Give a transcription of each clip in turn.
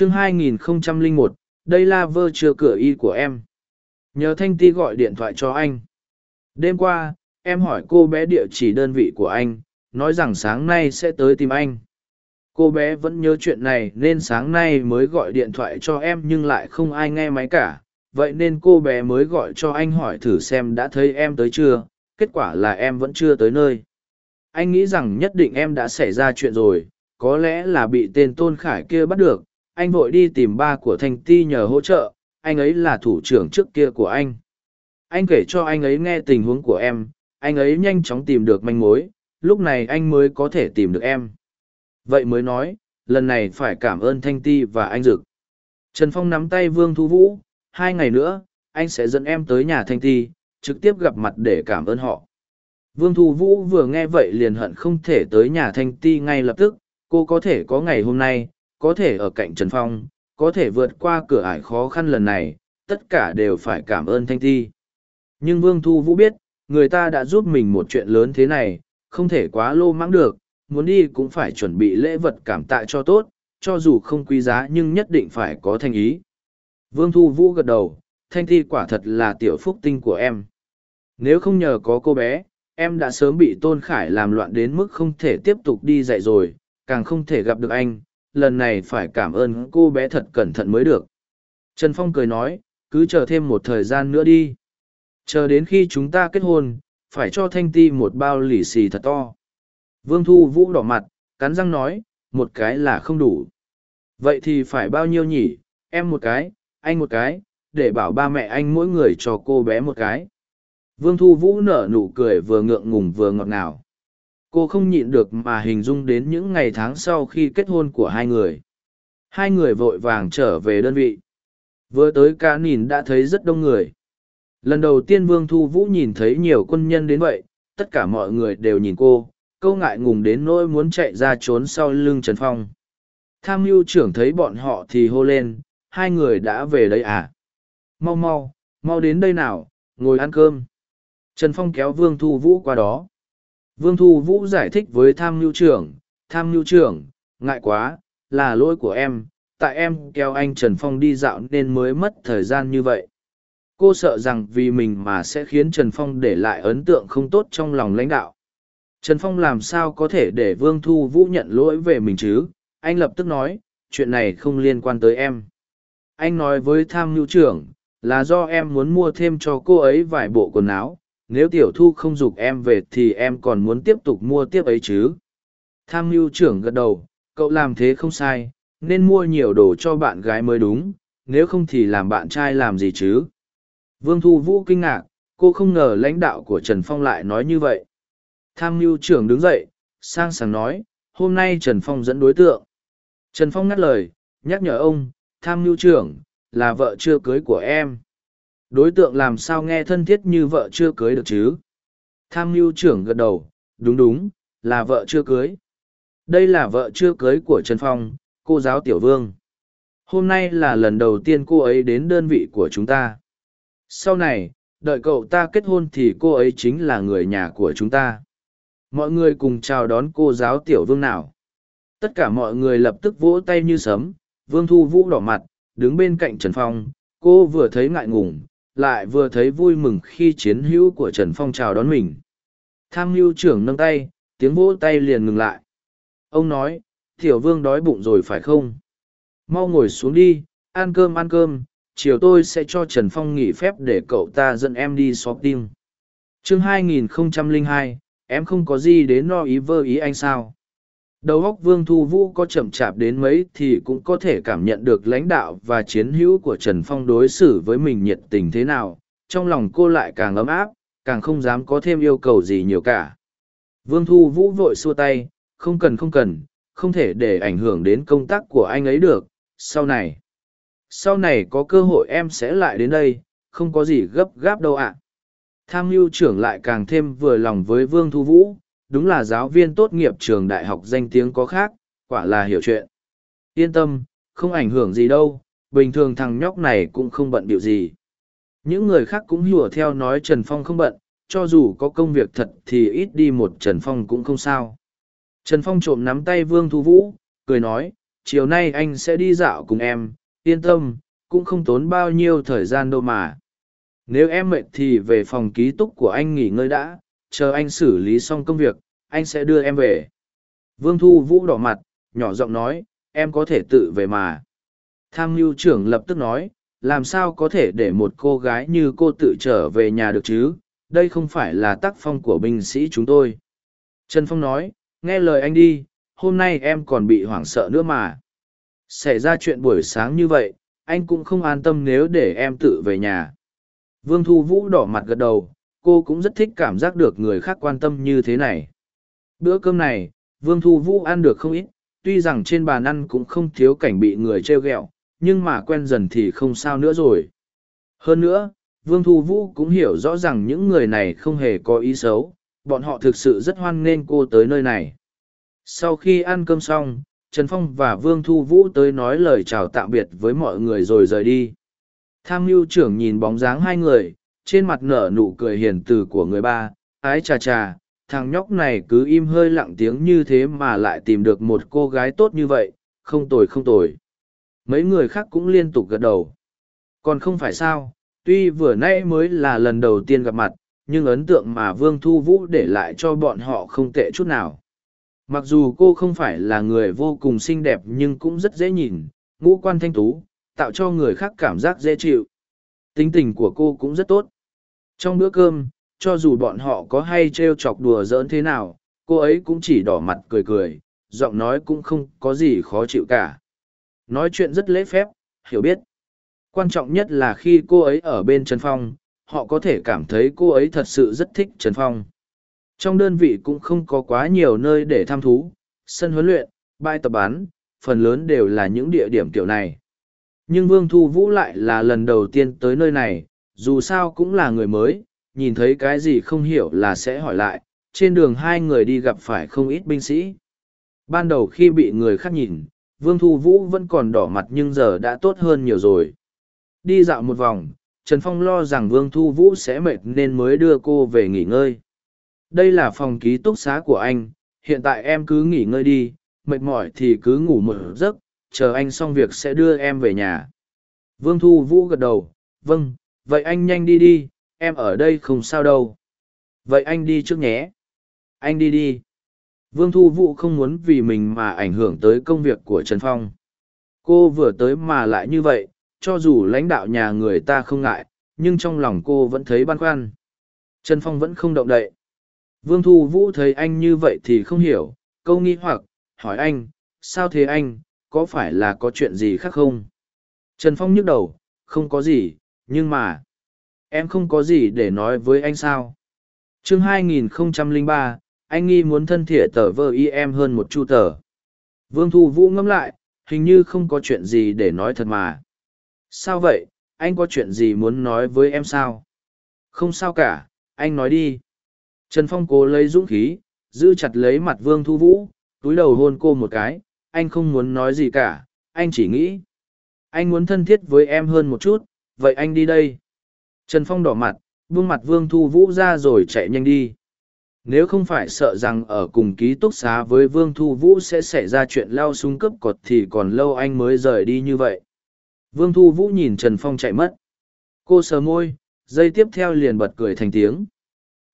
chương 2001, đây là vơ chưa cửa y của em. Nhờ Thanh Ti gọi điện thoại cho anh. Đêm qua, em hỏi cô bé địa chỉ đơn vị của anh, nói rằng sáng nay sẽ tới tìm anh. Cô bé vẫn nhớ chuyện này nên sáng nay mới gọi điện thoại cho em nhưng lại không ai nghe máy cả. Vậy nên cô bé mới gọi cho anh hỏi thử xem đã thấy em tới chưa, kết quả là em vẫn chưa tới nơi. Anh nghĩ rằng nhất định em đã xảy ra chuyện rồi, có lẽ là bị tên Tôn Khải kia bắt được, anh vội đi tìm ba của Thanh Ti nhờ hỗ trợ, anh ấy là thủ trưởng trước kia của anh. Anh kể cho anh ấy nghe tình huống của em, anh ấy nhanh chóng tìm được manh mối, lúc này anh mới có thể tìm được em. Vậy mới nói, lần này phải cảm ơn Thanh Ti và anh Dực. Trần Phong nắm tay Vương Thu Vũ, hai ngày nữa, anh sẽ dẫn em tới nhà Thanh Ti, trực tiếp gặp mặt để cảm ơn họ. Vương Thu Vũ vừa nghe vậy liền hận không thể tới nhà Thanh Ti ngay lập tức, cô có thể có ngày hôm nay, có thể ở cạnh Trần Phong, có thể vượt qua cửa ải khó khăn lần này, tất cả đều phải cảm ơn Thanh Ti. Nhưng Vương Thu Vũ biết, người ta đã giúp mình một chuyện lớn thế này, không thể quá lô mãng được, muốn đi cũng phải chuẩn bị lễ vật cảm tạ cho tốt, cho dù không quý giá nhưng nhất định phải có thành ý. Vương Thu Vũ gật đầu, Thanh Ti quả thật là tiểu phúc tinh của em. Nếu không nhờ có cô bé, em đã sớm bị Tôn Khải làm loạn đến mức không thể tiếp tục đi dạy rồi, càng không thể gặp được anh, lần này phải cảm ơn cô bé thật cẩn thận mới được. Trần Phong cười nói, cứ chờ thêm một thời gian nữa đi. Chờ đến khi chúng ta kết hôn, phải cho Thanh Ti một bao lì xì thật to. Vương Thu Vũ đỏ mặt, cắn răng nói, một cái là không đủ. Vậy thì phải bao nhiêu nhỉ, em một cái, anh một cái, để bảo ba mẹ anh mỗi người cho cô bé một cái. Vương Thu Vũ nở nụ cười vừa ngượng ngùng vừa ngọt ngào cô không nhịn được mà hình dung đến những ngày tháng sau khi kết hôn của hai người. Hai người vội vàng trở về đơn vị. Vừa tới cá nhìn đã thấy rất đông người. Lần đầu tiên vương thu vũ nhìn thấy nhiều quân nhân đến vậy, tất cả mọi người đều nhìn cô, câu ngại ngùng đến nỗi muốn chạy ra trốn sau lưng trần phong. Tham mưu trưởng thấy bọn họ thì hô lên, hai người đã về đây à? Mau mau mau đến đây nào, ngồi ăn cơm. Trần phong kéo vương thu vũ qua đó. Vương Thu Vũ giải thích với tham nhu trưởng, tham nhu trưởng, ngại quá, là lỗi của em, tại em kéo anh Trần Phong đi dạo nên mới mất thời gian như vậy. Cô sợ rằng vì mình mà sẽ khiến Trần Phong để lại ấn tượng không tốt trong lòng lãnh đạo. Trần Phong làm sao có thể để Vương Thu Vũ nhận lỗi về mình chứ? Anh lập tức nói, chuyện này không liên quan tới em. Anh nói với tham nhu trưởng, là do em muốn mua thêm cho cô ấy vài bộ quần áo, nếu tiểu thu không giục em về thì em còn muốn tiếp tục mua tiếp ấy chứ? Tham mưu trưởng gật đầu, cậu làm thế không sai, nên mua nhiều đồ cho bạn gái mới đúng, nếu không thì làm bạn trai làm gì chứ? Vương thu vũ kinh ngạc, cô không ngờ lãnh đạo của trần phong lại nói như vậy. Tham mưu trưởng đứng dậy, sang sảng nói, hôm nay trần phong dẫn đối tượng. Trần phong ngắt lời, nhắc nhở ông, tham mưu trưởng là vợ chưa cưới của em. Đối tượng làm sao nghe thân thiết như vợ chưa cưới được chứ? Tham mưu trưởng gật đầu, đúng đúng, là vợ chưa cưới. Đây là vợ chưa cưới của Trần Phong, cô giáo Tiểu Vương. Hôm nay là lần đầu tiên cô ấy đến đơn vị của chúng ta. Sau này, đợi cậu ta kết hôn thì cô ấy chính là người nhà của chúng ta. Mọi người cùng chào đón cô giáo Tiểu Vương nào. Tất cả mọi người lập tức vỗ tay như sấm, Vương Thu Vũ đỏ mặt, đứng bên cạnh Trần Phong, cô vừa thấy ngại ngùng, lại vừa thấy vui mừng khi chiến hữu của Trần Phong chào đón mình. Tham mưu trưởng nâng tay, tiếng vỗ tay liền ngừng lại. Ông nói, tiểu vương đói bụng rồi phải không? Mau ngồi xuống đi, ăn cơm ăn cơm, chiều tôi sẽ cho Trần Phong nghỉ phép để cậu ta dẫn em đi shopping. chương 2002, em không có gì đến no ý vơ ý anh sao? Đầu óc Vương Thu Vũ có chậm chạp đến mấy thì cũng có thể cảm nhận được lãnh đạo và chiến hữu của Trần Phong đối xử với mình nhiệt tình thế nào, trong lòng cô lại càng ấm áp, càng không dám có thêm yêu cầu gì nhiều cả. Vương Thu Vũ vội xua tay, không cần không cần, không thể để ảnh hưởng đến công tác của anh ấy được, sau này. Sau này có cơ hội em sẽ lại đến đây, không có gì gấp gáp đâu ạ. Tham mưu trưởng lại càng thêm vừa lòng với Vương Thu Vũ, đúng là giáo viên tốt nghiệp trường đại học danh tiếng có khác, quả là hiểu chuyện. Yên tâm, không ảnh hưởng gì đâu, bình thường thằng nhóc này cũng không bận điều gì. Những người khác cũng hùa theo nói Trần Phong không bận, cho dù có công việc thật thì ít đi một Trần Phong cũng không sao. Trần Phong trộm nắm tay Vương Thu Vũ, cười nói, chiều nay anh sẽ đi dạo cùng em yên tâm cũng không tốn bao nhiêu thời gian đâu mà nếu em mệt thì về phòng ký túc của anh nghỉ ngơi đã chờ anh xử lý xong công việc, anh sẽ đưa em về. Vương thu vũ đỏ mặt, nhỏ giọng nói, em có thể tự về mà. Tham mưu trưởng lập tức nói, làm sao có thể để một cô gái như cô tự trở về nhà được chứ? Đây không phải là tác phong của binh sĩ chúng tôi. Trần phong nói, nghe lời anh đi, hôm nay em còn bị hoảng sợ nữa mà. Xảy ra chuyện buổi sáng như vậy, anh cũng không an tâm nếu để em tự về nhà. Vương thu vũ đỏ mặt gật đầu cô cũng rất thích cảm giác được người khác quan tâm như thế này. Bữa cơm này, vương thu vũ ăn được không ít, tuy rằng trên bàn ăn cũng không thiếu cảnh bị người treo ghẹo, nhưng mà quen dần thì không sao nữa rồi. Hơn nữa, vương thu vũ cũng hiểu rõ rằng những người này không hề có ý xấu, bọn họ thực sự rất hoan nghênh cô tới nơi này. Sau khi ăn cơm xong, trần phong và vương thu vũ tới nói lời chào tạm biệt với mọi người rồi rời đi. Tham mưu trưởng nhìn bóng dáng hai người trên mặt nở nụ cười hiền từ của người ba, ái chà chà, thằng nhóc này cứ im hơi lặng tiếng như thế mà lại tìm được một cô gái tốt như vậy, không tồi không tồi. Mấy người khác cũng liên tục gật đầu. Còn không phải sao, tuy vừa nãy mới là lần đầu tiên gặp mặt, nhưng ấn tượng mà vương thu vũ để lại cho bọn họ không tệ chút nào. Mặc dù cô không phải là người vô cùng xinh đẹp nhưng cũng rất dễ nhìn, ngũ quan thanh tú, tạo cho người khác cảm giác dễ chịu tính tình của cô cũng rất tốt. Trong bữa cơm, cho dù bọn họ có hay t r e o chọc đùa giỡn thế nào, cô ấy cũng chỉ đỏ mặt cười cười, giọng nói cũng không có gì khó chịu cả. Nói chuyện rất lễ phép, hiểu biết. Quan trọng nhất là khi cô ấy ở bên trần phong, họ có thể cảm thấy cô ấy thật sự rất thích trần phong. Trong đơn vị cũng không có quá nhiều nơi để tham thú, sân huấn luyện bãi tập bán, phần lớn đều là những địa điểm kiểu này nhưng Vương Thu Vũ lại là lần đầu tiên tới nơi này, dù sao cũng là người mới, nhìn thấy cái gì không hiểu là sẽ hỏi lại, trên đường hai người đi gặp phải không ít binh sĩ. Ban đầu khi bị người khác nhìn, Vương Thu Vũ vẫn còn đỏ mặt nhưng giờ đã tốt hơn nhiều rồi. Đi dạo một vòng, Trần Phong lo rằng Vương Thu Vũ sẽ mệt nên mới đưa cô về nghỉ ngơi. Đây là phòng ký túc xá của anh, hiện tại em cứ nghỉ ngơi đi, mệt mỏi thì cứ ngủ một giấc, chờ anh xong việc sẽ đưa em về nhà. Vương thu vũ gật đầu vâng vậy anh nhanh đi đi, em ở đây không sao đâu. Vậy anh đi trước nhé. Anh đi đi. Vương thu vũ không muốn vì mình mà ảnh hưởng tới công việc của trần phong. Cô vừa tới mà lại như vậy, cho dù lãnh đạo nhà người ta không ngại, nhưng trong lòng cô vẫn thấy băn khoăn. Trần phong vẫn không động đậy. Vương thu vũ thấy anh như vậy thì không hiểu, câu nghi hoặc, hỏi anh, sao thế anh? Có phải là có chuyện gì khác không? Trần Phong nhức đầu, không có gì, nhưng mà, em không có gì để nói với anh sao? chương 2003, anh nghi muốn thân thiện tờ vơ y em hơn một chu tờ. Vương Thu Vũ ngẫm lại, hình như không có chuyện gì để nói thật mà. Sao vậy, anh có chuyện gì muốn nói với em sao? Không sao cả, anh nói đi. Trần Phong cố lấy dũng khí, giữ chặt lấy mặt Vương Thu Vũ, túi đầu hôn cô một cái, anh không muốn nói gì cả, anh chỉ nghĩ. Anh muốn thân thiết với em hơn một chút, vậy anh đi đây. Trần Phong đỏ mặt, buông mặt Vương Thu Vũ ra rồi chạy nhanh đi. Nếu không phải sợ rằng ở cùng ký túc xá với Vương Thu Vũ sẽ xảy ra chuyện lao súng cướp cột thì còn lâu anh mới rời đi như vậy. Vương Thu Vũ nhìn Trần Phong chạy mất. Cô sờ môi, dây tiếp theo liền bật cười thành tiếng.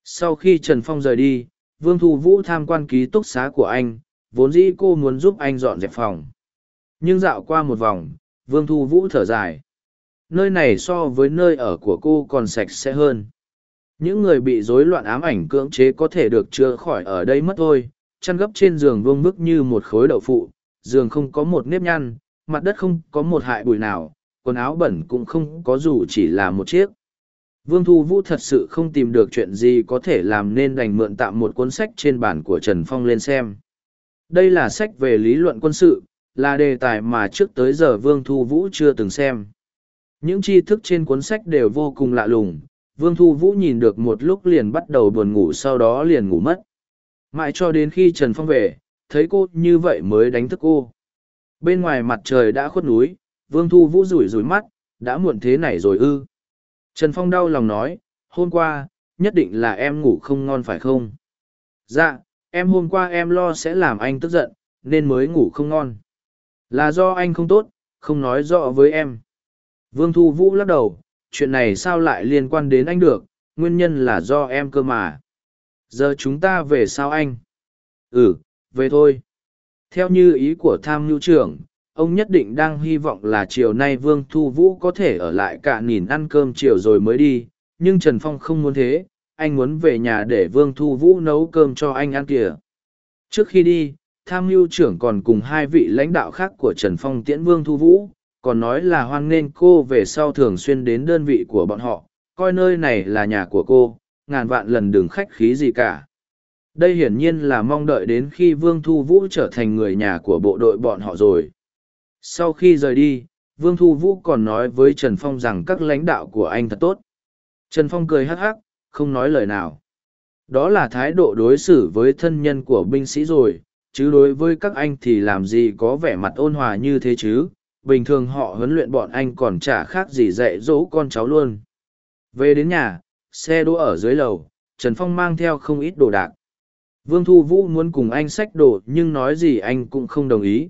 Sau khi Trần Phong rời đi, Vương Thu Vũ tham quan ký túc xá của anh, vốn dĩ cô muốn giúp anh dọn dẹp phòng. Nhưng dạo qua một vòng, vương thu vũ thở dài. Nơi này so với nơi ở của cô còn sạch sẽ hơn. Những người bị rối loạn ám ảnh cưỡng chế có thể được chữa khỏi ở đây mất thôi, chăn gấp trên giường vương bức như một khối đậu phụ, giường không có một nếp nhăn, mặt đất không có một hại bụi nào, quần áo bẩn cũng không có dù chỉ là một chiếc. Vương thu vũ thật sự không tìm được chuyện gì có thể làm nên đành mượn tạm một cuốn sách trên bản của trần phong lên xem đây là sách về lý luận quân sự, là đề tài mà trước tới giờ Vương Thu Vũ chưa từng xem. Những tri thức trên cuốn sách đều vô cùng lạ lùng, Vương Thu Vũ nhìn được một lúc liền bắt đầu buồn ngủ sau đó liền ngủ mất. Mãi cho đến khi Trần Phong về, thấy cô như vậy mới đánh thức cô. Bên ngoài mặt trời đã khuất núi, Vương Thu Vũ rủi rủi mắt, đã muộn thế này rồi ư. Trần Phong đau lòng nói, hôm qua, nhất định là em ngủ không ngon phải không? Dạ, em hôm qua em lo sẽ làm anh tức giận nên mới ngủ không ngon Là do anh không tốt, không nói rõ với em. Vương Thu Vũ lắc đầu, chuyện này sao lại liên quan đến anh được, nguyên nhân là do em cơ mà. Giờ chúng ta về sao anh? Ừ, về thôi. Theo như ý của tham nhu trưởng, ông nhất định đang hy vọng là chiều nay Vương Thu Vũ có thể ở lại cả nhìn ăn cơm chiều rồi mới đi, nhưng Trần Phong không muốn thế, anh muốn về nhà để Vương Thu Vũ nấu cơm cho anh ăn kìa. Trước khi đi, tham mưu trưởng còn cùng hai vị lãnh đạo khác của Trần Phong tiễn Vương Thu Vũ, còn nói là hoan nghênh cô về sau thường xuyên đến đơn vị của bọn họ, coi nơi này là nhà của cô, ngàn vạn lần đừng khách khí gì cả. Đây hiển nhiên là mong đợi đến khi Vương Thu Vũ trở thành người nhà của bộ đội bọn họ rồi. Sau khi rời đi, Vương Thu Vũ còn nói với Trần Phong rằng các lãnh đạo của anh thật tốt. Trần Phong cười hắc hắc, không nói lời nào. Đó là thái độ đối xử với thân nhân của binh sĩ rồi, chứ đối với các anh thì làm gì có vẻ mặt ôn hòa như thế chứ, bình thường họ huấn luyện bọn anh còn chả khác gì dạy dỗ con cháu luôn. Về đến nhà, xe đỗ ở dưới lầu, Trần Phong mang theo không ít đồ đạc. Vương Thu Vũ muốn cùng anh xách đồ nhưng nói gì anh cũng không đồng ý.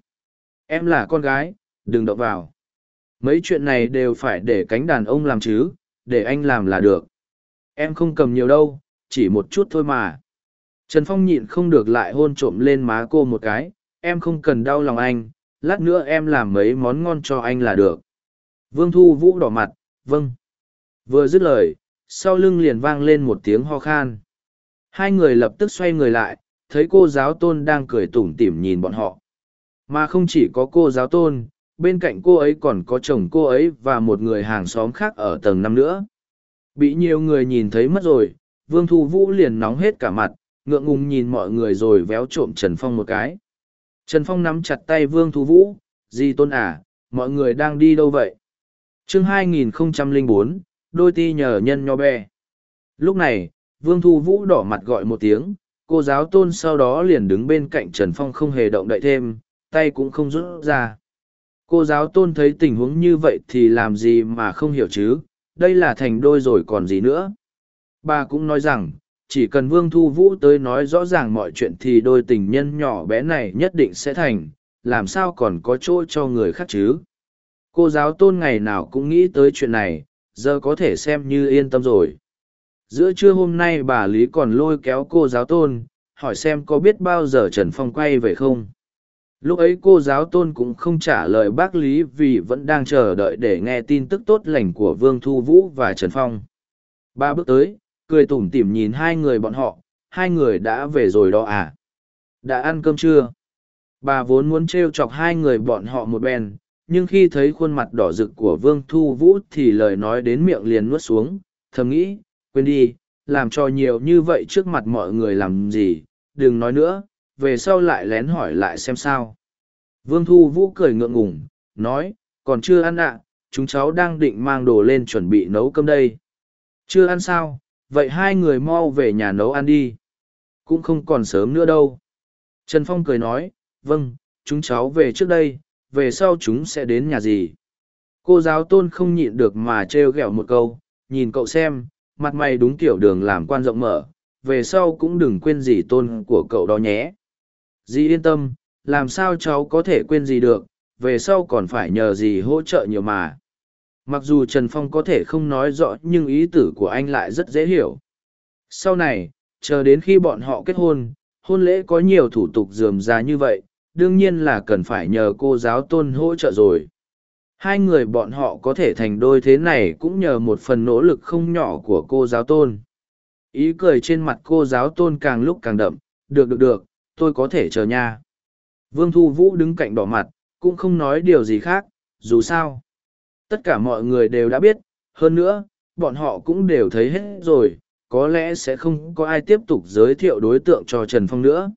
Em là con gái, đừng động vào. Mấy chuyện này đều phải để cánh đàn ông làm chứ, để anh làm là được. Em không cầm nhiều đâu, chỉ một chút thôi mà. Trần Phong nhịn không được lại hôn trộm lên má cô một cái, em không cần đau lòng anh, lát nữa em làm mấy món ngon cho anh là được. Vương Thu Vũ đỏ mặt, vâng. Vừa dứt lời, sau lưng liền vang lên một tiếng ho khan. Hai người lập tức xoay người lại, thấy cô giáo tôn đang cười tủm tỉm nhìn bọn họ. Mà không chỉ có cô giáo tôn, bên cạnh cô ấy còn có chồng cô ấy và một người hàng xóm khác ở tầng năm nữa. Bị nhiều người nhìn thấy mất rồi, Vương Thu Vũ liền nóng hết cả mặt, ngượng ngùng nhìn mọi người rồi véo trộm Trần Phong một cái. Trần Phong nắm chặt tay Vương Thu Vũ, Di Tôn à, mọi người đang đi đâu vậy? chương 2004, đôi ti nhờ nhân nho bè. Lúc này, Vương Thu Vũ đỏ mặt gọi một tiếng, cô giáo tôn sau đó liền đứng bên cạnh Trần Phong không hề động đậy thêm, tay cũng không rút ra. Cô giáo tôn thấy tình huống như vậy thì làm gì mà không hiểu chứ, đây là thành đôi rồi còn gì nữa. Bà cũng nói rằng, chỉ cần Vương Thu Vũ tới nói rõ ràng mọi chuyện thì đôi tình nhân nhỏ bé này nhất định sẽ thành, làm sao còn có chỗ cho người khác chứ. Cô giáo tôn ngày nào cũng nghĩ tới chuyện này, giờ có thể xem như yên tâm rồi. Giữa trưa hôm nay bà Lý còn lôi kéo cô giáo tôn, hỏi xem có biết bao giờ Trần Phong quay về không. Lúc ấy cô giáo tôn cũng không trả lời bác Lý vì vẫn đang chờ đợi để nghe tin tức tốt lành của Vương Thu Vũ và Trần Phong. Ba bước tới, cười tủm tỉm nhìn hai người bọn họ, hai người đã về rồi đó à? Đã ăn cơm chưa? Bà vốn muốn trêu chọc hai người bọn họ một bèn, nhưng khi thấy khuôn mặt đỏ rực của Vương Thu Vũ thì lời nói đến miệng liền nuốt xuống, thầm nghĩ, quên đi, làm cho nhiều như vậy trước mặt mọi người làm gì, đừng nói nữa, về sau lại lén hỏi lại xem sao. Vương Thu Vũ cười ngượng ngùng, nói, còn chưa ăn ạ, chúng cháu đang định mang đồ lên chuẩn bị nấu cơm đây. Chưa ăn sao, vậy hai người mau về nhà nấu ăn đi. Cũng không còn sớm nữa đâu. Trần Phong cười nói, vâng, chúng cháu về trước đây, về sau chúng sẽ đến nhà gì. Cô giáo tôn không nhịn được mà trêu ghẹo một câu, nhìn cậu xem, mặt mày đúng kiểu đường làm quan rộng mở, về sau cũng đừng quên gì tôn của cậu đó nhé. Dì yên tâm, làm sao cháu có thể quên gì được, về sau còn phải nhờ gì hỗ trợ nhiều mà. Mặc dù Trần Phong có thể không nói rõ nhưng ý tử của anh lại rất dễ hiểu. Sau này, chờ đến khi bọn họ kết hôn, hôn lễ có nhiều thủ tục dườm già như vậy, đương nhiên là cần phải nhờ cô giáo tôn hỗ trợ rồi. Hai người bọn họ có thể thành đôi thế này cũng nhờ một phần nỗ lực không nhỏ của cô giáo tôn. Ý cười trên mặt cô giáo tôn càng lúc càng đậm, được được được, tôi có thể chờ nha. Vương Thu Vũ đứng cạnh đỏ mặt, cũng không nói điều gì khác, dù sao. Tất cả mọi người đều đã biết, hơn nữa, bọn họ cũng đều thấy hết rồi, có lẽ sẽ không có ai tiếp tục giới thiệu đối tượng cho Trần Phong nữa.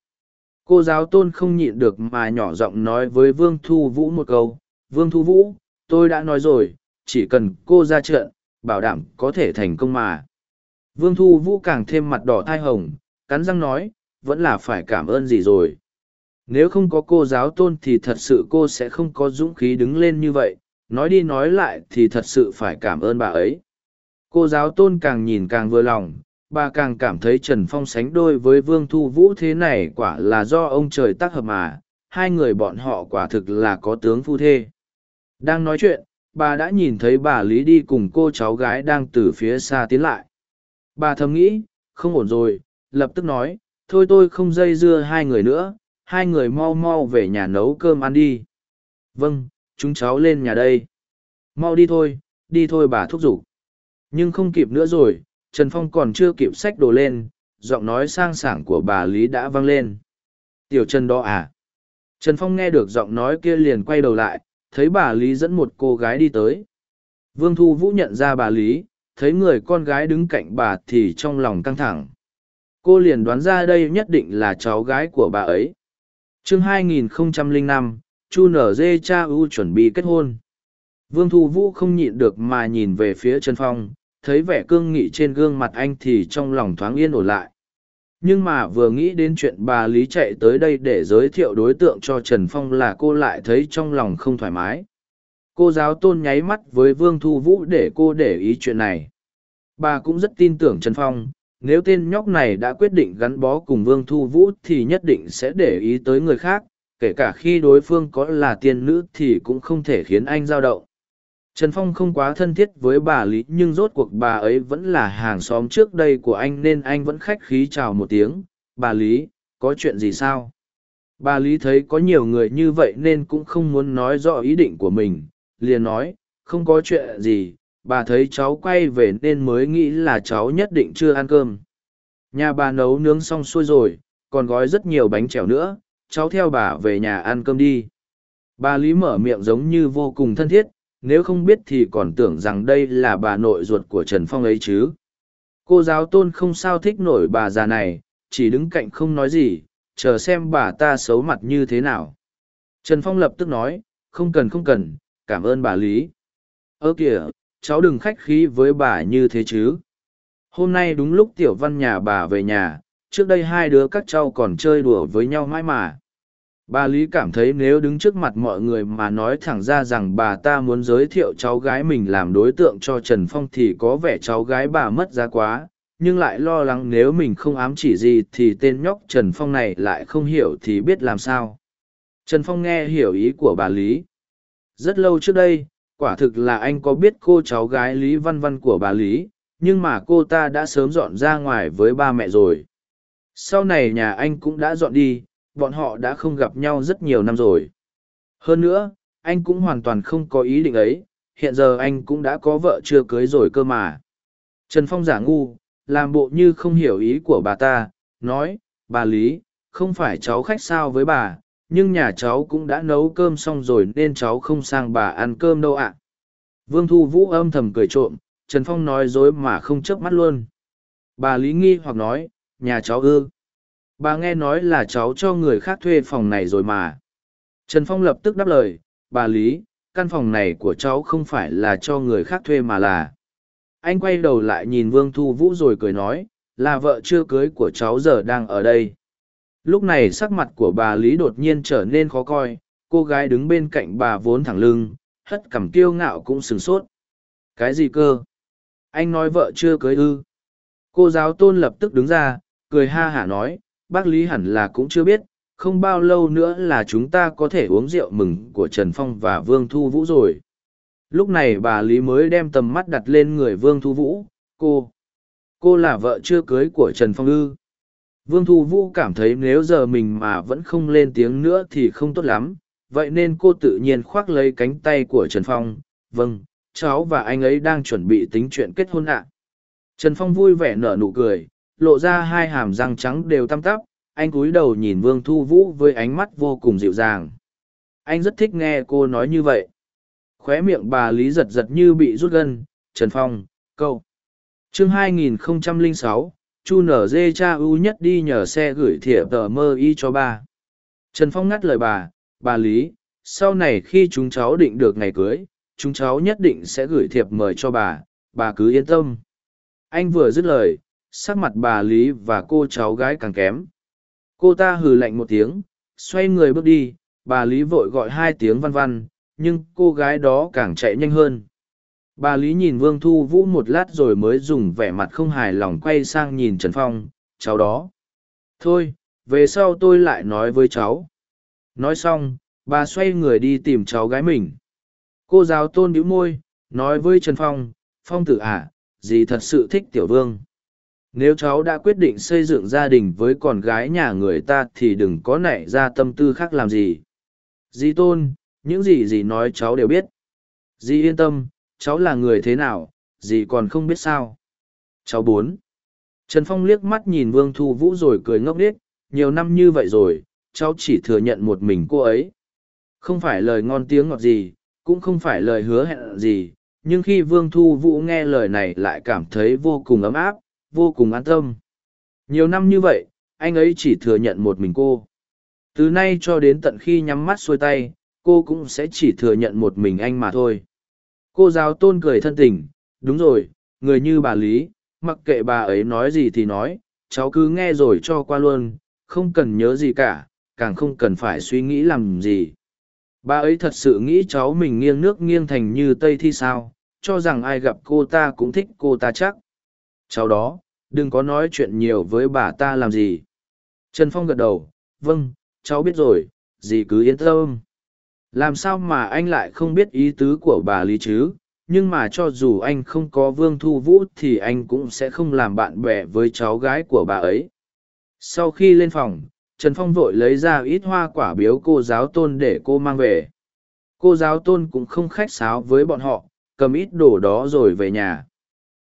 Cô giáo tôn không nhịn được mà nhỏ giọng nói với Vương Thu Vũ một câu, Vương Thu Vũ, tôi đã nói rồi, chỉ cần cô ra trận, bảo đảm có thể thành công mà. Vương Thu Vũ càng thêm mặt đỏ thai hồng, cắn răng nói, vẫn là phải cảm ơn gì rồi. Nếu không có cô giáo tôn thì thật sự cô sẽ không có dũng khí đứng lên như vậy, nói đi nói lại thì thật sự phải cảm ơn bà ấy. Cô giáo tôn càng nhìn càng vừa lòng, bà càng cảm thấy Trần Phong sánh đôi với Vương Thu Vũ thế này quả là do ông trời tác hợp mà, hai người bọn họ quả thực là có tướng phu thê. Đang nói chuyện, bà đã nhìn thấy bà Lý đi cùng cô cháu gái đang từ phía xa tiến lại. Bà thầm nghĩ, không ổn rồi, lập tức nói, thôi tôi không dây dưa hai người nữa, hai người mau mau về nhà nấu cơm ăn đi. Vâng, chúng cháu lên nhà đây. Mau đi thôi, đi thôi bà thúc giục. Nhưng không kịp nữa rồi, Trần Phong còn chưa kịp xách đồ lên, giọng nói sang sảng của bà Lý đã vang lên. Tiểu Trần đó à? Trần Phong nghe được giọng nói kia liền quay đầu lại, thấy bà Lý dẫn một cô gái đi tới. Vương Thu Vũ nhận ra bà Lý, thấy người con gái đứng cạnh bà thì trong lòng căng thẳng. Cô liền đoán ra đây nhất định là cháu gái của bà ấy. chương 2005, Chu Nở Dê Cha U chuẩn bị kết hôn. Vương Thu Vũ không nhịn được mà nhìn về phía Trần Phong, thấy vẻ cương nghị trên gương mặt anh thì trong lòng thoáng yên ổn lại. Nhưng mà vừa nghĩ đến chuyện bà Lý chạy tới đây để giới thiệu đối tượng cho Trần Phong là cô lại thấy trong lòng không thoải mái. Cô giáo tôn nháy mắt với Vương Thu Vũ để cô để ý chuyện này. Bà cũng rất tin tưởng Trần Phong, nếu tên nhóc này đã quyết định gắn bó cùng Vương Thu Vũ thì nhất định sẽ để ý tới người khác, kể cả khi đối phương có là tiên nữ thì cũng không thể khiến anh dao động. Trần Phong không quá thân thiết với bà Lý nhưng rốt cuộc bà ấy vẫn là hàng xóm trước đây của anh nên anh vẫn khách khí chào một tiếng. Bà Lý, có chuyện gì sao? Bà Lý thấy có nhiều người như vậy nên cũng không muốn nói rõ ý định của mình, liền nói, không có chuyện gì, bà thấy cháu quay về nên mới nghĩ là cháu nhất định chưa ăn cơm. Nhà bà nấu nướng xong xuôi rồi, còn gói rất nhiều bánh trèo nữa, cháu theo bà về nhà ăn cơm đi. Bà Lý mở miệng giống như vô cùng thân thiết, nếu không biết thì còn tưởng rằng đây là bà nội ruột của Trần Phong ấy chứ. Cô giáo tôn không sao thích nổi bà già này, chỉ đứng cạnh không nói gì, chờ xem bà ta xấu mặt như thế nào. Trần Phong lập tức nói, không cần không cần, cảm ơn bà Lý. Ơ kìa, cháu đừng khách khí với bà như thế chứ. Hôm nay đúng lúc tiểu văn nhà bà về nhà, trước đây hai đứa các cháu còn chơi đùa với nhau mãi mà. Bà Lý cảm thấy nếu đứng trước mặt mọi người mà nói thẳng ra rằng bà ta muốn giới thiệu cháu gái mình làm đối tượng cho Trần Phong thì có vẻ cháu gái bà mất giá quá, nhưng lại lo lắng nếu mình không ám chỉ gì thì tên nhóc Trần Phong này lại không hiểu thì biết làm sao. Trần Phong nghe hiểu ý của bà Lý. Rất lâu trước đây, quả thực là anh có biết cô cháu gái Lý Văn Văn của bà Lý, nhưng mà cô ta đã sớm dọn ra ngoài với ba mẹ rồi. Sau này nhà anh cũng đã dọn đi, bọn họ đã không gặp nhau rất nhiều năm rồi. Hơn nữa, anh cũng hoàn toàn không có ý định ấy, hiện giờ anh cũng đã có vợ chưa cưới rồi cơ mà. Trần Phong giả ngu, làm bộ như không hiểu ý của bà ta, nói, bà Lý, không phải cháu khách sao với bà, nhưng nhà cháu cũng đã nấu cơm xong rồi nên cháu không sang bà ăn cơm đâu ạ. Vương Thu Vũ âm thầm cười trộm, Trần Phong nói dối mà không chớp mắt luôn. Bà Lý nghi hoặc nói, nhà cháu ư bà nghe nói là cháu cho người khác thuê phòng này rồi mà trần phong lập tức đáp lời bà lý căn phòng này của cháu không phải là cho người khác thuê mà là anh quay đầu lại nhìn vương thu vũ rồi cười nói là vợ chưa cưới của cháu giờ đang ở đây lúc này sắc mặt của bà lý đột nhiên trở nên khó coi cô gái đứng bên cạnh bà vốn thẳng lưng hất cằm kiêu ngạo cũng sửng sốt cái gì cơ anh nói vợ chưa cưới ư cô giáo tôn lập tức đứng ra cười ha hả nói bác Lý hẳn là cũng chưa biết, không bao lâu nữa là chúng ta có thể uống rượu mừng của Trần Phong và Vương Thu Vũ rồi. Lúc này bà Lý mới đem tầm mắt đặt lên người Vương Thu Vũ, cô. Cô là vợ chưa cưới của Trần Phong ư. Vương Thu Vũ cảm thấy nếu giờ mình mà vẫn không lên tiếng nữa thì không tốt lắm, vậy nên cô tự nhiên khoác lấy cánh tay của Trần Phong. Vâng, cháu và anh ấy đang chuẩn bị tính chuyện kết hôn ạ. Trần Phong vui vẻ nở nụ cười, lộ ra hai hàm răng trắng đều tăm tắp, anh cúi đầu nhìn Vương Thu Vũ với ánh mắt vô cùng dịu dàng. Anh rất thích nghe cô nói như vậy. Khóe miệng bà Lý giật giật như bị rút gân, Trần Phong, câu. chương 2006, Chu nở dê cha ưu nhất đi nhờ xe gửi thỉa tờ mơ y cho ba. Trần Phong ngắt lời bà, bà Lý, sau này khi chúng cháu định được ngày cưới, chúng cháu nhất định sẽ gửi thiệp mời cho bà, bà cứ yên tâm. Anh vừa dứt lời, sắc mặt bà Lý và cô cháu gái càng kém. Cô ta hừ lạnh một tiếng, xoay người bước đi, bà Lý vội gọi hai tiếng văn văn, nhưng cô gái đó càng chạy nhanh hơn. Bà Lý nhìn Vương Thu Vũ một lát rồi mới dùng vẻ mặt không hài lòng quay sang nhìn Trần Phong, cháu đó. Thôi, về sau tôi lại nói với cháu. nói xong bà xoay người đi tìm cháu gái mình cô giáo tôn bĩu môi nói với trần phong phong tử ả à, dì thật sự thích tiểu vương nếu cháu đã quyết định xây dựng gia đình với con gái nhà người ta thì đừng có nảy ra tâm tư khác làm gì dì tôn những gì dì nói cháu đều biết dì yên tâm cháu là người thế nào, gì còn không biết sao. Cháu bốn. Trần phong liếc mắt nhìn vương thu vũ rồi cười ngốc nghếch, nhiều năm như vậy rồi, cháu chỉ thừa nhận một mình cô ấy. Không phải lời ngon tiếng ngọt gì, cũng không phải lời hứa hẹn gì, nhưng khi vương thu vũ nghe lời này lại cảm thấy vô cùng ấm áp, vô cùng an tâm. Nhiều năm như vậy, anh ấy chỉ thừa nhận một mình cô. Từ nay cho đến tận khi nhắm mắt xuôi tay, cô cũng sẽ chỉ thừa nhận một mình anh mà thôi cô giáo tôn cười thân tình, đúng rồi, người như bà lý, mặc kệ bà ấy nói gì thì nói, cháu cứ nghe rồi cho qua luôn, không cần nhớ gì cả, càng không cần phải suy nghĩ làm gì. Bà ấy thật sự nghĩ cháu mình nghiêng nước nghiêng thành như tây thi sao, cho rằng ai gặp cô ta cũng thích cô ta chắc. Cháu đó, đừng có nói chuyện nhiều với bà ta làm gì. Trần phong gật đầu vâng cháu biết rồi, dì cứ yên tâm làm sao mà anh lại không biết ý tứ của bà lý chứ? Nhưng mà cho dù anh không có vương thu vũ thì anh cũng sẽ không làm bạn bè với cháu gái của bà ấy. Sau khi lên phòng, trần phong vội lấy ra ít hoa quả biếu cô giáo tôn để cô mang về. Cô giáo tôn cũng không khách sáo với bọn họ, cầm ít đồ đó rồi về nhà.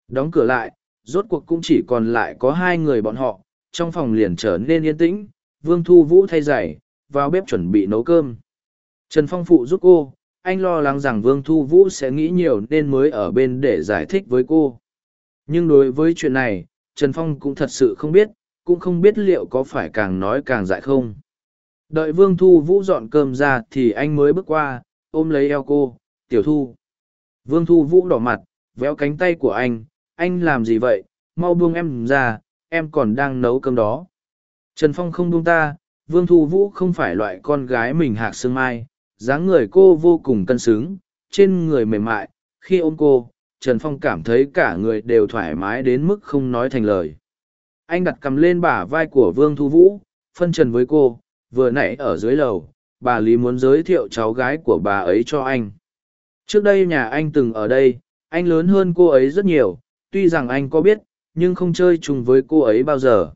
Đóng cửa lại, rốt cuộc cũng chỉ còn lại có hai người bọn họ, trong phòng liền trở nên yên tĩnh, vương thu vũ thay giày, vào bếp chuẩn bị nấu cơm trần phong phụ giúp cô, anh lo lắng rằng vương thu vũ sẽ nghĩ nhiều nên mới ở bên để giải thích với cô. Nhưng đối với chuyện này, trần phong cũng thật sự không biết, cũng không biết liệu có phải càng nói càng dại không. Đợi vương thu vũ dọn cơm ra thì anh mới bước qua, ôm lấy eo cô, tiểu thu. Vương thu vũ đỏ mặt, véo cánh tay của anh anh làm gì vậy? Mau buông em ra, em còn đang nấu cơm đó. Trần phong không buông ta, vương thu vũ không phải loại con gái mình hạc sương mai dáng người cô vô cùng cân xứng, trên người mềm mại, khi ôm cô, trần phong cảm thấy cả người đều thoải mái đến mức không nói thành lời. Anh đặt cầm lên bả vai của vương thu vũ, phân trần với cô, vừa nãy ở dưới lầu, bà lý muốn giới thiệu cháu gái của bà ấy cho anh. Trước đây nhà anh từng ở đây, anh lớn hơn cô ấy rất nhiều, tuy rằng anh có biết, nhưng không chơi chung với cô ấy bao giờ.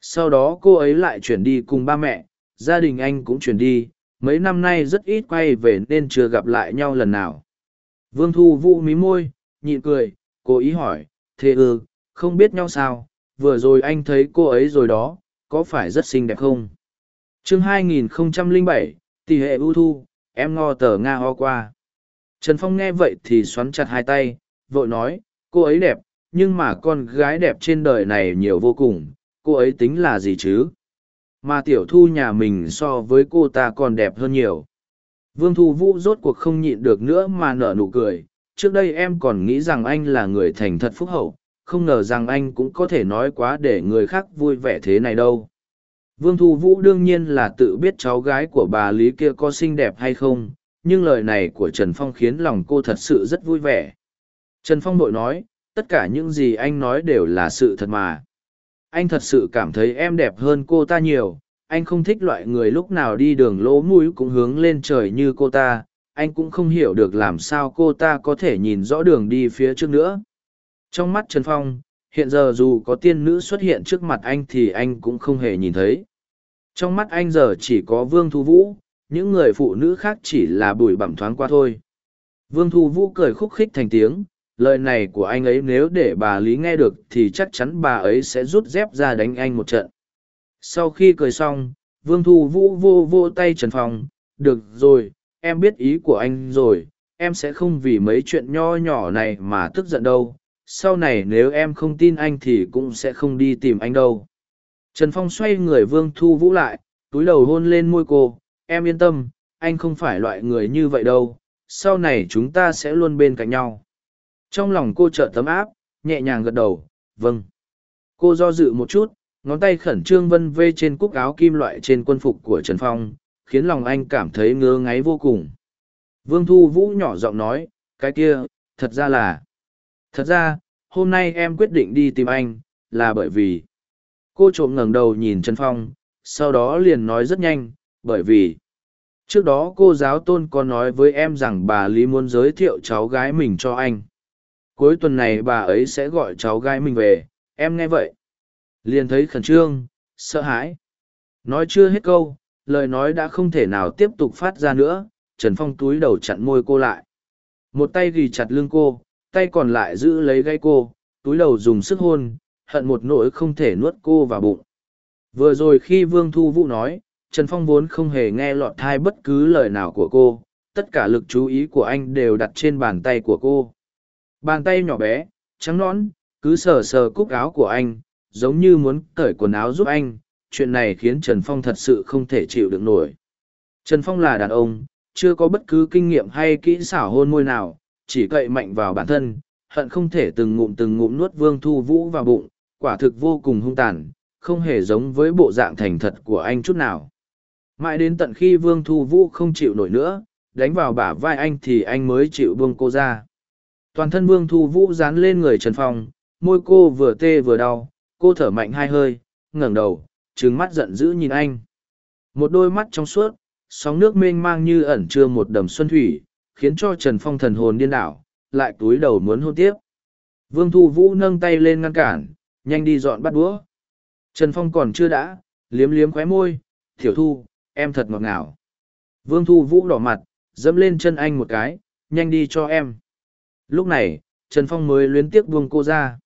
Sau đó cô ấy lại chuyển đi cùng ba mẹ, gia đình anh cũng chuyển đi mấy năm nay rất ít quay về nên chưa gặp lại nhau lần nào. Vương thu vũ mí môi nhịn cười cố ý hỏi thế ư không biết nhau sao? Vừa rồi anh thấy cô ấy rồi đó có phải rất xinh đẹp không? Chương 2007, tỷ hệ ưu thu em ngo tờ nga ho qua. Trần phong nghe vậy thì xoắn chặt hai tay vội nói cô ấy đẹp nhưng mà con gái đẹp trên đời này nhiều vô cùng cô ấy tính là gì chứ? Mà tiểu thu nhà mình so với cô ta còn đẹp hơn nhiều. Vương thu vũ rốt cuộc không nhịn được nữa mà nở nụ cười. Trước đây em còn nghĩ rằng anh là người thành thật phúc hậu, không ngờ rằng anh cũng có thể nói quá để người khác vui vẻ thế này đâu. Vương thu vũ đương nhiên là tự biết cháu gái của bà lý kia có xinh đẹp hay không, nhưng lời này của trần phong khiến lòng cô thật sự rất vui vẻ. Trần phong nội nói, tất cả những gì anh nói đều là sự thật mà anh thật sự cảm thấy em đẹp hơn cô ta nhiều, anh không thích loại người lúc nào đi đường lỗ mũi cũng hướng lên trời như cô ta, anh cũng không hiểu được làm sao cô ta có thể nhìn rõ đường đi phía trước nữa. Trong mắt trần phong, hiện giờ dù có tiên nữ xuất hiện trước mặt anh thì anh cũng không hề nhìn thấy. Trong mắt anh giờ chỉ có vương thu vũ, những người phụ nữ khác chỉ là bụi bặm thoáng qua thôi. Vương thu vũ cười khúc khích thành tiếng lời này của anh ấy nếu để bà lý nghe được thì chắc chắn bà ấy sẽ rút dép ra đánh anh một trận. Sau khi cười xong, vương thu vũ vô vô tay trần phong, được rồi, em biết ý của anh rồi, em sẽ không vì mấy chuyện nho nhỏ này mà tức giận đâu. Sau này nếu em không tin anh thì cũng sẽ không đi tìm anh đâu. Trần phong xoay người vương thu vũ lại, túi đầu hôn lên môi cô, em yên tâm, anh không phải loại người như vậy đâu. Sau này chúng ta sẽ luôn bên cạnh nhau trong lòng cô trợ tấm áp, nhẹ nhàng gật đầu vâng. Cô do dự một chút, ngón tay khẩn trương vân vê trên cúc áo kim loại trên quân phục của trần phong, khiến lòng anh cảm thấy ngứa ngáy vô cùng. Vương thu vũ nhỏ giọng nói, cái kia, thật ra là thật ra, hôm nay em quyết định đi tìm anh, là bởi vì cô trộm ngẩng đầu nhìn trần phong, sau đó liền nói rất nhanh, bởi vì trước đó cô giáo tôn có nói với em rằng bà lý muốn giới thiệu cháu gái mình cho anh cuối tuần này bà ấy sẽ gọi cháu gái mình về, em nghe vậy. Liền thấy khẩn trương, sợ hãi. Nói chưa hết câu, lời nói đã không thể nào tiếp tục phát ra nữa, trần phong túi đầu chặn môi cô lại. Một tay ghi chặt lưng cô, tay còn lại giữ lấy gáy cô, túi đầu dùng sức hôn, hận một nỗi không thể nuốt cô vào bụng. Vừa rồi khi vương thu vũ nói, trần phong vốn không hề nghe lọt thai bất cứ lời nào của cô, tất cả lực chú ý của anh đều đặt trên bàn tay của cô bàn tay nhỏ bé, trắng nõn, cứ sờ sờ cúc áo của anh, giống như muốn cởi quần áo giúp anh. Chuyện này khiến trần phong thật sự không thể chịu được nổi. Trần phong là đàn ông, chưa có bất cứ kinh nghiệm hay kỹ xảo hôn môi nào, chỉ cậy mạnh vào bản thân, hận không thể từng ngụm từng ngụm nuốt vương thu vũ vào bụng, quả thực vô cùng hung tàn, không hề giống với bộ dạng thành thật của anh chút nào. Mãi đến tận khi vương thu vũ không chịu nổi nữa, đánh vào bả vai anh thì anh mới chịu buông cô ra toàn thân vương thu vũ dán lên người trần phong, môi cô vừa tê vừa đau, cô thở mạnh hai hơi, ngẩng đầu trứng mắt giận dữ nhìn anh. Một đôi mắt trong suốt, sóng nước mênh mang như ẩn chưa một đầm xuân thủy, khiến cho trần phong thần hồn điên đảo, lại túi đầu muốn hôn tiếp. Vương thu vũ nâng tay lên ngăn cản, nhanh đi dọn bắt đũa. Trần phong còn chưa đã, liếm liếm khóe môi thiểu thu, em thật ngọt ngào. Vương thu vũ đỏ mặt, dẫm lên chân anh một cái, nhanh đi cho em lúc này trần phong mới luyến tiếc buông cô ra.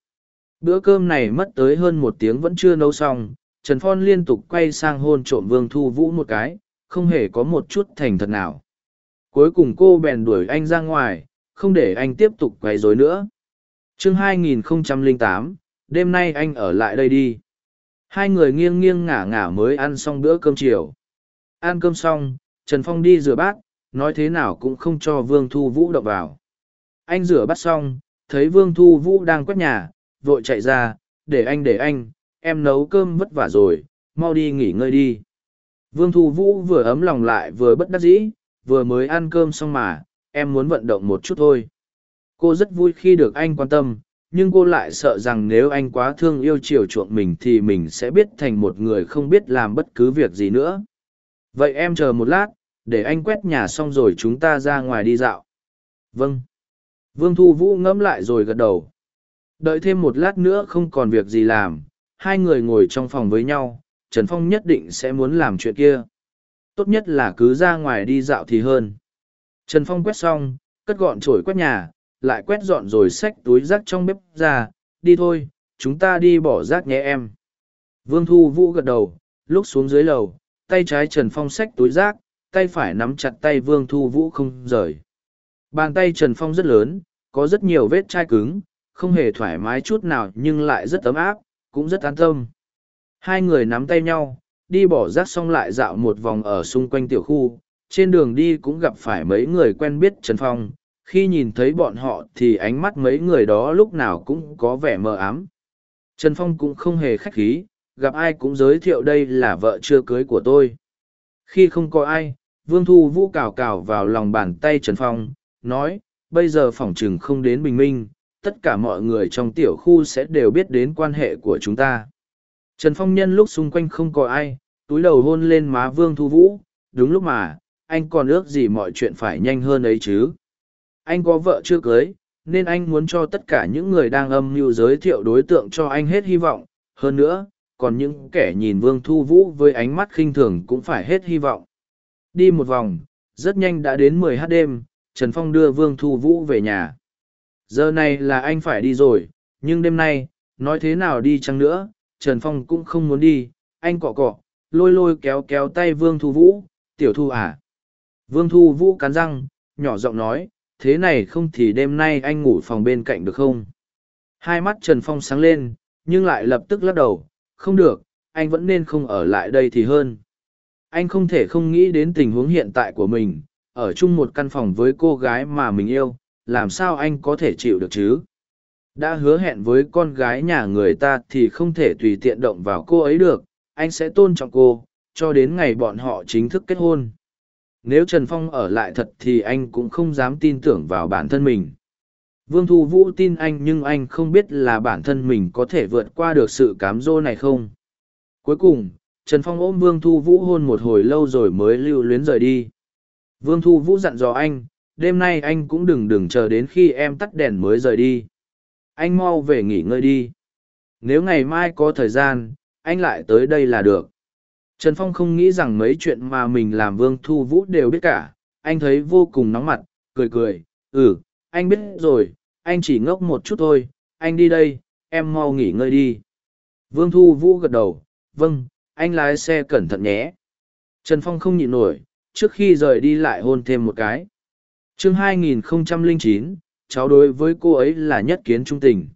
Bữa cơm này mất tới hơn một tiếng vẫn chưa nấu xong trần phong liên tục quay sang hôn trộm vương thu vũ một cái không hề có một chút thành thật nào. Cuối cùng cô bèn đuổi anh ra ngoài không để anh tiếp tục quấy rối nữa. Chương 2008, đêm nay anh ở lại đây đi. Hai người nghiêng nghiêng ngả ngả mới ăn xong bữa cơm chiều. Ăn cơm xong trần phong đi rửa bát nói thế nào cũng không cho vương thu vũ đọc vào anh rửa bát xong, thấy vương thu vũ đang quét nhà, vội chạy ra, để anh để anh, em nấu cơm vất vả rồi, mau đi nghỉ ngơi đi. Vương thu vũ vừa ấm lòng lại vừa bất đắc dĩ, vừa mới ăn cơm xong mà, em muốn vận động một chút thôi. Cô rất vui khi được anh quan tâm, nhưng cô lại sợ rằng nếu anh quá thương yêu chiều chuộng mình thì mình sẽ biết thành một người không biết làm bất cứ việc gì nữa. Vậy em chờ một lát, để anh quét nhà xong rồi chúng ta ra ngoài đi dạo. Vâng vương thu vũ ngẫm lại rồi gật đầu. Đợi thêm một lát nữa không còn việc gì làm, hai người ngồi trong phòng với nhau, trần phong nhất định sẽ muốn làm chuyện kia. Tốt nhất là cứ ra ngoài đi dạo thì hơn. Trần phong quét xong, cất gọn chổi quét nhà, lại quét dọn rồi xách túi rác trong bếp ra, đi thôi, chúng ta đi bỏ rác nhé em. Vương thu vũ gật đầu, lúc xuống dưới lầu, tay trái trần phong xách túi rác, tay phải nắm chặt tay vương thu vũ không rời bàn tay trần phong rất lớn, có rất nhiều vết chai cứng, không hề thoải mái chút nào nhưng lại rất ấm áp, cũng rất an tâm. Hai người nắm tay nhau, đi bỏ rác xong lại dạo một vòng ở xung quanh tiểu khu. Trên đường đi cũng gặp phải mấy người quen biết trần phong. Khi nhìn thấy bọn họ thì ánh mắt mấy người đó lúc nào cũng có vẻ mờ ám. Trần phong cũng không hề khách khí, gặp ai cũng giới thiệu đây là vợ chưa cưới của tôi. Khi không có ai, vương thu vũ cào cào vào lòng bàn tay trần phong nói, bây giờ phỏng trừng không đến bình minh, tất cả mọi người trong tiểu khu sẽ đều biết đến quan hệ của chúng ta. Trần phong nhân lúc xung quanh không có ai, túi đầu hôn lên má vương thu vũ, đúng lúc mà, anh còn ước gì mọi chuyện phải nhanh hơn ấy chứ? Anh có vợ chưa cưới, nên anh muốn cho tất cả những người đang âm mưu giới thiệu đối tượng cho anh hết hy vọng. Hơn nữa, còn những kẻ nhìn vương thu vũ với ánh mắt khinh thường cũng phải hết hy vọng. Đi một vòng, rất nhanh đã đến mười h đêm trần phong đưa vương thu vũ về nhà. Giờ này là anh phải đi rồi, nhưng đêm nay, nói thế nào đi chăng nữa, trần phong cũng không muốn đi, anh cọ cọ, lôi lôi kéo kéo tay vương thu vũ, tiểu thu à. Vương thu vũ cắn răng, nhỏ giọng nói, thế này không thì đêm nay anh ngủ phòng bên cạnh được không? Hai mắt trần phong sáng lên, nhưng lại lập tức lắc đầu, không được, anh vẫn nên không ở lại đây thì hơn. Anh không thể không nghĩ đến tình huống hiện tại của mình ở chung một căn phòng với cô gái mà mình yêu, làm sao anh có thể chịu được chứ? Đã hứa hẹn với con gái nhà người ta thì không thể tùy tiện động vào cô ấy được, anh sẽ tôn trọng cô, cho đến ngày bọn họ chính thức kết hôn. Nếu trần phong ở lại thật thì anh cũng không dám tin tưởng vào bản thân mình. Vương thu vũ tin anh nhưng anh không biết là bản thân mình có thể vượt qua được sự cám dỗ này không. Cuối cùng, trần phong ôm vương thu vũ hôn một hồi lâu rồi mới lưu luyến rời đi. Vương Thu Vũ dặn dò anh, đêm nay anh cũng đừng đừng chờ đến khi em tắt đèn mới rời đi. Anh mau về nghỉ ngơi đi. Nếu ngày mai có thời gian, anh lại tới đây là được. Trần Phong không nghĩ rằng mấy chuyện mà mình làm Vương Thu Vũ đều biết cả. Anh thấy vô cùng nóng mặt, cười cười. Ừ, anh biết rồi, anh chỉ ngốc một chút thôi. Anh đi đây, em mau nghỉ ngơi đi. Vương Thu Vũ gật đầu. Vâng, anh lái xe cẩn thận nhé. Trần Phong không nhịn nổi, trước khi rời đi lại hôn thêm một cái. chương 2009, cháu đối với cô ấy là nhất kiến trung tình.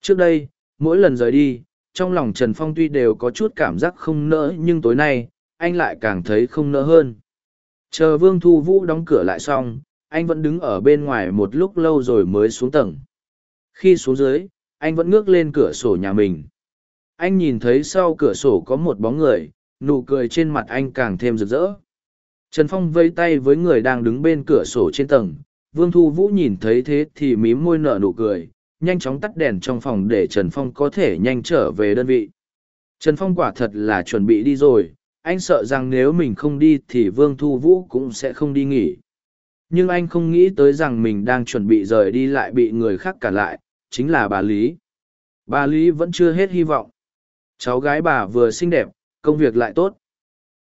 Trước đây, mỗi lần rời đi, trong lòng Trần Phong tuy đều có chút cảm giác không nỡ nhưng tối nay, anh lại càng thấy không nỡ hơn. Chờ Vương Thu Vũ đóng cửa lại xong, anh vẫn đứng ở bên ngoài một lúc lâu rồi mới xuống tầng. Khi xuống dưới, anh vẫn ngước lên cửa sổ nhà mình. Anh nhìn thấy sau cửa sổ có một bóng người, nụ cười trên mặt anh càng thêm rực rỡ. Trần Phong vây tay với người đang đứng bên cửa sổ trên tầng, Vương Thu Vũ nhìn thấy thế thì mím môi nở nụ cười, nhanh chóng tắt đèn trong phòng để Trần Phong có thể nhanh trở về đơn vị. Trần Phong quả thật là chuẩn bị đi rồi, anh sợ rằng nếu mình không đi thì Vương Thu Vũ cũng sẽ không đi nghỉ. Nhưng anh không nghĩ tới rằng mình đang chuẩn bị rời đi lại bị người khác cản lại, chính là bà Lý. Bà Lý vẫn chưa hết hy vọng. Cháu gái bà vừa xinh đẹp, công việc lại tốt.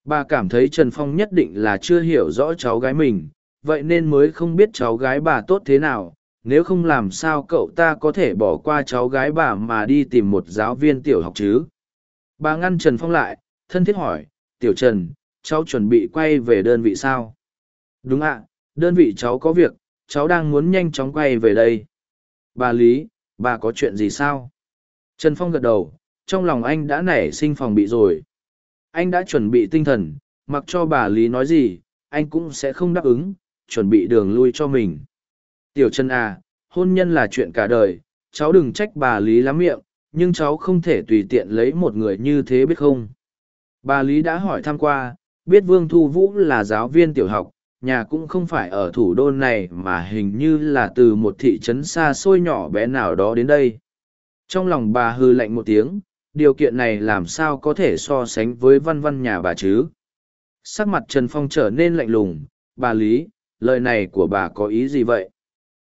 Bà cảm thấy Trần Phong nhất định là chưa hiểu rõ cháu gái mình, vậy nên mới không biết cháu gái bà tốt thế nào, nếu không làm sao cậu ta có thể bỏ qua cháu gái bà mà đi tìm một giáo viên tiểu học chứ. Bà ngăn Trần Phong lại, thân thiết hỏi, tiểu Trần, cháu chuẩn bị quay về đơn vị sao? Đúng ạ, đơn vị cháu có việc, cháu đang muốn nhanh chóng quay về đây. Bà Lý, bà có chuyện gì sao? Trần Phong gật đầu, trong lòng anh đã nảy sinh phòng bị rồi. Anh đã chuẩn bị tinh thần, mặc cho bà Lý nói gì, anh cũng sẽ không đáp ứng, chuẩn bị đường lui cho mình. Tiểu Trần à, hôn nhân là chuyện cả đời, cháu đừng trách bà Lý lắm miệng, nhưng cháu không thể tùy tiện lấy một người như thế biết không. Bà Lý đã hỏi thăm qua, biết Vương Thu Vũ là giáo viên tiểu học, nhà cũng không phải ở thủ đô này mà hình như là từ một thị trấn xa xôi nhỏ bé nào đó đến đây. Trong lòng bà hư lạnh một tiếng, điều kiện này làm sao có thể so sánh với văn văn nhà bà chứ? Sắc mặt trần phong trở nên lạnh lùng, bà lý, lời này của bà có ý gì vậy?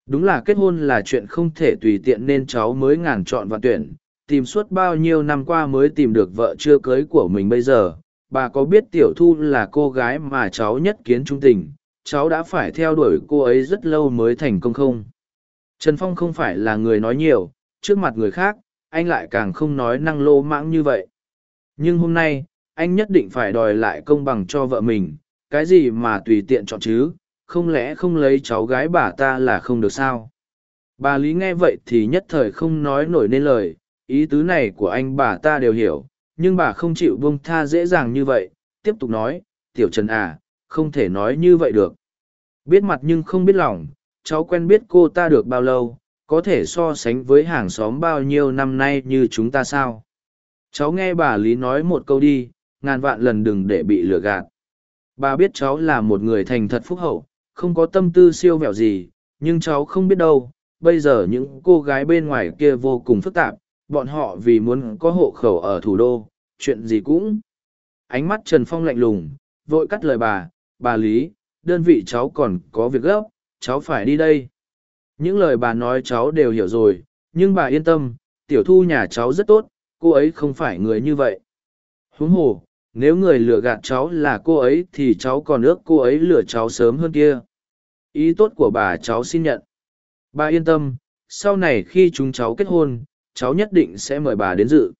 Đúng là kết hôn là chuyện không thể tùy tiện nên cháu mới ngàn chọn và tuyển, tìm suốt bao nhiêu năm qua mới tìm được vợ chưa cưới của mình bây giờ. Bà có biết tiểu thu là cô gái mà cháu nhất kiến trung tình, cháu đã phải theo đuổi cô ấy rất lâu mới thành công không? Trần phong không phải là người nói nhiều, trước mặt người khác anh lại càng không nói năng lô mãng như vậy. Nhưng hôm nay, anh nhất định phải đòi lại công bằng cho vợ mình, cái gì mà tùy tiện chọn chứ, không lẽ không lấy cháu gái bà ta là không được sao? Bà Lý nghe vậy thì nhất thời không nói nổi nên lời, ý tứ này của anh bà ta đều hiểu, nhưng bà không chịu buông tha dễ dàng như vậy, tiếp tục nói, tiểu trần à, không thể nói như vậy được. Biết mặt nhưng không biết lòng, cháu quen biết cô ta được bao lâu, có thể so sánh với hàng xóm bao nhiêu năm nay như chúng ta sao? Cháu nghe bà lý nói một câu đi, ngàn vạn lần đừng để bị lừa gạt. Bà biết cháu là một người thành thật phúc hậu, không có tâm tư siêu vẹo gì, nhưng cháu không biết đâu, bây giờ những cô gái bên ngoài kia vô cùng phức tạp, bọn họ vì muốn có hộ khẩu ở thủ đô, chuyện gì cũng. Ánh mắt trần phong lạnh lùng, vội cắt lời bà bà lý, đơn vị cháu còn có việc gấp, cháu phải đi đây những lời bà nói cháu đều hiểu rồi, nhưng bà yên tâm, tiểu thu nhà cháu rất tốt, cô ấy không phải người như vậy. Huống hồ, nếu người lừa gạt cháu là cô ấy thì cháu còn ước cô ấy lừa cháu sớm hơn kia. Ý tốt của bà cháu xin nhận. Bà yên tâm, sau này khi chúng cháu kết hôn, cháu nhất định sẽ mời bà đến dự.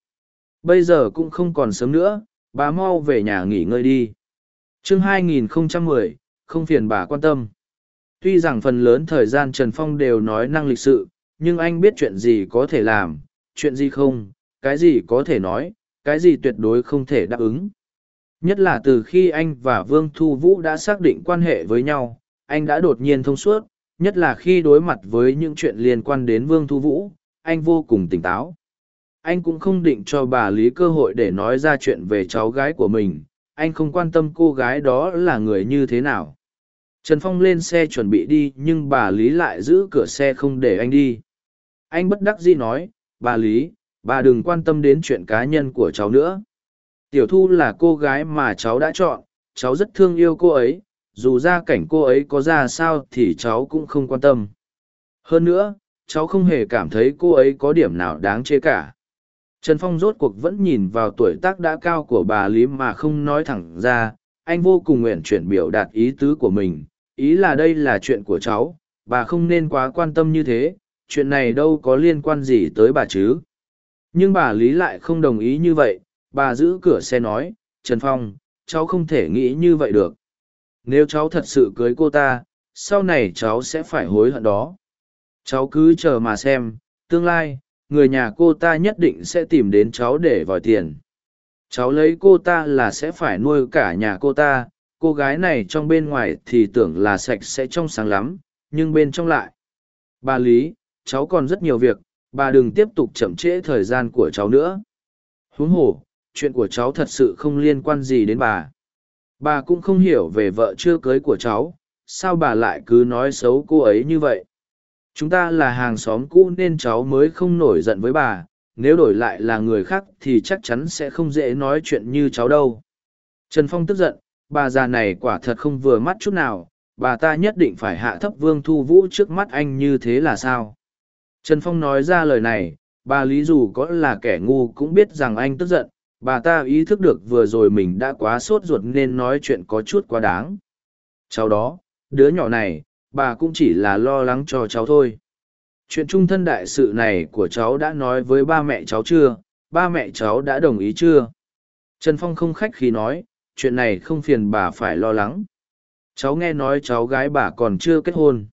Bây giờ cũng không còn sớm nữa, bà mau về nhà nghỉ ngơi đi. chương 2010, không phiền bà quan tâm. Tuy rằng phần lớn thời gian Trần Phong đều nói năng lịch sự, nhưng anh biết chuyện gì có thể làm, chuyện gì không, cái gì có thể nói, cái gì tuyệt đối không thể đáp ứng. Nhất là từ khi anh và Vương Thu Vũ đã xác định quan hệ với nhau, anh đã đột nhiên thông suốt, nhất là khi đối mặt với những chuyện liên quan đến Vương Thu Vũ, anh vô cùng tỉnh táo. Anh cũng không định cho bà Lý cơ hội để nói ra chuyện về cháu gái của mình, anh không quan tâm cô gái đó là người như thế nào. Trần Phong lên xe chuẩn bị đi nhưng bà Lý lại giữ cửa xe không để anh đi. Anh bất đắc dĩ nói, bà Lý, bà đừng quan tâm đến chuyện cá nhân của cháu nữa. Tiểu Thu là cô gái mà cháu đã chọn, cháu rất thương yêu cô ấy, dù ra cảnh cô ấy có ra sao thì cháu cũng không quan tâm hơn nữa cháu không hề cảm thấy cô ấy có điểm nào đáng chê cả trần phong rốt cuộc vẫn nhìn vào tuổi tác đã cao của bà lý mà không nói thẳng ra anh vô cùng nguyện chuyển biểu đạt ý tứ của mình ý là đây là chuyện của cháu, bà không nên quá quan tâm như thế, chuyện này đâu có liên quan gì tới bà chứ. Nhưng bà lý lại không đồng ý như vậy, bà giữ cửa xe nói, trần phong, cháu không thể nghĩ như vậy được. Nếu cháu thật sự cưới cô ta, sau này cháu sẽ phải hối hận đó. Cháu cứ chờ mà xem, tương lai, người nhà cô ta nhất định sẽ tìm đến cháu để vòi tiền. Cháu lấy cô ta là sẽ phải nuôi cả nhà cô ta cô gái này trong bên ngoài thì tưởng là sạch sẽ trong sáng lắm, nhưng bên trong lại. Bà lý, cháu còn rất nhiều việc, bà đừng tiếp tục chậm trễ thời gian của cháu nữa. Huống hồ, chuyện của cháu thật sự không liên quan gì đến bà. Bà cũng không hiểu về vợ chưa cưới của cháu, sao bà lại cứ nói xấu cô ấy như vậy? Chúng ta là hàng xóm cũ nên cháu mới không nổi giận với bà, nếu đổi lại là người khác thì chắc chắn sẽ không dễ nói chuyện như cháu đâu. Trần phong tức giận bà già này quả thật không vừa mắt chút nào, bà ta nhất định phải hạ thấp vương thu vũ trước mắt anh như thế là sao? Trần phong nói ra lời này, bà lý dù có là kẻ ngu cũng biết rằng anh tức giận, bà ta ý thức được vừa rồi mình đã quá sốt ruột nên nói chuyện có chút quá đáng. Cháu đó, đứa nhỏ này, bà cũng chỉ là lo lắng cho cháu thôi. Chuyện trung thân đại sự này của cháu đã nói với ba mẹ cháu chưa? Ba mẹ cháu đã đồng ý chưa? Trần phong không khách khí nói chuyện này không phiền bà phải lo lắng. Cháu nghe nói cháu gái bà còn chưa kết hôn.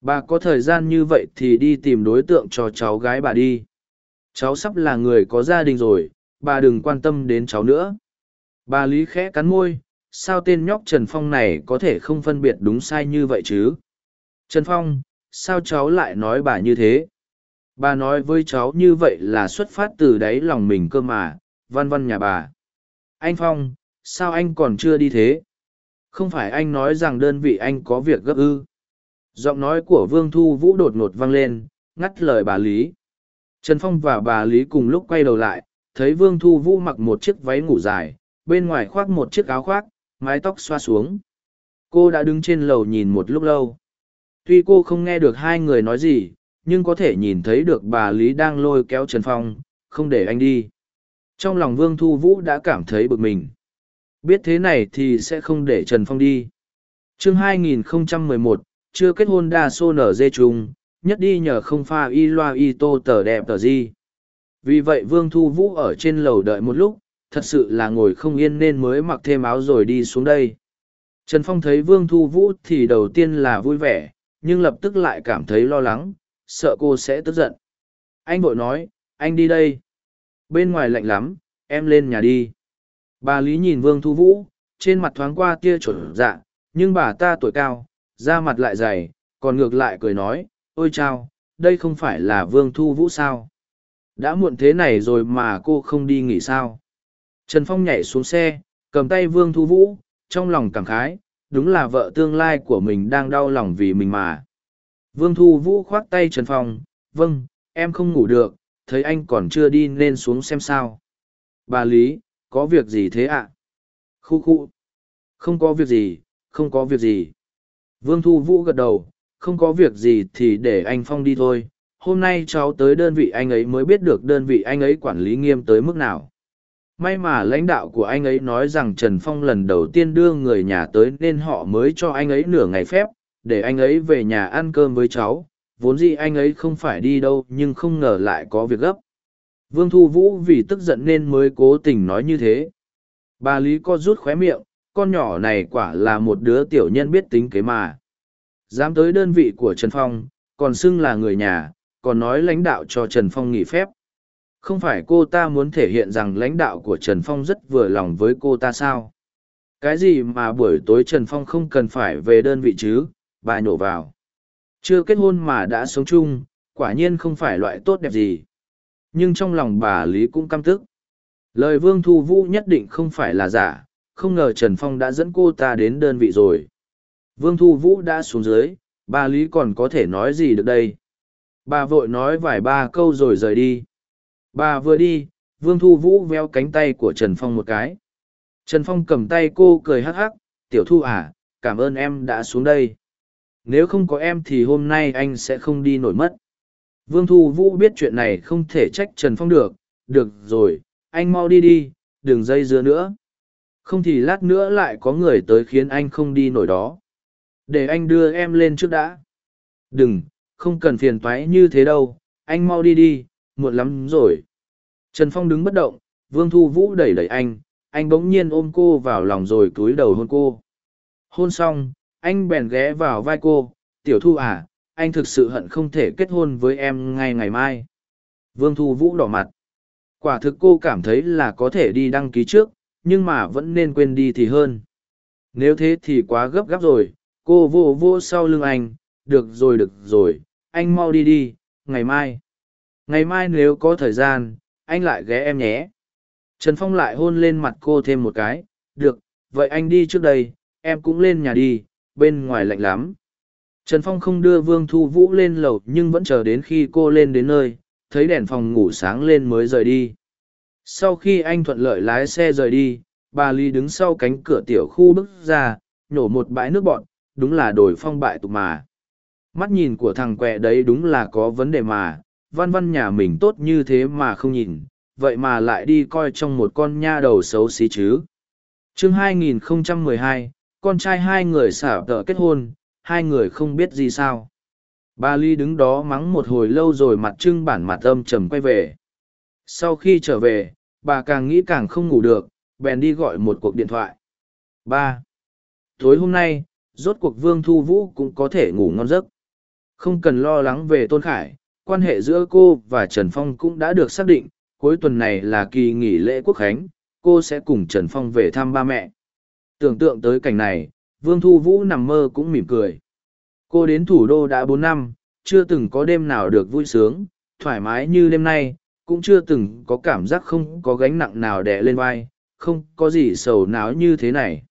Bà có thời gian như vậy thì đi tìm đối tượng cho cháu gái bà đi. Cháu sắp là người có gia đình rồi, bà đừng quan tâm đến cháu nữa. Bà lý khẽ cắn môi, sao tên nhóc trần phong này có thể không phân biệt đúng sai như vậy chứ? Trần phong, sao cháu lại nói bà như thế? Bà nói với cháu như vậy là xuất phát từ đáy lòng mình cơ mà, văn văn nhà bà. Anh phong sao anh còn chưa đi thế? Không phải anh nói rằng đơn vị anh có việc gấp ư? Giọng nói của vương thu vũ đột ngột vang lên, ngắt lời bà lý. Trần phong và bà lý cùng lúc quay đầu lại, thấy vương thu vũ mặc một chiếc váy ngủ dài, bên ngoài khoác một chiếc áo khoác, mái tóc xoa xuống. Cô đã đứng trên lầu nhìn một lúc lâu. Tuy cô không nghe được hai người nói gì, nhưng có thể nhìn thấy được bà lý đang lôi kéo trần phong, không để anh đi. Trong lòng vương thu vũ đã cảm thấy bực mình biết thế này thì sẽ không để trần phong đi. Chương 2011, chưa kết hôn đa xô nở dê trùng nhất đi nhờ không pha y loa y tô tờ đẹp tờ gì vì vậy vương thu vũ ở trên lầu đợi một lúc thật sự là ngồi không yên nên mới mặc thêm áo rồi đi xuống đây. Trần phong thấy vương thu vũ thì đầu tiên là vui vẻ nhưng lập tức lại cảm thấy lo lắng sợ cô sẽ tức giận. Anh vội nói anh đi đây. Bên ngoài lạnh lắm em lên nhà đi bà lý nhìn vương thu vũ, trên mặt thoáng qua tia chuẩn dạ nhưng bà ta tuổi cao, da mặt lại dày, còn ngược lại cười nói, ôi chao, đây không phải là vương thu vũ sao? Đã muộn thế này rồi mà cô không đi nghỉ sao? Trần phong nhảy xuống xe, cầm tay vương thu vũ, trong lòng cảm khái, đúng là vợ tương lai của mình đang đau lòng vì mình mà. Vương thu vũ khoác tay trần phong vâng em không ngủ được, thấy anh còn chưa đi nên xuống xem sao. Bà lý có việc gì thế ạ? À? khu khu. Không có việc gì, không có việc gì. Vương thu vũ gật đầu, không có việc gì thì để anh phong đi thôi. Hôm nay cháu tới đơn vị anh ấy mới biết được đơn vị anh ấy quản lý nghiêm tới mức nào. May mà lãnh đạo của anh ấy nói rằng trần phong lần đầu tiên đưa người nhà tới nên họ mới cho anh ấy nửa ngày phép, để anh ấy về nhà ăn cơm với cháu. Vốn dĩ anh ấy không phải đi đâu nhưng không ngờ lại có việc gấp vương thu vũ vì tức giận nên mới cố tình nói như thế bà lý co rút khóe miệng con nhỏ này quả là một đứa tiểu nhân biết tính kế mà dám tới đơn vị của trần phong còn xưng là người nhà còn nói lãnh đạo cho Trần Phong nghỉ phép. Không phải cô ta muốn thể hiện rằng lãnh đạo của Trần Phong rất vừa lòng với cô ta sao? Cái gì mà buổi tối Trần Phong không cần phải về đơn vị chứ, bà nhổ vào. Chưa kết hôn mà đã sống chung, quả nhiên không phải loại tốt đẹp gì. Nhưng trong lòng bà Lý cũng căm tức. Lời Vương Thu Vũ nhất định không phải là giả, không ngờ Trần Phong đã dẫn cô ta đến đơn vị rồi. Vương Thu Vũ đã xuống dưới, bà Lý còn có thể nói gì được đây? bà vội nói vài ba câu rồi rời đi bà vừa đi vương thu vũ véo cánh tay của trần phong một cái trần phong cầm tay cô cười hắc hắc tiểu thu à cảm ơn em đã xuống đây nếu không có em thì hôm nay anh sẽ không đi nổi mất vương thu vũ biết chuyện này không thể trách trần phong được. Được rồi, anh mau đi đi, đừng dây dưa nữa. Không thì lát nữa lại có người tới khiến anh không đi nổi đó. Để anh đưa em lên trước đã. Đừng, không cần phiền toái như thế đâu. Anh mau đi đi, muộn lắm rồi. Trần phong đứng bất động, vương thu vũ đẩy đẩy anh. Anh bỗng nhiên ôm cô vào lòng rồi cúi đầu hôn cô. Hôn xong, anh bèn ghé vào vai cô. Tiểu thu à anh thực sự hận không thể kết hôn với em ngay ngày mai. Vương thu vũ đỏ mặt. Quả thực cô cảm thấy là có thể đi đăng ký trước, nhưng mà vẫn nên quên đi thì hơn. Nếu thế thì quá gấp gáp rồi, cô vô vô sau lưng anh, được rồi được rồi, anh mau đi đi, ngày mai. Ngày mai nếu có thời gian, anh lại ghé em nhé. Trần phong lại hôn lên mặt cô thêm một cái. Được, vậy anh đi trước đây, em cũng lên nhà đi, bên ngoài lạnh lắm trần phong không đưa vương thu vũ lên lầu nhưng vẫn chờ đến khi cô lên đến nơi thấy đèn phòng ngủ sáng lên mới rời đi. Sau khi anh thuận lợi lái xe rời đi bà ly đứng sau cánh cửa tiểu khu bước ra nhổ một bãi nước bọn đúng là đổi phong bại tục mà. Mắt nhìn của thằng quẹ đấy đúng là có vấn đề mà văn văn nhà mình tốt như thế mà không nhìn vậy mà lại đi coi trong một con nha đầu xấu xí chứ. Chương 2012, con trai hai người xả tợ kết hôn hai người không biết gì sao. Bà ly đứng đó mắng một hồi lâu rồi mặt trưng bản mặt âm trầm quay về. Sau khi trở về, bà càng nghĩ càng không ngủ được, bèn đi gọi một cuộc điện thoại. Ba, tối hôm nay, rốt cuộc vương thu vũ cũng có thể ngủ ngon giấc. Không cần lo lắng về tôn khải, quan hệ giữa cô và trần phong cũng đã được xác định, cuối tuần này là kỳ nghỉ lễ quốc khánh, cô sẽ cùng trần phong về thăm ba mẹ. Tưởng tượng tới cảnh này vương thu vũ nằm mơ cũng mỉm cười. Cô đến thủ đô đã bốn năm, chưa từng có đêm nào được vui sướng, thoải mái như đêm nay, cũng chưa từng có cảm giác không có gánh nặng nào đè lên vai, không có gì sầu náo như thế này.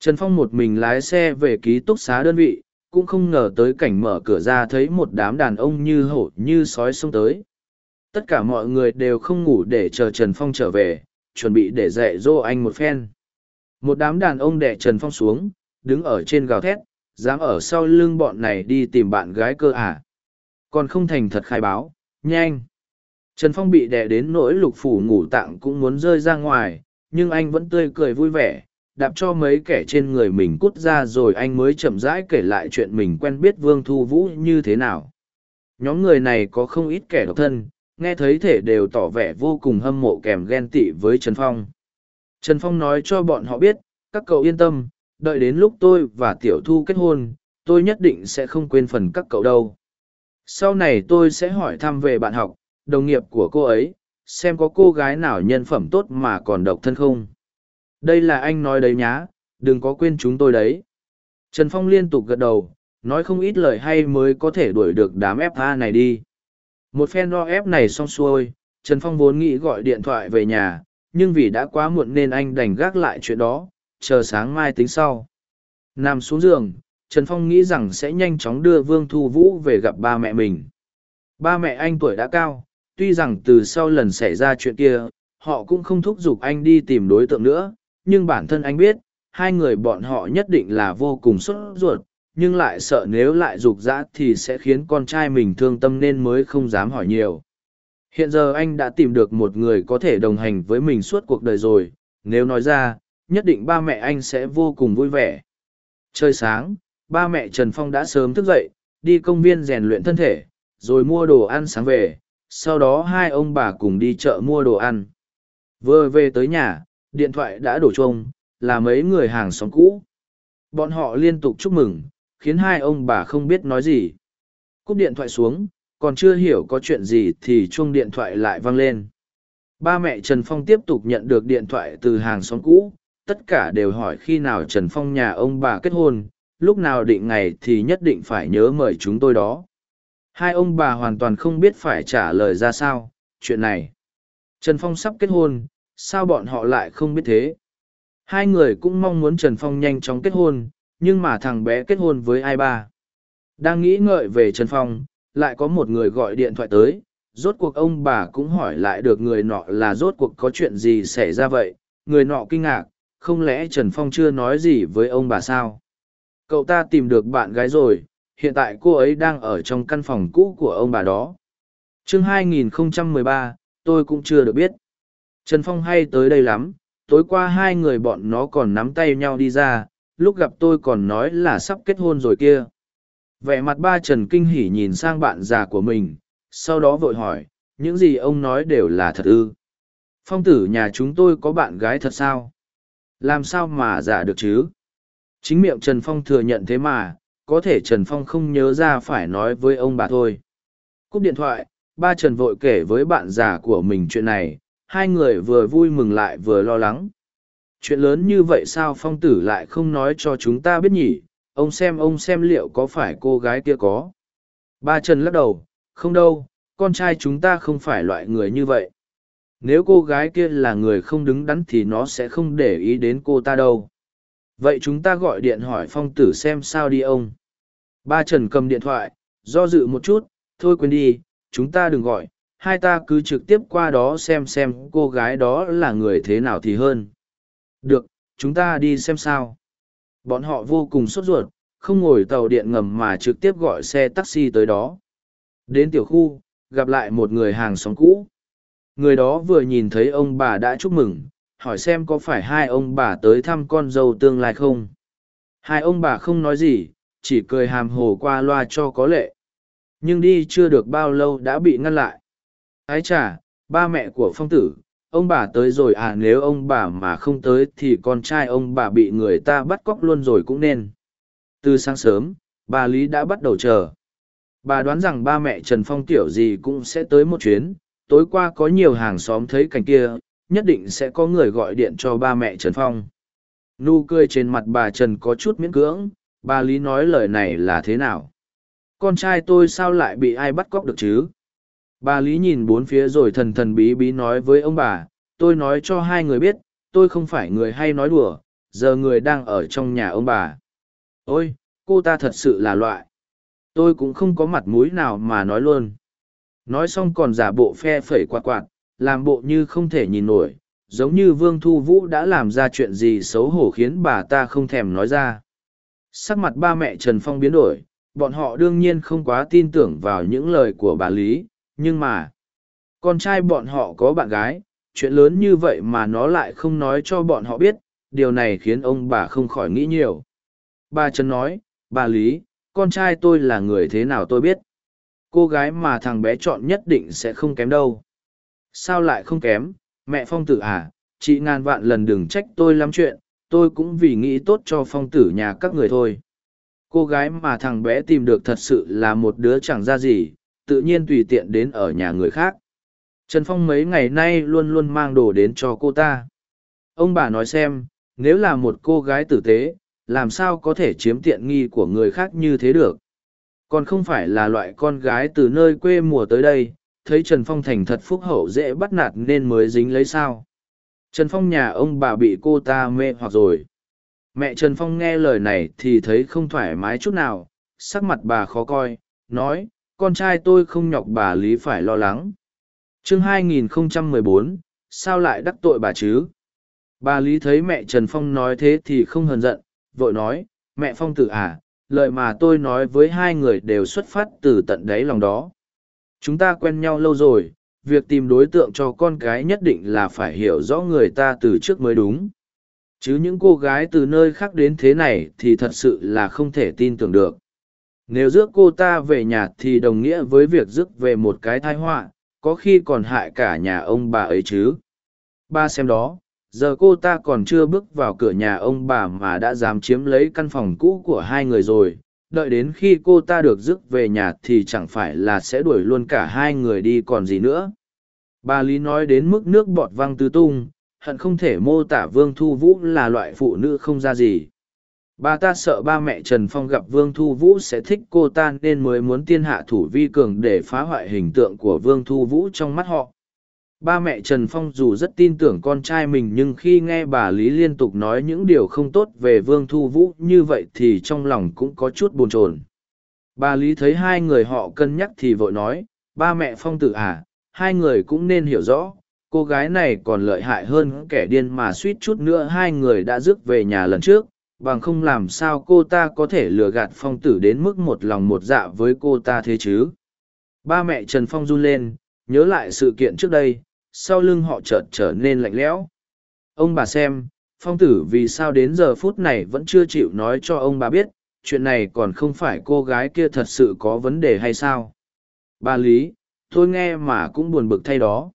Trần phong một mình lái xe về ký túc xá đơn vị, cũng không ngờ tới cảnh mở cửa ra thấy một đám đàn ông như hổ như sói xông tới. Tất cả mọi người đều không ngủ để chờ trần phong trở về, chuẩn bị để dạy dỗ anh một phen. Một đám đàn ông đẻ trần phong xuống đứng ở trên gào thét, dám ở sau lưng bọn này đi tìm bạn gái cơ à. còn không thành thật khai báo, nhanh. Trần phong bị đè đến nỗi lục phủ ngủ tạng cũng muốn rơi ra ngoài, nhưng anh vẫn tươi cười vui vẻ, đạp cho mấy kẻ trên người mình cút ra rồi anh mới chậm rãi kể lại chuyện mình quen biết vương thu vũ như thế nào. Nhóm người này có không ít kẻ độc thân, nghe thấy thể đều tỏ vẻ vô cùng hâm mộ kèm ghen tị với trần phong. Trần phong nói cho bọn họ biết, các cậu yên tâm đợi đến lúc tôi và tiểu thu kết hôn, tôi nhất định sẽ không quên phần các cậu đâu. Sau này tôi sẽ hỏi thăm về bạn học, đồng nghiệp của cô ấy, xem có cô gái nào nhân phẩm tốt mà còn độc thân không. Đây là anh nói đấy nhá, đừng có quên chúng tôi đấy. Trần phong liên tục gật đầu, nói không ít lời hay mới có thể đuổi được đám fa này đi. Một phen lo ép này xong xuôi, trần phong vốn nghĩ gọi điện thoại về nhà, nhưng vì đã quá muộn nên anh đành gác lại chuyện đó chờ sáng mai tính sau. Nằm xuống giường, trần phong nghĩ rằng sẽ nhanh chóng đưa vương thu vũ về gặp ba mẹ mình. Ba mẹ anh tuổi đã cao, tuy rằng từ sau lần xảy ra chuyện kia, họ cũng không thúc giục anh đi tìm đối tượng nữa, nhưng bản thân anh biết, hai người bọn họ nhất định là vô cùng sốt ruột, nhưng lại sợ nếu lại dục dã thì sẽ khiến con trai mình thương tâm nên mới không dám hỏi nhiều. Hiện giờ anh đã tìm được một người có thể đồng hành với mình suốt cuộc đời rồi, nếu nói ra nhất định ba mẹ anh sẽ vô cùng vui vẻ. Trời sáng ba mẹ trần phong đã sớm thức dậy đi công viên rèn luyện thân thể rồi mua đồ ăn sáng về sau đó hai ông bà cùng đi chợ mua đồ ăn. Vừa về tới nhà điện thoại đã đổ chuông, là mấy người hàng xóm cũ. Bọn họ liên tục chúc mừng khiến hai ông bà không biết nói gì. Cúp điện thoại xuống còn chưa hiểu có chuyện gì thì chuông điện thoại lại vang lên. Ba mẹ trần phong tiếp tục nhận được điện thoại từ hàng xóm cũ tất cả đều hỏi khi nào trần phong nhà ông bà kết hôn, lúc nào định ngày thì nhất định phải nhớ mời chúng tôi đó. Hai ông bà hoàn toàn không biết phải trả lời ra sao, chuyện này. Trần phong sắp kết hôn, sao bọn họ lại không biết thế? Hai người cũng mong muốn trần phong nhanh chóng kết hôn, nhưng mà thằng bé kết hôn với ai ba? Đang nghĩ ngợi về trần phong, lại có một người gọi điện thoại tới, rốt cuộc ông bà cũng hỏi lại được người nọ là rốt cuộc có chuyện gì xảy ra vậy? Người nọ kinh ngạc không lẽ trần phong chưa nói gì với ông bà sao Cậu ta tìm được bạn gái rồi, hiện tại cô ấy đang ở trong căn phòng cũ của ông bà đó. chương 2013, tôi cũng chưa được biết. Trần Phong hay tới đây lắm, tối qua hai người bọn nó còn nắm tay nhau đi ra, lúc gặp tôi còn nói là sắp kết hôn rồi kia. Vẻ mặt ba Trần kinh hỉ nhìn sang bạn già của mình, sau đó vội hỏi, những gì ông nói đều là thật ư. Phong tử nhà chúng tôi có bạn gái thật sao? Làm sao mà giả được chứ? Chính miệng Trần Phong thừa nhận thế mà, có thể Trần Phong không nhớ ra phải nói với ông bà thôi. Cúp điện thoại, ba Trần vội kể với bạn già của mình chuyện này, hai người vừa vui mừng lại vừa lo lắng. Chuyện lớn như vậy sao Phong tử lại không nói cho chúng ta biết nhỉ, ông xem ông xem liệu có phải cô gái kia có. Ba Trần lắc đầu, không đâu, con trai chúng ta không phải loại người như vậy. Nếu cô gái kia là người không đứng đắn thì nó sẽ không để ý đến cô ta đâu. Vậy chúng ta gọi điện hỏi phong tử xem sao đi ông. Ba Trần cầm điện thoại, do dự một chút, thôi quên đi, chúng ta đừng gọi, hai ta cứ trực tiếp qua đó xem xem cô gái đó là người thế nào thì hơn. Được, chúng ta đi xem sao. Bọn họ vô cùng sốt ruột, không ngồi tàu điện ngầm mà trực tiếp gọi xe taxi tới đó. Đến tiểu khu, gặp lại một người hàng xóm cũ. Người đó vừa nhìn thấy ông bà đã chúc mừng, hỏi xem có phải hai ông bà tới thăm con dâu tương lai không. Hai ông bà không nói gì, chỉ cười hàm hồ qua loa cho có lệ. Nhưng đi chưa được bao lâu đã bị ngăn lại. Ái chà, ba mẹ của phong tử, ông bà tới rồi à nếu ông bà mà không tới thì con trai ông bà bị người ta bắt cóc luôn rồi cũng nên. Từ sáng sớm, bà Lý đã bắt đầu chờ. Bà đoán rằng ba mẹ Trần Phong tiểu gì cũng sẽ tới một chuyến, tối qua có nhiều hàng xóm thấy cảnh kia, nhất định sẽ có người gọi điện cho ba mẹ Trần Phong. Nu cười trên mặt bà Trần có chút miễn cưỡng, bà Lý nói lời này là thế nào? Con trai tôi sao lại bị ai bắt cóc được chứ? Bà Lý nhìn bốn phía rồi thần thần bí bí nói với ông bà, tôi nói cho hai người biết, tôi không phải người hay nói đùa, giờ người đang ở trong nhà ông bà. Ôi, cô ta thật sự là loại. Tôi cũng không có mặt mũi nào mà nói luôn. Nói xong còn giả bộ phe phẩy quạt quạt, làm bộ như không thể nhìn nổi, giống như Vương Thu Vũ đã làm ra chuyện gì xấu hổ khiến bà ta không thèm nói ra. Sắc mặt ba mẹ Trần Phong biến đổi, bọn họ đương nhiên không quá tin tưởng vào những lời của bà Lý, nhưng mà, con trai bọn họ có bạn gái, chuyện lớn như vậy mà nó lại không nói cho bọn họ biết, điều này khiến ông bà không khỏi nghĩ nhiều. Bà Trần nói, bà Lý, con trai tôi là người thế nào tôi biết. Cô gái mà thằng bé chọn nhất định sẽ không kém đâu. Sao lại không kém, mẹ phong tử à, chị ngàn vạn lần đừng trách tôi lắm chuyện, tôi cũng vì nghĩ tốt cho phong tử nhà các người thôi. Cô gái mà thằng bé tìm được thật sự là một đứa chẳng ra gì, tự nhiên tùy tiện đến ở nhà người khác. Trần Phong mấy ngày nay luôn luôn mang đồ đến cho cô ta. Ông bà nói xem, nếu là một cô gái tử tế, làm sao có thể chiếm tiện nghi của người khác như thế được. Còn không phải là loại con gái từ nơi quê mùa tới đây, thấy Trần Phong thành thật phúc hậu dễ bắt nạt nên mới dính lấy sao. Trần Phong nhà ông bà bị cô ta mê hoặc rồi. Mẹ Trần Phong nghe lời này thì thấy không thoải mái chút nào, sắc mặt bà khó coi, nói, con trai tôi không nhọc bà Lý phải lo lắng. chương 2014, sao lại đắc tội bà chứ? Bà Lý thấy mẹ Trần Phong nói thế thì không hờn giận, vội nói, mẹ Phong tử à, lời mà tôi nói với hai người đều xuất phát từ tận đáy lòng đó. Chúng ta quen nhau lâu rồi, việc tìm đối tượng cho con cái nhất định là phải hiểu rõ người ta từ trước mới đúng. Chứ những cô gái từ nơi khác đến thế này thì thật sự là không thể tin tưởng được. Nếu rước cô ta về nhà thì đồng nghĩa với việc rước về một cái thai họa, có khi còn hại cả nhà ông bà ấy chứ. Ba xem đó, giờ cô ta còn chưa bước vào cửa nhà ông bà mà đã dám chiếm lấy căn phòng cũ của hai người rồi. Đợi đến khi cô ta được rước về nhà thì chẳng phải là sẽ đuổi luôn cả hai người đi còn gì nữa. Bà lý nói đến mức nước bọt văng tứ tung, hận không thể mô tả vương thu vũ là loại phụ nữ không ra gì. Bà ta sợ ba mẹ trần phong gặp vương thu vũ sẽ thích cô ta nên mới muốn tiên hạ thủ vi cường để phá hoại hình tượng của vương thu vũ trong mắt họ. Ba mẹ Trần Phong dù rất tin tưởng con trai mình nhưng khi nghe bà Lý liên tục nói những điều không tốt về Vương Thu Vũ như vậy thì trong lòng cũng có chút bồn chồn. Bà Lý thấy hai người họ cân nhắc thì vội nói, ba mẹ Phong tử à, hai người cũng nên hiểu rõ, cô gái này còn lợi hại hơn kẻ điên mà suýt chút nữa hai người đã rước về nhà lần trước, bằng không làm sao cô ta có thể lừa gạt phong tử đến mức một lòng một dạ với cô ta thế chứ ba mẹ trần phong run lên nhớ lại sự kiện trước đây sau lưng họ chợt trở nên lạnh lẽo. Ông bà xem, phong tử vì sao đến giờ phút này vẫn chưa chịu nói cho ông bà biết, chuyện này còn không phải cô gái kia thật sự có vấn đề hay sao? Bà lý, tôi nghe mà cũng buồn bực thay đó.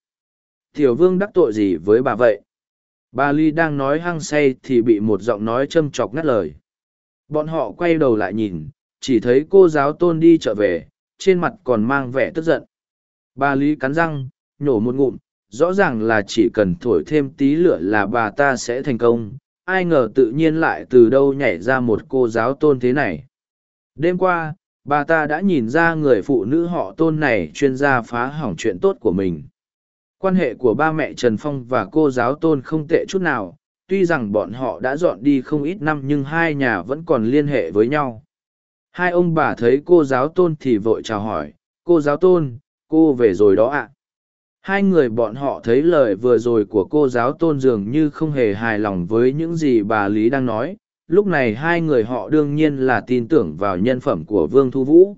Tiểu vương đắc tội gì với bà vậy? Bà lý đang nói hăng say thì bị một giọng nói châm chọc ngắt lời. Bọn họ quay đầu lại nhìn, chỉ thấy cô giáo tôn đi trở về, trên mặt còn mang vẻ tức giận. Bà lý cắn răng, nhổ một ngụm rõ ràng là chỉ cần thổi thêm tí lửa là bà ta sẽ thành công. Ai ngờ tự nhiên lại từ đâu nhảy ra một cô giáo tôn thế này. Đêm qua, bà ta đã nhìn ra người phụ nữ họ tôn này chuyên gia phá hỏng chuyện tốt của mình. Quan hệ của ba mẹ trần phong và cô giáo tôn không tệ chút nào. Tuy rằng bọn họ đã dọn đi không ít năm nhưng hai nhà vẫn còn liên hệ với nhau. Hai ông bà thấy cô giáo tôn thì vội chào hỏi. Cô giáo tôn, cô về rồi đó ạ hai người bọn họ thấy lời vừa rồi của cô giáo tôn dường như không hề hài lòng với những gì bà lý đang nói. Lúc này hai người họ đương nhiên là tin tưởng vào nhân phẩm của vương thu vũ.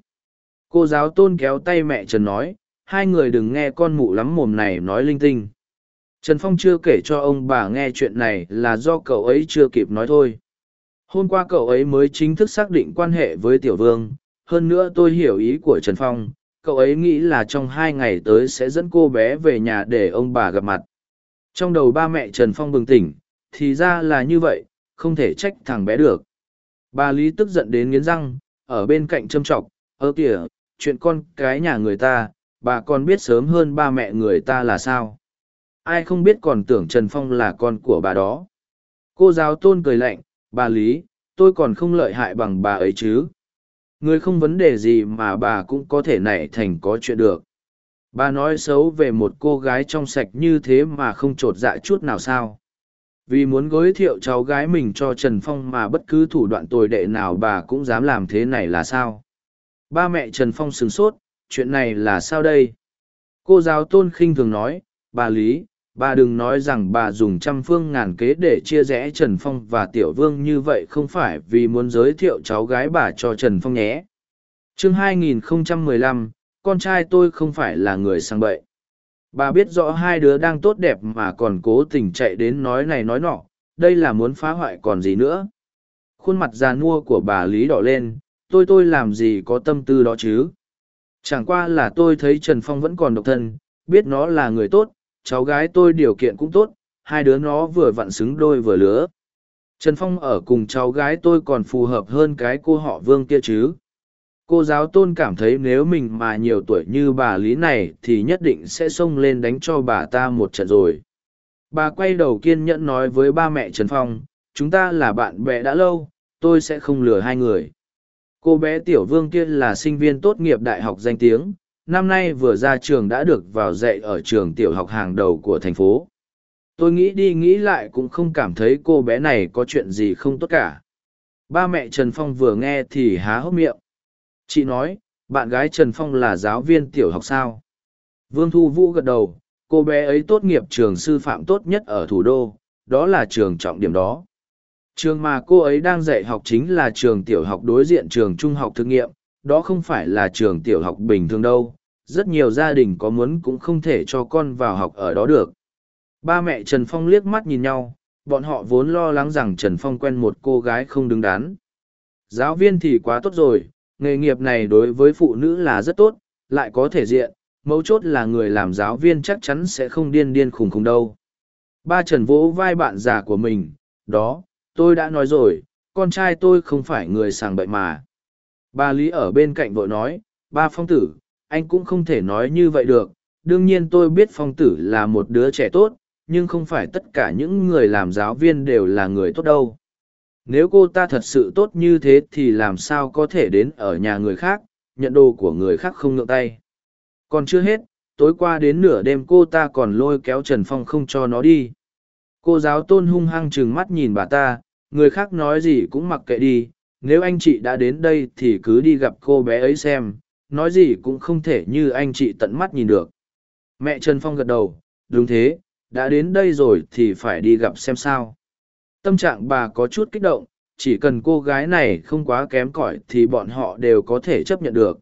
Cô giáo tôn kéo tay mẹ trần nói, hai người đừng nghe con mụ lắm mồm này nói linh tinh. Trần phong chưa kể cho ông bà nghe chuyện này là do cậu ấy chưa kịp nói thôi. Hôm qua cậu ấy mới chính thức xác định quan hệ với tiểu vương, hơn nữa tôi hiểu ý của trần phong cậu ấy nghĩ là trong hai ngày tới sẽ dẫn cô bé về nhà để ông bà gặp mặt. Trong đầu ba mẹ trần phong bừng tỉnh, thì ra là như vậy, không thể trách thằng bé được. Bà lý tức giận đến nghiến răng, ở bên cạnh châm t r ọ c ơ kìa, chuyện con cái nhà người ta, bà còn biết sớm hơn ba mẹ người ta là sao? Ai không biết còn tưởng trần phong là con của bà đó? Cô giáo tôn cười lạnh, bà lý, tôi còn không lợi hại bằng bà ấy chứ. Người không vấn đề gì mà bà cũng có thể nảy thành có chuyện được. Bà nói xấu về một cô gái trong sạch như thế mà không t r ộ t dạ chút nào sao. Vì muốn giới thiệu cháu gái mình cho Trần Phong mà bất cứ thủ đoạn tồi đệ nào bà cũng dám làm thế này là sao. Ba mẹ Trần Phong sửng sốt, chuyện này là sao đây? Cô giáo tôn khinh thường nói, bà Lý, bà đừng nói rằng bà dùng trăm phương ngàn kế để chia rẽ trần phong và tiểu vương như vậy không phải vì muốn giới thiệu cháu gái bà cho trần phong nhé. Chương 2015, con trai tôi không phải là người sang bậy. Bà biết rõ hai đứa đang tốt đẹp mà còn cố tình chạy đến nói này nói nọ đây là muốn phá hoại còn gì nữa. Khuôn mặt già nua của bà lý đỏ lên tôi tôi làm gì có tâm tư đó chứ? Chẳng qua là tôi thấy trần phong vẫn còn độc thân biết nó là người tốt cháu gái tôi điều kiện cũng tốt, hai đứa nó vừa vặn xứng đôi vừa lứa. Trần Phong ở cùng cháu gái tôi còn phù hợp hơn cái cô họ vương kia chứ. Cô giáo tôn cảm thấy nếu mình mà nhiều tuổi như bà Lý này thì nhất định sẽ xông lên đánh cho bà ta một trận rồi. Bà quay đầu kiên nhẫn nói với ba mẹ Trần Phong, chúng ta là bạn bè đã lâu, tôi sẽ không lừa hai người. Cô bé Tiểu Vương kia là sinh viên tốt nghiệp đại học danh tiếng, năm nay vừa ra trường đã được vào dạy ở trường tiểu học hàng đầu của thành phố. Tôi nghĩ đi nghĩ lại cũng không cảm thấy cô bé này có chuyện gì không tốt cả. Ba mẹ trần phong vừa nghe thì há hốc miệng. Chị nói, bạn gái trần phong là giáo viên tiểu học sao? Vương thu vũ gật đầu, cô bé ấy tốt nghiệp trường sư phạm tốt nhất ở thủ đô, đó là trường trọng điểm đó. Trường mà cô ấy đang dạy học chính là trường tiểu học đối diện trường trung học thực nghiệm, đó không phải là trường tiểu học bình thường đâu rất nhiều gia đình có muốn cũng không thể cho con vào học ở đó được. Ba mẹ Trần Phong liếc mắt nhìn nhau, bọn họ vốn lo lắng rằng Trần Phong quen một cô gái không đứng đắn. Giáo viên thì quá tốt rồi, nghề nghiệp này đối với phụ nữ là rất tốt, lại có thể diện, mấu chốt là người làm giáo viên chắc chắn sẽ không điên điên khùng khùng đâu. Ba Trần vỗ vai bạn già của mình, đó, tôi đã nói rồi, con trai tôi không phải người sàng bậy mà. Ba Lý ở bên cạnh vội nói, ba phong tử, anh cũng không thể nói như vậy được. Đương nhiên tôi biết phong tử là một đứa trẻ tốt, nhưng không phải tất cả những người làm giáo viên đều là người tốt đâu. Nếu cô ta thật sự tốt như thế thì làm sao có thể đến ở nhà người khác, nhận đồ của người khác không ngượng tay. Còn chưa hết, tối qua đến nửa đêm cô ta còn lôi kéo trần phong không cho nó đi. Cô giáo tôn hung hăng trừng mắt nhìn bà ta, người khác nói gì cũng mặc kệ đi, nếu anh chị đã đến đây thì cứ đi gặp cô bé ấy xem nói gì cũng không thể như anh chị tận mắt nhìn được. Mẹ Trần Phong gật đầu, đúng thế, đã đến đây rồi thì phải đi gặp xem sao. Tâm trạng bà có chút kích động, chỉ cần cô gái này không quá kém cỏi thì bọn họ đều có thể chấp nhận được.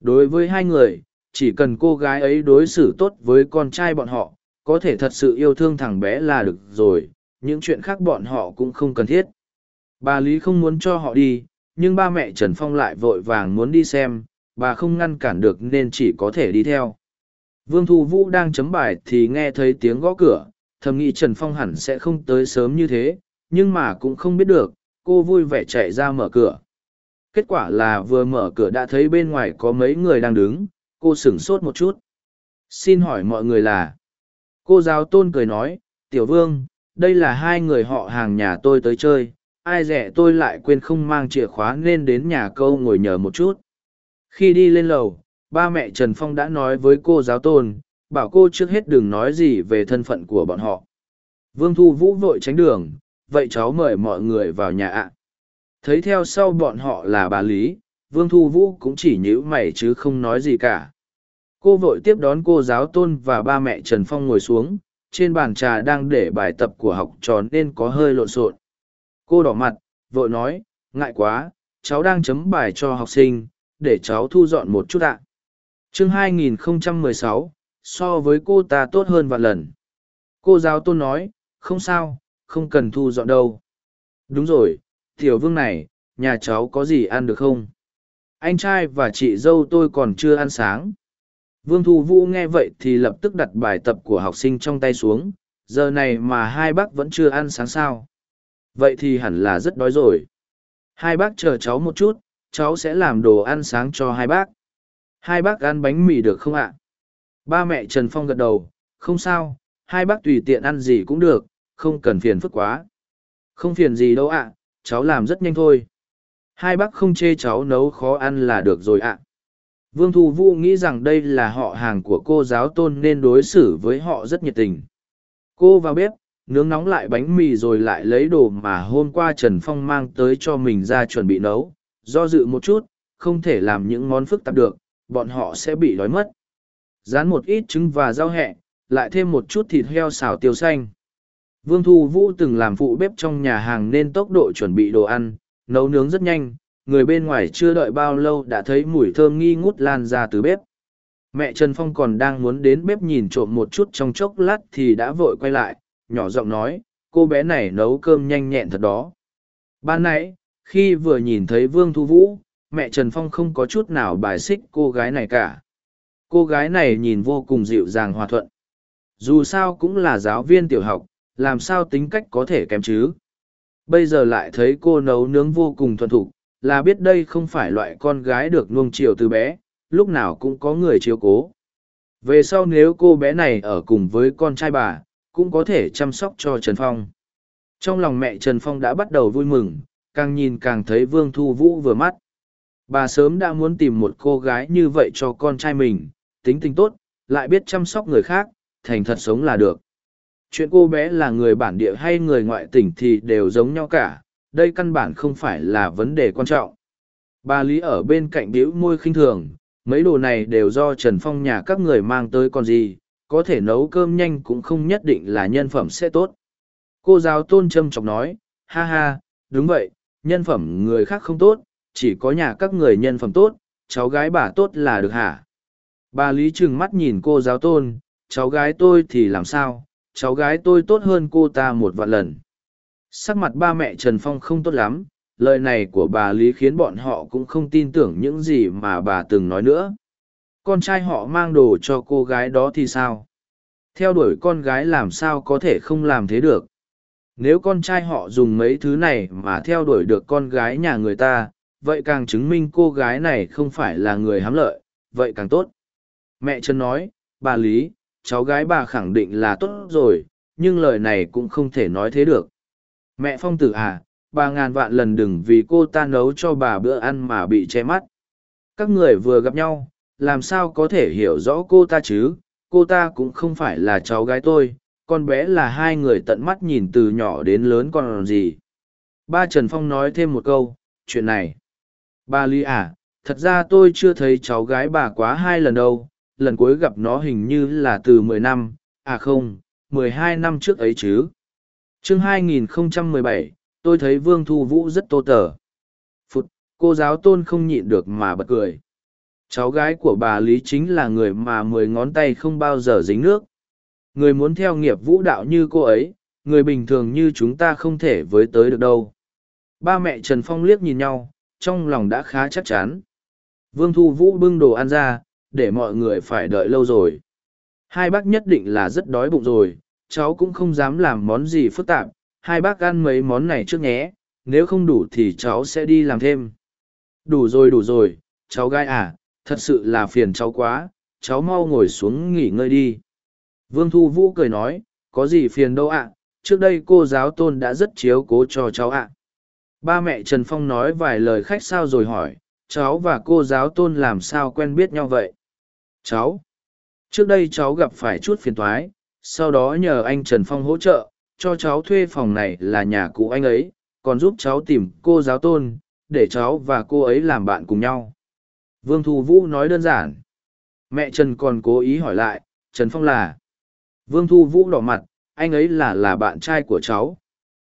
Đối với hai người, chỉ cần cô gái ấy đối xử tốt với con trai bọn họ, có thể thật sự yêu thương thằng bé là được rồi, những chuyện khác bọn họ cũng không cần thiết. Bà Lý không muốn cho họ đi, nhưng ba mẹ Trần Phong lại vội vàng muốn đi xem, bà không ngăn cản được nên chỉ có thể đi theo. Vương Thu Vũ đang chấm bài thì nghe thấy tiếng gõ cửa, thầm nghĩ Trần Phong hẳn sẽ không tới sớm như thế, nhưng mà cũng không biết được, cô vui vẻ chạy ra mở cửa. Kết quả là vừa mở cửa đã thấy bên ngoài có mấy người đang đứng, cô sửng sốt một chút. Xin hỏi mọi người là... Cô giáo tôn cười nói, Tiểu Vương, đây là hai người họ hàng nhà tôi tới chơi, ai rẻ tôi lại quên không mang chìa khóa nên đến nhà câu ngồi nhờ một chút. Khi đi lên lầu, ba mẹ Trần Phong đã nói với cô giáo tôn, bảo cô trước hết đừng nói gì về thân phận của bọn họ. Vương Thu Vũ vội tránh đường, vậy cháu mời mọi người vào nhà ạ. Thấy theo sau bọn họ là bà Lý, Vương Thu Vũ cũng chỉ nhíu mày chứ không nói gì cả. Cô vội tiếp đón cô giáo tôn và ba mẹ Trần Phong ngồi xuống, trên bàn trà đang để bài tập của học trò nên có hơi lộn xộn. Cô đỏ mặt, vội nói, ngại quá, cháu đang chấm bài cho học sinh, để cháu thu dọn một chút ạ. chương 2016, so với cô ta tốt hơn vài lần. Cô giáo tôn nói, không sao, không cần thu dọn đâu. Đúng rồi, tiểu vương này, nhà cháu có gì ăn được không? Anh trai và chị dâu tôi còn chưa ăn sáng. Vương Thu Vũ nghe vậy thì lập tức đặt bài tập của học sinh trong tay xuống, giờ này mà hai bác vẫn chưa ăn sáng sao. Vậy thì hẳn là rất đói rồi. Hai bác chờ cháu một chút, cháu sẽ làm đồ ăn sáng cho hai bác. Hai bác ăn bánh mì được không ạ? Ba mẹ Trần Phong gật đầu, không sao, hai bác tùy tiện ăn gì cũng được, không cần phiền phức quá. Không phiền gì đâu ạ, cháu làm rất nhanh thôi. Hai bác không chê cháu nấu khó ăn là được rồi ạ. Vương Thu Vũ nghĩ rằng đây là họ hàng của cô giáo tôn nên đối xử với họ rất nhiệt tình. Cô vào bếp, nướng nóng lại bánh mì rồi lại lấy đồ mà hôm qua Trần Phong mang tới cho mình ra chuẩn bị nấu. Do dự một chút, không thể làm những món phức tạp được, bọn họ sẽ bị đói mất. Rán một ít trứng và rau hẹ, lại thêm một chút thịt heo xào tiêu xanh. Vương Thu Vũ từng làm phụ bếp trong nhà hàng nên tốc độ chuẩn bị đồ ăn, nấu nướng rất nhanh, người bên ngoài chưa đợi bao lâu đã thấy mùi thơm nghi ngút lan ra từ bếp. Mẹ Trần Phong còn đang muốn đến bếp nhìn trộm một chút trong chốc lát thì đã vội quay lại, nhỏ giọng nói, cô bé này nấu cơm nhanh nhẹn thật đó. Ban nãy, khi vừa nhìn thấy Vương Thu Vũ, mẹ Trần Phong không có chút nào bài xích cô gái này cả. Cô gái này nhìn vô cùng dịu dàng hòa thuận. Dù sao cũng là giáo viên tiểu học, làm sao tính cách có thể kém chứ. Bây giờ lại thấy cô nấu nướng vô cùng thuần thục, là biết đây không phải loại con gái được nuông chiều từ bé, lúc nào cũng có người chiếu cố. Về sau nếu cô bé này ở cùng với con trai bà, cũng có thể chăm sóc cho Trần Phong. Trong lòng mẹ Trần Phong đã bắt đầu vui mừng, càng nhìn càng thấy Vương Thu Vũ vừa mắt. Bà sớm đã muốn tìm một cô gái như vậy cho con trai mình, tính tình tốt, lại biết chăm sóc người khác, thành thật sống là được. Chuyện cô bé là người bản địa hay người ngoại tỉnh thì đều giống nhau cả, đây căn bản không phải là vấn đề quan trọng. Bà Lý ở bên cạnh bĩu môi khinh thường, mấy đồ này đều do Trần Phong nhà các người mang tới còn gì, có thể nấu cơm nhanh cũng không nhất định là nhân phẩm sẽ tốt. Cô giáo tôn trâm chọc nói, ha ha, đúng vậy, nhân phẩm người khác không tốt, chỉ có nhà các người nhân phẩm tốt, cháu gái bà tốt là được hả? Bà Lý trừng mắt nhìn cô giáo tôn, cháu gái tôi thì làm sao, cháu gái tôi tốt hơn cô ta một vạn lần. Sắc mặt ba mẹ Trần Phong không tốt lắm, lời này của bà Lý khiến bọn họ cũng không tin tưởng những gì mà bà từng nói nữa. Con trai họ mang đồ cho cô gái đó thì sao? Theo đuổi con gái làm sao có thể không làm thế được? Nếu con trai họ dùng mấy thứ này mà theo đuổi được con gái nhà người ta, vậy càng chứng minh cô gái này không phải là người hám lợi, vậy càng tốt. Mẹ Trần nói, bà Lý, cháu gái bà khẳng định là tốt rồi, nhưng lời này cũng không thể nói thế được. Mẹ Phong tử à, bà ngàn vạn lần đừng vì cô ta nấu cho bà bữa ăn mà bị che mắt. Các người vừa gặp nhau, làm sao có thể hiểu rõ cô ta chứ, cô ta cũng không phải là cháu gái tôi, con bé là hai người tận mắt nhìn từ nhỏ đến lớn còn gì. Ba Trần Phong nói thêm một câu, chuyện này. Ba Ly à, thật ra tôi chưa thấy cháu gái bà quá hai lần đâu, lần cuối gặp nó hình như là từ mười năm, à không, mười hai năm trước ấy chứ chương 2017, tôi thấy Vương Thu Vũ rất tô tờ. Phụt, cô giáo tôn không nhịn được mà bật cười. Cháu gái của bà Lý chính là người mà mười ngón tay không bao giờ dính nước. Người muốn theo nghiệp vũ đạo như cô ấy, người bình thường như chúng ta không thể với tới được đâu. Ba mẹ Trần Phong liếc nhìn nhau, trong lòng đã khá chắc chắn. Vương Thu Vũ bưng đồ ăn ra, để mọi người phải đợi lâu rồi. Hai bác nhất định là rất đói bụng rồi, cháu cũng không dám làm món gì phức tạp, hai bác ăn mấy món này trước nhé, nếu không đủ thì cháu sẽ đi làm thêm. Đủ rồi đủ rồi, cháu gai à, thật sự là phiền cháu quá, cháu mau ngồi xuống nghỉ ngơi đi. Vương Thu Vũ cười nói, có gì phiền đâu ạ, trước đây cô giáo tôn đã rất chiếu cố cho cháu ạ. Ba mẹ Trần Phong nói vài lời khách sao rồi hỏi, cháu và cô giáo tôn làm sao quen biết nhau vậy? Cháu, trước đây cháu gặp phải chút phiền toái, sau đó nhờ anh Trần Phong hỗ trợ, cho cháu thuê phòng này là nhà cũ anh ấy, còn giúp cháu tìm cô giáo tôn, để cháu và cô ấy làm bạn cùng nhau. Vương Thu Vũ nói đơn giản. Mẹ Trần còn cố ý hỏi lại, Trần Phong là. Vương Thu Vũ đỏ mặt, anh ấy là là bạn trai của cháu.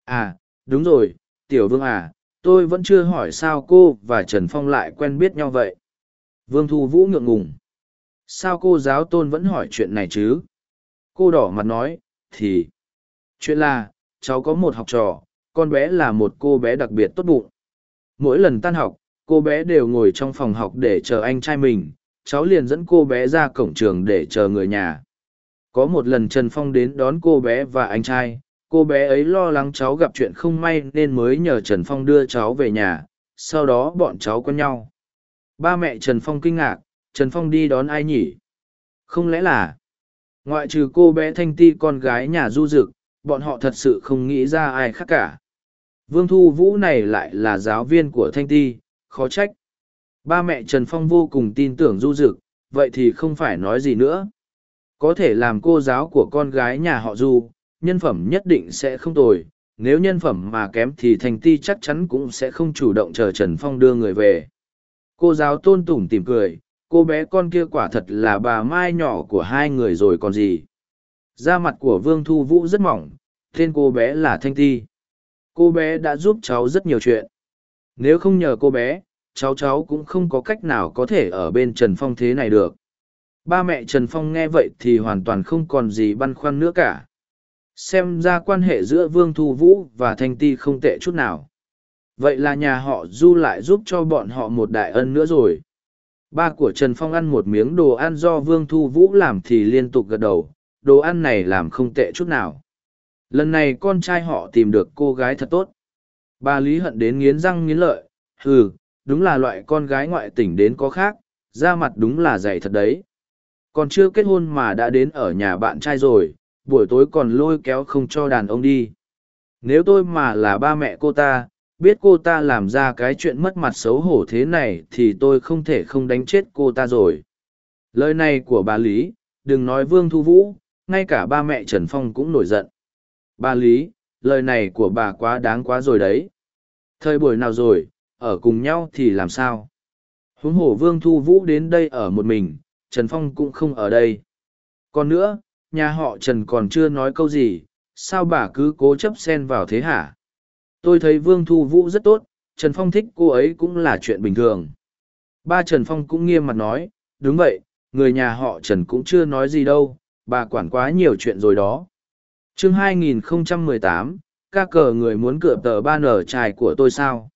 À, đúng rồi, Tiểu Vương à, tôi vẫn chưa hỏi sao cô và Trần Phong lại quen biết nhau vậy. Vương Thu Vũ ngượng ngùng. Sao cô giáo tôn vẫn hỏi chuyện này chứ? Cô đỏ mặt nói, thì... Chuyện là, cháu có một học trò, con bé là một cô bé đặc biệt tốt bụng. Mỗi lần tan học, cô bé đều ngồi trong phòng học để chờ anh trai mình, cháu liền dẫn cô bé ra cổng trường để chờ người nhà. Có một lần Trần Phong đến đón cô bé và anh trai, cô bé ấy lo lắng cháu gặp chuyện không may nên mới nhờ Trần Phong đưa cháu về nhà, sau đó bọn cháu quen nhau. Ba mẹ Trần Phong kinh ngạc, Trần Phong đi đón ai nhỉ? Không lẽ là, ngoại trừ cô bé Thanh Ti con gái nhà du dực, bọn họ thật sự không nghĩ ra ai khác cả. Vương Thu Vũ này lại là giáo viên của Thanh Ti, khó trách. Ba mẹ Trần Phong vô cùng tin tưởng du dực, vậy thì không phải nói gì nữa. Có thể làm cô giáo của con gái nhà họ du, nhân phẩm nhất định sẽ không tồi. Nếu nhân phẩm mà kém thì Thanh Ti chắc chắn cũng sẽ không chủ động chờ Trần Phong đưa người về. Cô giáo tôn tủng tìm cười, cô bé con kia quả thật là bà mai nhỏ của hai người rồi còn gì. Da mặt của Vương Thu Vũ rất mỏng, tên cô bé là Thanh Ti. Cô bé đã giúp cháu rất nhiều chuyện. Nếu không nhờ cô bé, cháu cháu cũng không có cách nào có thể ở bên Trần Phong thế này được. Ba mẹ Trần Phong nghe vậy thì hoàn toàn không còn gì băn khoăn nữa cả. Xem ra quan hệ giữa Vương Thu Vũ và Thanh Ti không tệ chút nào. Vậy là nhà họ Du lại giúp cho bọn họ một đại ân nữa rồi. Ba của Trần Phong ăn một miếng đồ ăn do Vương Thu Vũ làm thì liên tục gật đầu, đồ ăn này làm không tệ chút nào. Lần này con trai họ tìm được cô gái thật tốt. Bà Lý hận đến nghiến răng nghiến lợi, hừ, đúng là loại con gái ngoại tỉnh đến có khác, da mặt đúng là dày thật đấy. Còn chưa kết hôn mà đã đến ở nhà bạn trai rồi, buổi tối còn lôi kéo không cho đàn ông đi. Nếu tôi mà là ba mẹ cô ta, biết cô ta làm ra cái chuyện mất mặt xấu hổ thế này thì tôi không thể không đánh chết cô ta rồi. Lời này của bà Lý, đừng nói Vương Thu Vũ, ngay cả ba mẹ Trần Phong cũng nổi giận. Bà Lý, lời này của bà quá đáng quá rồi đấy. Thời buổi nào rồi, ở cùng nhau thì làm sao? Huống hồ Vương Thu Vũ đến đây ở một mình, Trần Phong cũng không ở đây. Còn nữa, nhà họ Trần còn chưa nói câu gì, sao bà cứ cố chấp xen vào thế hả? Tôi thấy Vương Thu Vũ rất tốt, Trần Phong thích cô ấy cũng là chuyện bình thường. Ba Trần Phong cũng nghiêm mặt nói, đúng vậy, người nhà họ Trần cũng chưa nói gì đâu, bà quản quá nhiều chuyện rồi đó. chương 2018, ca cờ người muốn cựa tờ ba nở trài của tôi sao?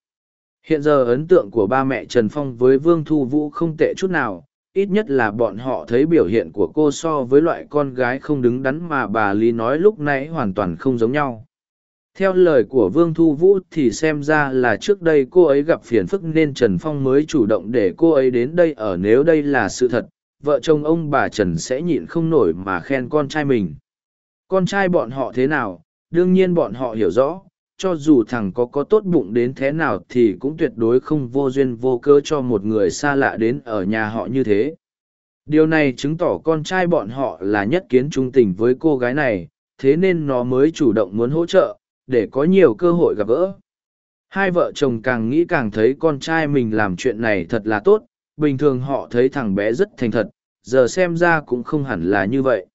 Hiện giờ ấn tượng của ba mẹ Trần Phong với Vương Thu Vũ không tệ chút nào, ít nhất là bọn họ thấy biểu hiện của cô so với loại con gái không đứng đắn mà bà Lý nói lúc nãy hoàn toàn không giống nhau. Theo lời của Vương Thu Vũ thì xem ra là trước đây cô ấy gặp phiền phức nên Trần Phong mới chủ động để cô ấy đến đây ở nếu đây là sự thật, vợ chồng ông bà Trần sẽ nhịn không nổi mà khen con trai mình. Con trai bọn họ thế nào, đương nhiên bọn họ hiểu rõ, cho dù thằng có có tốt bụng đến thế nào thì cũng tuyệt đối không vô duyên vô cớ cho một người xa lạ đến ở nhà họ như thế. Điều này chứng tỏ con trai bọn họ là nhất kiến trung tình với cô gái này, thế nên nó mới chủ động muốn hỗ trợ, để có nhiều cơ hội gặp gỡ. Hai vợ chồng càng nghĩ càng thấy con trai mình làm chuyện này thật là tốt, bình thường họ thấy thằng bé rất thành thật, giờ xem ra cũng không hẳn là như vậy.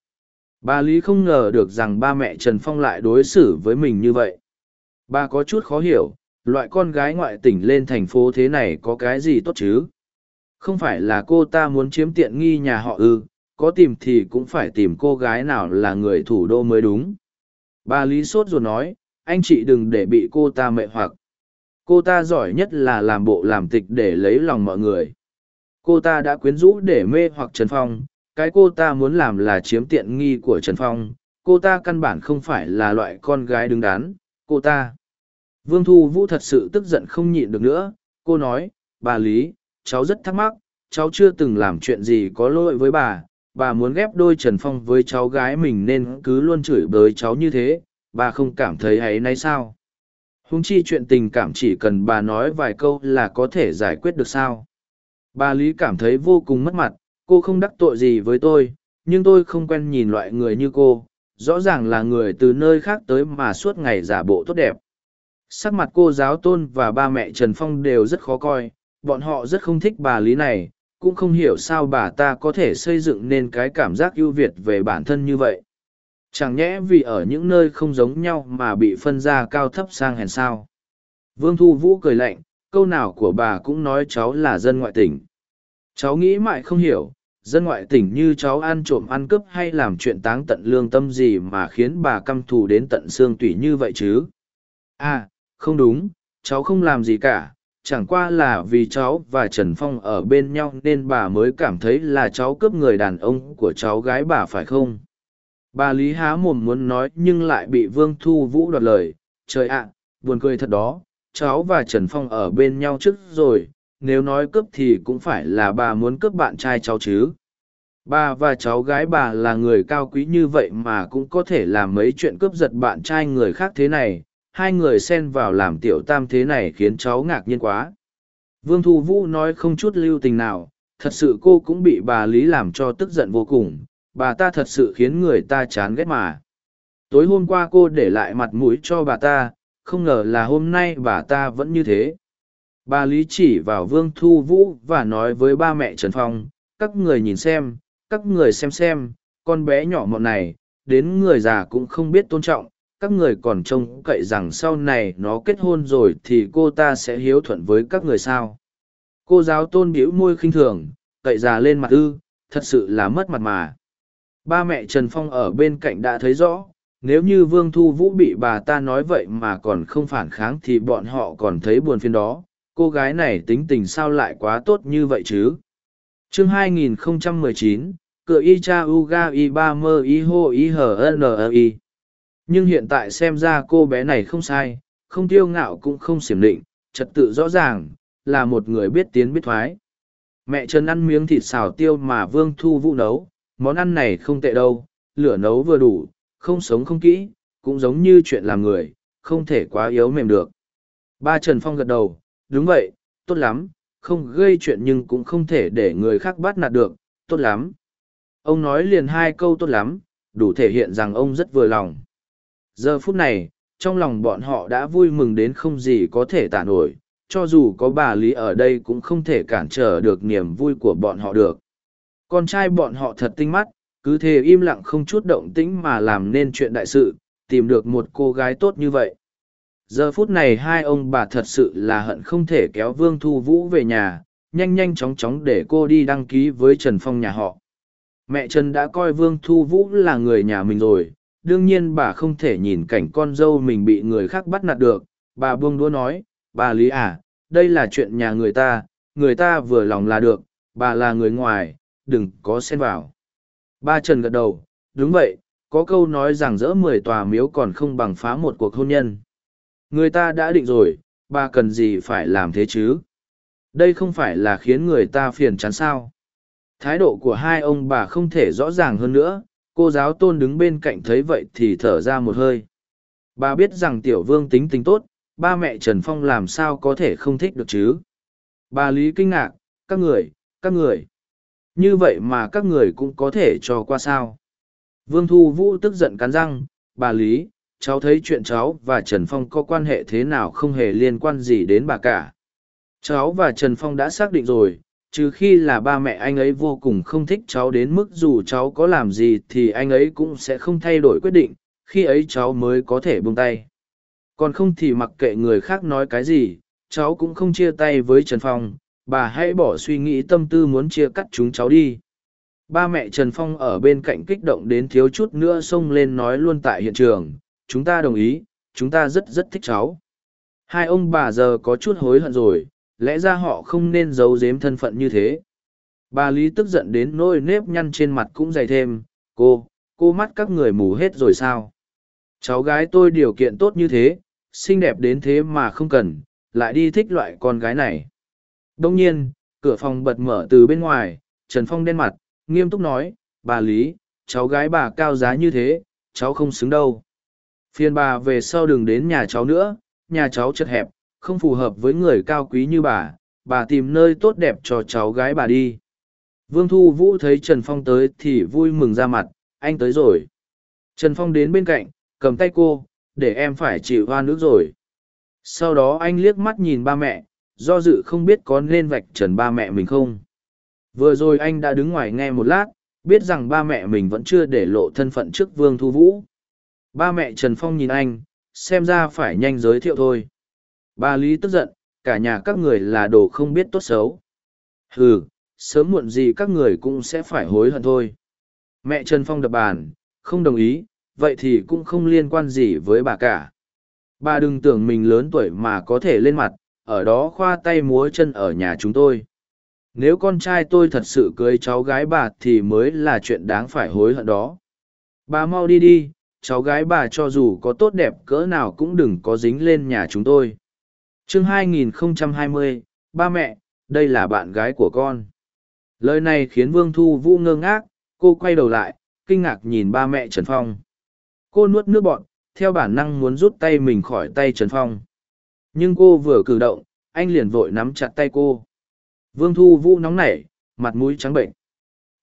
Bà Lý không ngờ được rằng ba mẹ Trần Phong lại đối xử với mình như vậy. Bà có chút khó hiểu, loại con gái ngoại tỉnh lên thành phố thế này có cái gì tốt chứ? Không phải là cô ta muốn chiếm tiện nghi nhà họ ư, có tìm thì cũng phải tìm cô gái nào là người thủ đô mới đúng. Bà Lý sốt ruột nói, anh chị đừng để bị cô ta mệ hoặc. Cô ta giỏi nhất là làm bộ làm tịch để lấy lòng mọi người. Cô ta đã quyến rũ để mê hoặc Trần Phong, cái cô ta muốn làm là chiếm tiện nghi của Trần Phong. Cô ta căn bản không phải là loại con gái đứng đắn, cô ta. Vương Thu Vũ thật sự tức giận không nhịn được nữa, cô nói, bà Lý, cháu rất thắc mắc, cháu chưa từng làm chuyện gì có lỗi với bà, bà muốn ghép đôi Trần Phong với cháu gái mình nên cứ luôn chửi bới cháu như thế, bà không cảm thấy ấy nay sao? Húng chi chuyện tình cảm chỉ cần bà nói vài câu là có thể giải quyết được sao? Bà Lý cảm thấy vô cùng mất mặt, cô không đắc tội gì với tôi, nhưng tôi không quen nhìn loại người như cô, rõ ràng là người từ nơi khác tới mà suốt ngày giả bộ tốt đẹp. Sắc mặt cô giáo tôn và ba mẹ Trần Phong đều rất khó coi, bọn họ rất không thích bà Lý này, cũng không hiểu sao bà ta có thể xây dựng nên cái cảm giác ưu việt về bản thân như vậy. Chẳng nhẽ vì ở những nơi không giống nhau mà bị phân ra cao thấp sang hèn sao. Vương Thu Vũ cười lạnh, câu nào của bà cũng nói cháu là dân ngoại tỉnh. Cháu nghĩ mãi không hiểu, dân ngoại tỉnh như cháu ăn trộm ăn cướp hay làm chuyện táng tận lương tâm gì mà khiến bà căm thù đến tận xương tủy như vậy chứ. À, không đúng, cháu không làm gì cả, chẳng qua là vì cháu và Trần Phong ở bên nhau nên bà mới cảm thấy là cháu cướp người đàn ông của cháu gái bà phải không? Bà Lý há mồm muốn nói nhưng lại bị Vương Thu Vũ đoạt lời, trời ạ, buồn cười thật đó, cháu và Trần Phong ở bên nhau trước rồi, nếu nói cướp thì cũng phải là bà muốn cướp bạn trai cháu chứ. Bà và cháu gái bà là người cao quý như vậy mà cũng có thể làm mấy chuyện cướp giật bạn trai người khác thế này, hai người xen vào làm tiểu tam thế này khiến cháu ngạc nhiên quá. Vương Thu Vũ nói không chút lưu tình nào, thật sự cô cũng bị bà Lý làm cho tức giận vô cùng, bà ta thật sự khiến người ta chán ghét mà. Tối hôm qua cô để lại mặt mũi cho bà ta, không ngờ là hôm nay bà ta vẫn như thế. Bà Lý chỉ vào Vương Thu Vũ và nói với ba mẹ Trần Phong, các người nhìn xem, các người xem xem, con bé nhỏ mọn này, đến người già cũng không biết tôn trọng, các người còn trông cậy rằng sau này nó kết hôn rồi thì cô ta sẽ hiếu thuận với các người sao? Cô giáo tôn bĩu môi khinh thường cậy già lên mặt ư thật sự là mất mặt mà. Ba mẹ trần phong ở bên cạnh đã thấy rõ nếu như vương thu vũ bị bà ta nói vậy mà còn không phản kháng thì bọn họ còn thấy buồn phiền đó. Cô gái này tính tình sao lại quá tốt như vậy chứ? Chương 2019, cửa y cha uga y ba mơ y hô y hờ n y nhưng hiện tại xem ra cô bé này không sai, không tiêu ngạo cũng không xiểm định, trật tự rõ ràng, là một người biết tiến biết thoái. Mẹ trần ăn miếng thịt xào tiêu mà vương thu vũ nấu, món ăn này không tệ đâu, lửa nấu vừa đủ, không sống không kỹ, cũng giống như chuyện làm người, không thể quá yếu mềm được. Ba trần phong gật đầu, đúng vậy, tốt lắm, không gây chuyện nhưng cũng không thể để người khác bắt nạt được, tốt lắm. Ông nói liền hai câu tốt lắm đủ thể hiện rằng ông rất vừa lòng. Giờ phút này, trong lòng bọn họ đã vui mừng đến không gì có thể tả nổi, cho dù có bà Lý ở đây cũng không thể cản trở được niềm vui của bọn họ được. Con trai bọn họ thật tinh mắt, cứ thế im lặng không chút động tĩnh mà làm nên chuyện đại sự, tìm được một cô gái tốt như vậy. Giờ phút này hai ông bà thật sự là hận không thể kéo Vương Thu Vũ về nhà, nhanh nhanh chóng chóng để cô đi đăng ký với Trần Phong nhà họ. Mẹ Trần đã coi Vương Thu Vũ là người nhà mình rồi, đương nhiên bà không thể nhìn cảnh con dâu mình bị người khác bắt nạt được. Bà buông đũa nói, bà lý à đây là chuyện nhà người ta người ta vừa lòng là được, bà là người ngoài, đừng có xen vào. Ba trần gật đầu, đúng vậy, có câu nói rằng dỡ mười tòa miếu còn không bằng phá một cuộc hôn nhân. Người ta đã định rồi, bà cần gì phải làm thế chứ? Đây không phải là khiến người ta phiền chán sao? Thái độ của hai ông bà không thể rõ ràng hơn nữa cô giáo tôn đứng bên cạnh thấy vậy thì thở ra một hơi. Bà biết rằng tiểu vương tính tình tốt, ba mẹ trần phong làm sao có thể không thích được chứ? Bà lý kinh ngạc, các người các người. Như vậy mà các người cũng có thể cho qua sao? Vương thu vũ tức giận cắn răng, bà lý, cháu thấy chuyện cháu và trần phong có quan hệ thế nào không hề liên quan gì đến bà cả. Cháu và trần phong đã xác định rồi trừ khi là ba mẹ anh ấy vô cùng không thích cháu đến mức dù cháu có làm gì thì anh ấy cũng sẽ không thay đổi quyết định khi ấy cháu mới có thể buông tay Còn không thì mặc kệ người khác nói cái gì, cháu cũng không chia tay với Trần Phong, bà hãy bỏ suy nghĩ tâm tư muốn chia cắt chúng cháu đi. Ba mẹ Trần Phong ở bên cạnh kích động đến thiếu chút nữa xông lên nói luôn tại hiện trường, chúng ta đồng ý, chúng ta rất rất thích cháu. Hai ông bà giờ có chút hối hận rồi, lẽ ra họ không nên giấu giếm thân phận như thế. Bà Lý tức giận đến nỗi nếp nhăn trên mặt cũng dày thêm, cô, cô mắt các người mù hết rồi sao? Cháu gái tôi điều kiện tốt như thế, xinh đẹp đến thế mà không cần, lại đi thích loại con gái này. Đông nhiên, cửa phòng bật mở từ bên ngoài, Trần Phong đen mặt, nghiêm túc nói, bà Lý, cháu gái bà cao giá như thế, cháu không xứng đâu. Phiền bà về sau đừng đến nhà cháu nữa, nhà cháu chật hẹp, không phù hợp với người cao quý như bà, bà tìm nơi tốt đẹp cho cháu gái bà đi. Vương Thu Vũ thấy Trần Phong tới thì vui mừng ra mặt, anh tới rồi. Trần Phong đến bên cạnh, cầm tay cô, để em phải chịu hoa nước rồi. Sau đó anh liếc mắt nhìn ba mẹ, do dự không biết có nên vạch trần ba mẹ mình không. Vừa rồi anh đã đứng ngoài nghe một lát, biết rằng ba mẹ mình vẫn chưa để lộ thân phận trước Vương Thu Vũ. Ba mẹ Trần Phong nhìn anh, xem ra phải nhanh giới thiệu thôi. Ba Lý tức giận, cả nhà các người là đồ không biết tốt xấu. Hừ, sớm muộn gì các người cũng sẽ phải hối hận thôi. Mẹ Trần Phong đập bàn, không đồng ý, vậy thì cũng không liên quan gì với bà cả. Bà đừng tưởng mình lớn tuổi mà có thể lên mặt, ở đó khoa tay múa chân ở nhà chúng tôi. Nếu con trai tôi thật sự cưới cháu gái bà thì mới là chuyện đáng phải hối hận đó. Bà mau đi đi, cháu gái bà cho dù có tốt đẹp cỡ nào cũng đừng có dính lên nhà chúng tôi chương 2020, ba mẹ, đây là bạn gái của con. Lời này khiến Vương Thu Vũ ngơ ngác, cô quay đầu lại, kinh ngạc nhìn ba mẹ Trần Phong. Cô nuốt nước bọn, theo bản năng muốn rút tay mình khỏi tay Trần Phong. Nhưng cô vừa cử động, anh liền vội nắm chặt tay cô. Vương Thu Vũ nóng nảy, mặt mũi trắng bệnh.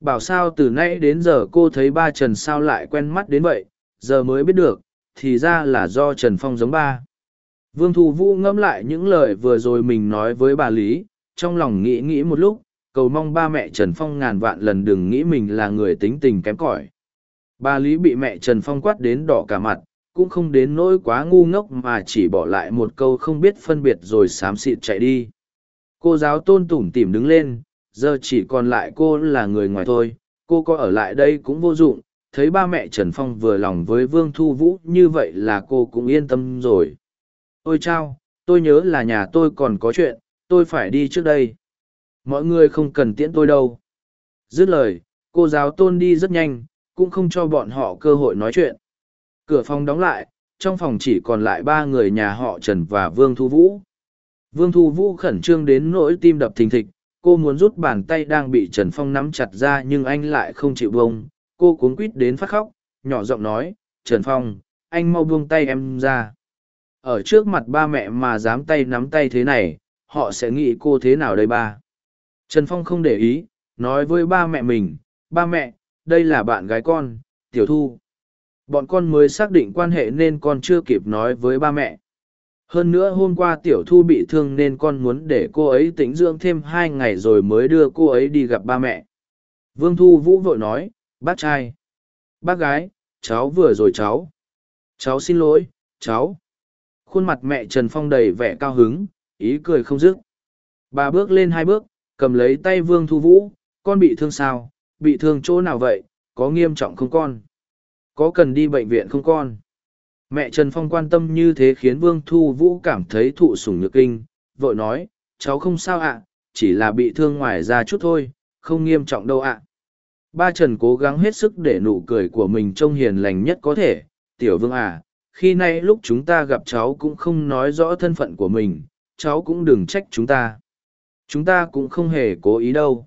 Bảo sao từ nãy đến giờ cô thấy ba Trần sao lại quen mắt đến vậy, giờ mới biết được, thì ra là do Trần Phong giống ba. Vương Thu Vũ ngẫm lại những lời vừa rồi mình nói với bà Lý, trong lòng nghĩ nghĩ một lúc, cầu mong ba mẹ Trần Phong ngàn vạn lần đừng nghĩ mình là người tính tình kém cỏi. Bà Lý bị mẹ Trần Phong quát đến đỏ cả mặt, cũng không đến nỗi quá ngu ngốc mà chỉ bỏ lại một câu không biết phân biệt rồi xám xịt chạy đi. Cô giáo tôn tủm tỉm đứng lên, giờ chỉ còn lại cô là người ngoài thôi, cô có ở lại đây cũng vô dụng, thấy ba mẹ Trần Phong vừa lòng với Vương Thu Vũ như vậy là cô cũng yên tâm rồi. Ôi chao, tôi nhớ là nhà tôi còn có chuyện, tôi phải đi trước đây. Mọi người không cần tiễn tôi đâu. Dứt lời, cô giáo tôn đi rất nhanh, cũng không cho bọn họ cơ hội nói chuyện. Cửa phòng đóng lại, trong phòng chỉ còn lại ba người nhà họ Trần và Vương Thu Vũ. Vương Thu Vũ khẩn trương đến nỗi tim đập thình thịch, cô muốn rút bàn tay đang bị Trần Phong nắm chặt ra nhưng anh lại không chịu buông. Cô cuống quít đến phát khóc, nhỏ giọng nói, Trần Phong, anh mau buông tay em ra. Ở trước mặt ba mẹ mà dám tay nắm tay thế này, họ sẽ nghĩ cô thế nào đây ba? Trần Phong không để ý, nói với ba mẹ mình, ba mẹ, đây là bạn gái con, Tiểu Thu. Bọn con mới xác định quan hệ nên con chưa kịp nói với ba mẹ. Hơn nữa hôm qua Tiểu Thu bị thương nên con muốn để cô ấy tĩnh dưỡng thêm hai ngày rồi mới đưa cô ấy đi gặp ba mẹ. Vương Thu Vũ vội nói, bác trai, bác gái, cháu vừa rồi cháu. Cháu xin lỗi, cháu. Khuôn mặt mẹ Trần Phong đầy vẻ cao hứng, ý cười không dứt. Bà bước lên hai bước, cầm lấy tay Vương Thu Vũ, con bị thương sao, bị thương chỗ nào vậy, có nghiêm trọng không con? Có cần đi bệnh viện không con? Mẹ Trần Phong quan tâm như thế khiến Vương Thu Vũ cảm thấy thụ sủng nhược kinh, vội nói, cháu không sao ạ, chỉ là bị thương ngoài ra chút thôi, không nghiêm trọng đâu ạ. Ba Trần cố gắng hết sức để nụ cười của mình trông hiền lành nhất có thể, tiểu vương à, khi nay lúc chúng ta gặp cháu cũng không nói rõ thân phận của mình, cháu cũng đừng trách chúng ta. Chúng ta cũng không hề cố ý đâu.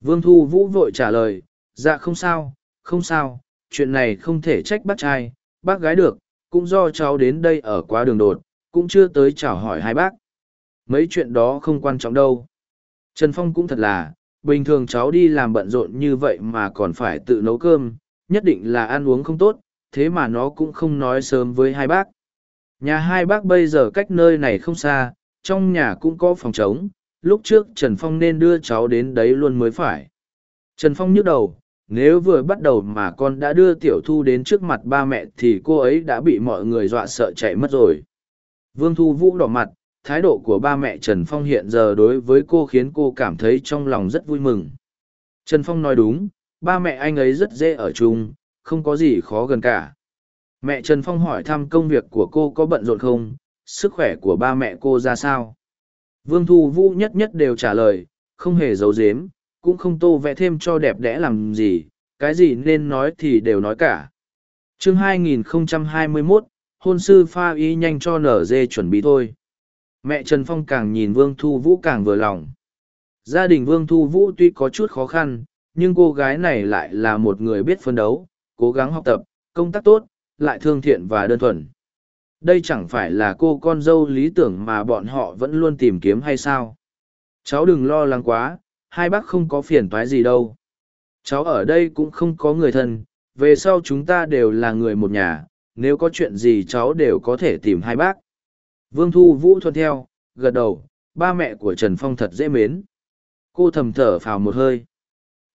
Vương Thu Vũ vội trả lời, dạ không sao, không sao, chuyện này không thể trách bác trai, bác gái được, cũng do cháu đến đây ở quá đường đột, cũng chưa tới chào hỏi hai bác. Mấy chuyện đó không quan trọng đâu. Trần Phong cũng thật là, bình thường cháu đi làm bận rộn như vậy mà còn phải tự nấu cơm, nhất định là ăn uống không tốt, thế mà nó cũng không nói sớm với hai bác. Nhà hai bác bây giờ cách nơi này không xa, trong nhà cũng có phòng trống, lúc trước Trần Phong nên đưa cháu đến đấy luôn mới phải. Trần Phong nhức đầu, nếu vừa bắt đầu mà con đã đưa Tiểu Thu đến trước mặt ba mẹ thì cô ấy đã bị mọi người dọa sợ chạy mất rồi. Vương Thu Vũ đỏ mặt, thái độ của ba mẹ Trần Phong hiện giờ đối với cô khiến cô cảm thấy trong lòng rất vui mừng. Trần Phong nói đúng, ba mẹ anh ấy rất dễ ở chung, không có gì khó gần cả. Mẹ Trần Phong hỏi thăm công việc của cô có bận rộn không, sức khỏe của ba mẹ cô ra sao. Vương Thu Vũ nhất nhất đều trả lời, không hề giấu giếm, cũng không tô vẽ thêm cho đẹp đẽ làm gì, cái gì nên nói thì đều nói cả. chương 2021, hôn sư pha y nhanh cho nở dê chuẩn bị thôi. Mẹ Trần Phong càng nhìn Vương Thu Vũ càng vừa lòng. Gia đình Vương Thu Vũ tuy có chút khó khăn, nhưng cô gái này lại là một người biết phấn đấu, cố gắng học tập, công tác tốt, lại thương thiện và đơn thuần. Đây chẳng phải là cô con dâu lý tưởng mà bọn họ vẫn luôn tìm kiếm hay sao? Cháu đừng lo lắng quá, hai bác không có phiền toái gì đâu. Cháu ở đây cũng không có người thân, về sau chúng ta đều là người một nhà, nếu có chuyện gì cháu đều có thể tìm hai bác. Vương Thu Vũ thuận theo, gật đầu, ba mẹ của Trần Phong thật dễ mến. Cô thầm thở phào một hơi.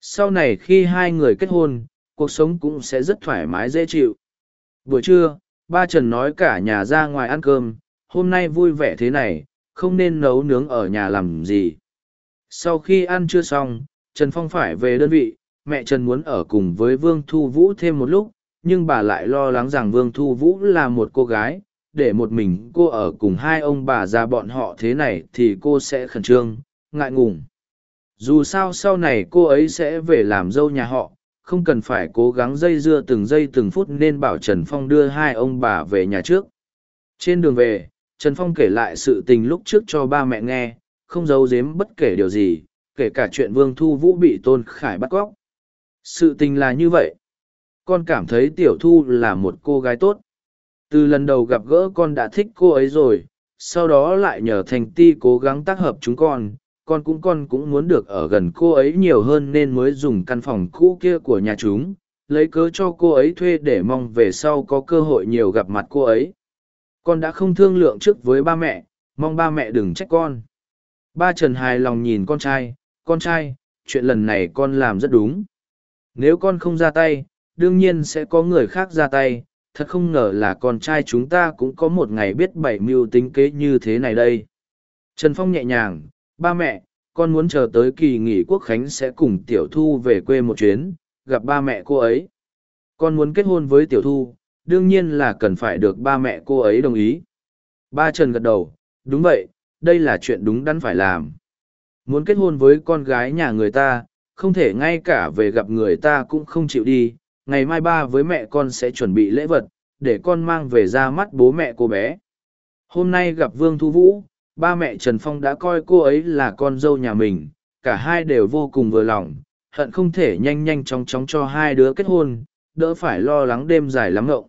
Sau này khi hai người kết hôn, cuộc sống cũng sẽ rất thoải mái dễ chịu. Buổi trưa, ba Trần nói cả nhà ra ngoài ăn cơm, hôm nay vui vẻ thế này, không nên nấu nướng ở nhà làm gì. Sau khi ăn trưa xong, Trần Phong phải về đơn vị, mẹ Trần muốn ở cùng với Vương Thu Vũ thêm một lúc, nhưng bà lại lo lắng rằng Vương Thu Vũ là một cô gái, để một mình cô ở cùng hai ông bà già bọn họ thế này thì cô sẽ khẩn trương, ngại ngùng. Dù sao sau này cô ấy sẽ về làm dâu nhà họ, không cần phải cố gắng dây dưa từng giây từng phút nên bảo Trần Phong đưa hai ông bà về nhà trước. Trên đường về, Trần Phong kể lại sự tình lúc trước cho ba mẹ nghe, không giấu giếm bất kể điều gì, kể cả chuyện Vương Thu Vũ bị Tôn Khải bắt cóc. Sự tình là như vậy. Con cảm thấy Tiểu Thu là một cô gái tốt. Từ lần đầu gặp gỡ con đã thích cô ấy rồi, sau đó lại nhờ Thành Ti cố gắng tác hợp chúng con, con cũng con cũng muốn được ở gần cô ấy nhiều hơn nên mới dùng căn phòng cũ kia của nhà chúng, lấy cớ cho cô ấy thuê để mong về sau có cơ hội nhiều gặp mặt cô ấy. Con đã không thương lượng trước với ba mẹ, mong ba mẹ đừng trách con. Ba trần hài lòng nhìn con trai con trai, chuyện lần này con làm rất đúng. Nếu con không ra tay, đương nhiên sẽ có người khác ra tay, thật không ngờ là con trai chúng ta cũng có một ngày biết bảy mưu tính kế như thế này đây. Trần phong nhẹ nhàng ba mẹ, con muốn chờ tới kỳ nghỉ quốc khánh sẽ cùng tiểu thu về quê một chuyến, gặp ba mẹ cô ấy. Con muốn kết hôn với tiểu thu, đương nhiên là cần phải được ba mẹ cô ấy đồng ý. Ba trần gật đầu, đúng vậy, đây là chuyện đúng đắn phải làm. Muốn kết hôn với con gái nhà người ta, không thể ngay cả về gặp người ta cũng không chịu đi. Ngày mai ba với mẹ con sẽ chuẩn bị lễ vật, để con mang về ra mắt bố mẹ cô bé. Hôm nay gặp vương thu vũ ba mẹ Trần Phong đã coi cô ấy là con dâu nhà mình, cả hai đều vô cùng vừa lòng, hận không thể nhanh nhanh chóng chóng cho hai đứa kết hôn, đỡ phải lo lắng đêm dài lắm ngộng.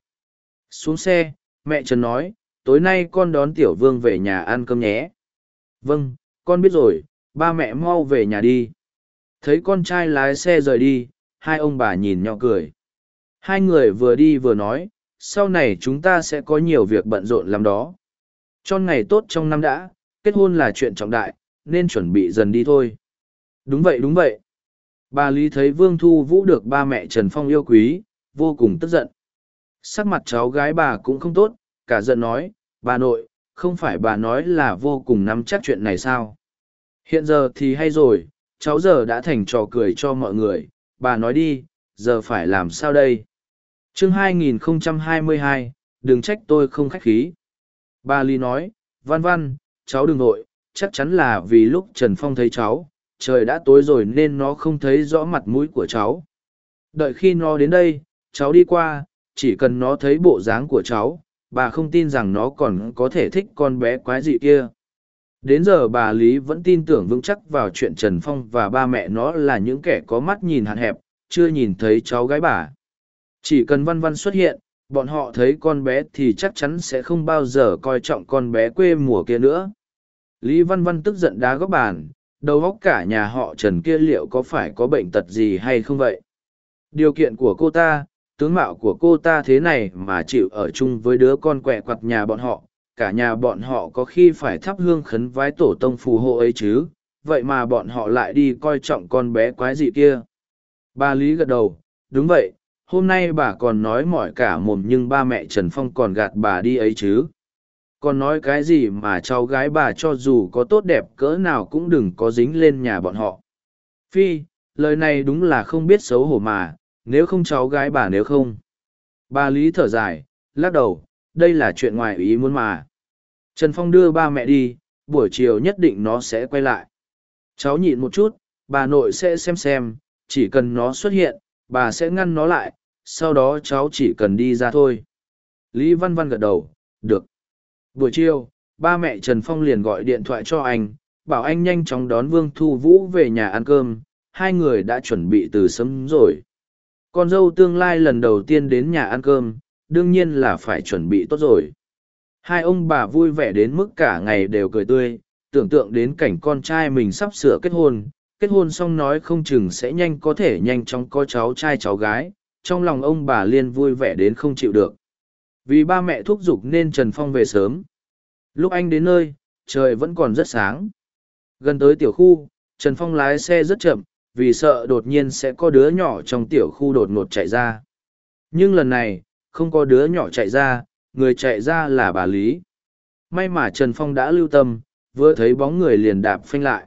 Xuống xe, mẹ Trần nói, tối nay con đón Tiểu Vương về nhà ăn cơm nhé. Vâng, con biết rồi, ba mẹ mau về nhà đi. Thấy con trai lái xe rời đi, hai ông bà nhìn nhau cười. Hai người vừa đi vừa nói, sau này chúng ta sẽ có nhiều việc bận rộn làm đó. Cho ngày tốt trong năm đã, kết hôn là chuyện trọng đại, nên chuẩn bị dần đi thôi. Đúng vậy đúng vậy. Bà Lý thấy Vương Thu Vũ được ba mẹ Trần Phong yêu quý, vô cùng tức giận. Sắc mặt cháu gái bà cũng không tốt, cả giận nói, bà nội, không phải bà nói là vô cùng nắm chắc chuyện này sao. Hiện giờ thì hay rồi, cháu giờ đã thành trò cười cho mọi người, bà nói đi, giờ phải làm sao đây? chương 2022, đừng trách tôi không khách khí. Bà Lý nói, văn văn, cháu đừng nội, chắc chắn là vì lúc Trần Phong thấy cháu, trời đã tối rồi nên nó không thấy rõ mặt mũi của cháu. Đợi khi nó đến đây, cháu đi qua, chỉ cần nó thấy bộ dáng của cháu, bà không tin rằng nó còn có thể thích con bé quái dị kia. Đến giờ bà Lý vẫn tin tưởng vững chắc vào chuyện Trần Phong và ba mẹ nó là những kẻ có mắt nhìn hạn hẹp, chưa nhìn thấy cháu gái bà. Chỉ cần văn văn xuất hiện, bọn họ thấy con bé thì chắc chắn sẽ không bao giờ coi trọng con bé quê mùa kia nữa. Lý Văn Văn tức giận đá góc bàn, đầu góc cả nhà họ Trần kia liệu có phải có bệnh tật gì hay không vậy? Điều kiện của cô ta, tướng mạo của cô ta thế này mà chịu ở chung với đứa con quẹ quặt nhà bọn họ, cả nhà bọn họ có khi phải thắp hương khấn vái tổ tông phù hộ ấy chứ, vậy mà bọn họ lại đi coi trọng con bé quái dị kia. Bà Lý gật đầu, đúng vậy, hôm nay bà còn nói mỏi cả mồm nhưng ba mẹ Trần Phong còn gạt bà đi ấy chứ còn nói cái gì mà cháu gái bà cho dù có tốt đẹp cỡ nào cũng đừng có dính lên nhà bọn họ. Phi, lời này đúng là không biết xấu hổ mà, nếu không cháu gái bà nếu không. Bà lý thở dài, lắc đầu, đây là chuyện ngoài ý muốn mà. Trần phong đưa ba mẹ đi, buổi chiều nhất định nó sẽ quay lại. Cháu nhịn một chút, bà nội sẽ xem xem, chỉ cần nó xuất hiện, bà sẽ ngăn nó lại, sau đó cháu chỉ cần đi ra thôi. Lý văn văn gật đầu, được buổi chiều, ba mẹ trần phong liền gọi điện thoại cho anh, bảo anh nhanh chóng đón vương thu vũ về nhà ăn cơm, hai người đã chuẩn bị từ sớm rồi. Con dâu tương lai lần đầu tiên đến nhà ăn cơm, đương nhiên là phải chuẩn bị tốt rồi. Hai ông bà vui vẻ đến mức cả ngày đều cười tươi, tưởng tượng đến cảnh con trai mình sắp sửa kết hôn kết hôn xong nói không chừng sẽ nhanh có thể nhanh chóng có cháu trai cháu gái, trong lòng ông bà liên vui vẻ đến không chịu được. Vì ba mẹ thúc giục nên trần phong về sớm lúc anh đến nơi, trời vẫn còn rất sáng. Gần tới tiểu khu, trần phong lái xe rất chậm, vì sợ đột nhiên sẽ có đứa nhỏ trong tiểu khu đột ngột chạy ra. Nhưng lần này, không có đứa nhỏ chạy ra, người chạy ra là bà lý. May mà trần phong đã lưu tâm, vừa thấy bóng người liền đạp phanh lại.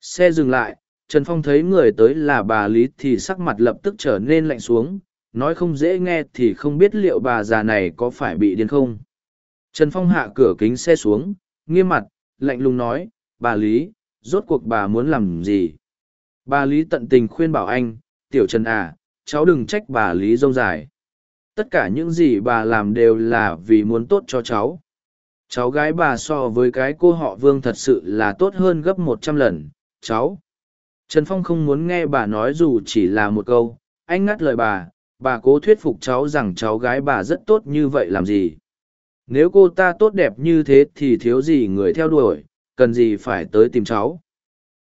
Xe dừng lại, trần phong thấy người tới là bà lý thì sắc mặt lập tức trở nên lạnh xuống, nói không dễ nghe thì không biết liệu bà già này có phải bị điên không trần phong hạ cửa kính xe xuống, nghiêm mặt, lạnh lùng nói, bà lý, rốt cuộc bà muốn làm gì? Bà lý tận tình khuyên bảo anh, tiểu trần à cháu đừng trách bà lý dông dài. Tất cả những gì bà làm đều là vì muốn tốt cho cháu. Cháu gái bà so với cái cô họ vương thật sự là tốt hơn gấp một trăm lần. Cháu. Trần phong không muốn nghe bà nói dù chỉ là một câu. Anh ngắt lời bà bà cố thuyết phục cháu rằng cháu gái bà rất tốt như vậy làm gì? Nếu cô ta tốt đẹp như thế thì thiếu gì người theo đuổi, cần gì phải tới tìm cháu.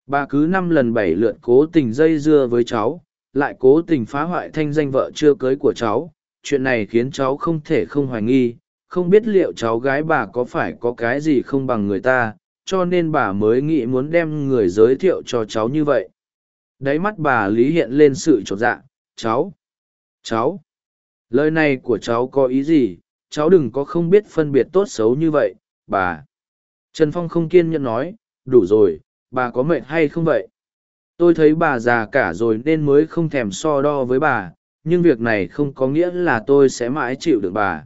Bà cứ năm lần bảy lượt cố tình dây dưa với cháu, lại cố tình phá hoại thanh danh vợ chưa cưới của cháu. Chuyện này khiến cháu không thể không hoài nghi, không biết liệu cháu gái bà có phải có cái gì không bằng người ta, cho nên bà mới nghĩ muốn đem người giới thiệu cho cháu như vậy. Đáy mắt bà lý hiện lên sự chột dạ. Cháu cháu, lời này của cháu có ý gì? Cháu đừng có không biết phân biệt tốt xấu như vậy, bà. Trần phong không kiên nhẫn nói, đủ rồi, bà có mệt hay không vậy? Tôi thấy bà già cả rồi nên mới không thèm so đo với bà, nhưng việc này không có nghĩa là tôi sẽ mãi chịu được bà.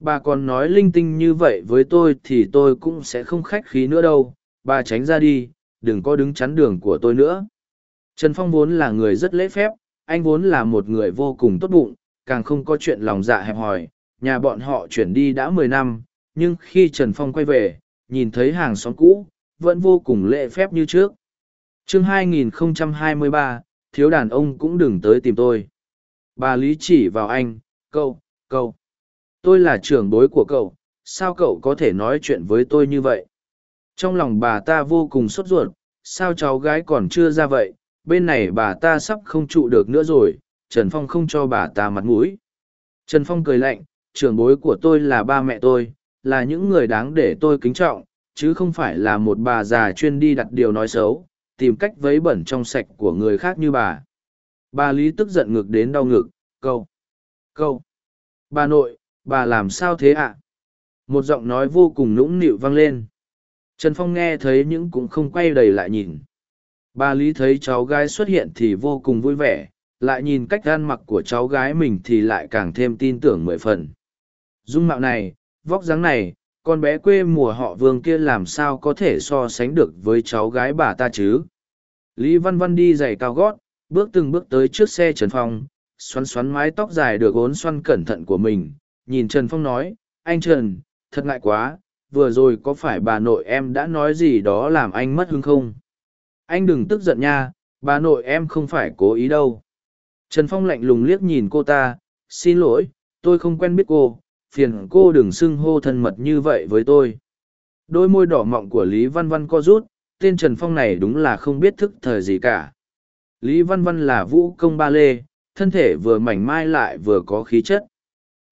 Bà còn nói linh tinh như vậy với tôi thì tôi cũng sẽ không khách khí nữa đâu, bà tránh ra đi, đừng có đứng chắn đường của tôi nữa. Trần phong vốn là người rất lễ phép, anh vốn là một người vô cùng tốt bụng, càng không có chuyện lòng dạ hẹp hòi nhà bọn họ chuyển đi đã mười năm nhưng khi trần phong quay về nhìn thấy hàng xóm cũ vẫn vô cùng lễ phép như trước. Chương 2023, thiếu đàn ông cũng đừng tới tìm tôi. Bà lý chỉ vào anh cậu cậu tôi là trưởng bối của cậu sao cậu có thể nói chuyện với tôi như vậy? Trong lòng bà ta vô cùng sốt ruột sao cháu gái còn chưa ra vậy? Bên này bà ta sắp không trụ được nữa rồi trần phong không cho bà ta mặt mũi. Trần phong cười lạnh trưởng bối của tôi là ba mẹ tôi, là những người đáng để tôi kính trọng, chứ không phải là một bà già chuyên đi đặt điều nói xấu, tìm cách vấy bẩn trong sạch của người khác như bà. Bà lý tức giận ngực đến đau ngực câu câu bà nội, bà làm sao thế ạ? Một giọng nói vô cùng nũng nịu vang lên. Trần phong nghe thấy những cũng không quay đầy lại nhìn. Bà lý thấy cháu gái xuất hiện thì vô cùng vui vẻ, lại nhìn cách gan mặc của cháu gái mình thì lại càng thêm tin tưởng mười phần dung mạo này, vóc dáng này, con bé quê mùa họ vương kia làm sao có thể so sánh được với cháu gái bà ta chứ? Lý văn văn đi giày cao gót, bước từng bước tới trước xe trần phong, xoắn xoắn mái tóc dài được ốn xoăn cẩn thận của mình, nhìn trần phong nói, anh trần, thật ngại quá, vừa rồi có phải bà nội em đã nói gì đó làm anh mất hứng không? Anh đừng tức giận nha, bà nội em không phải cố ý đâu. Trần phong lạnh lùng liếc nhìn cô ta, xin lỗi, tôi không quen biết cô phiền cô đừng xưng hô thân mật như vậy với tôi. Đôi môi đỏ mọng của lý văn văn co rút, tên trần phong này đúng là không biết thức thời gì cả. Lý văn văn là vũ công ba lê, thân thể vừa mảnh mai lại vừa có khí chất.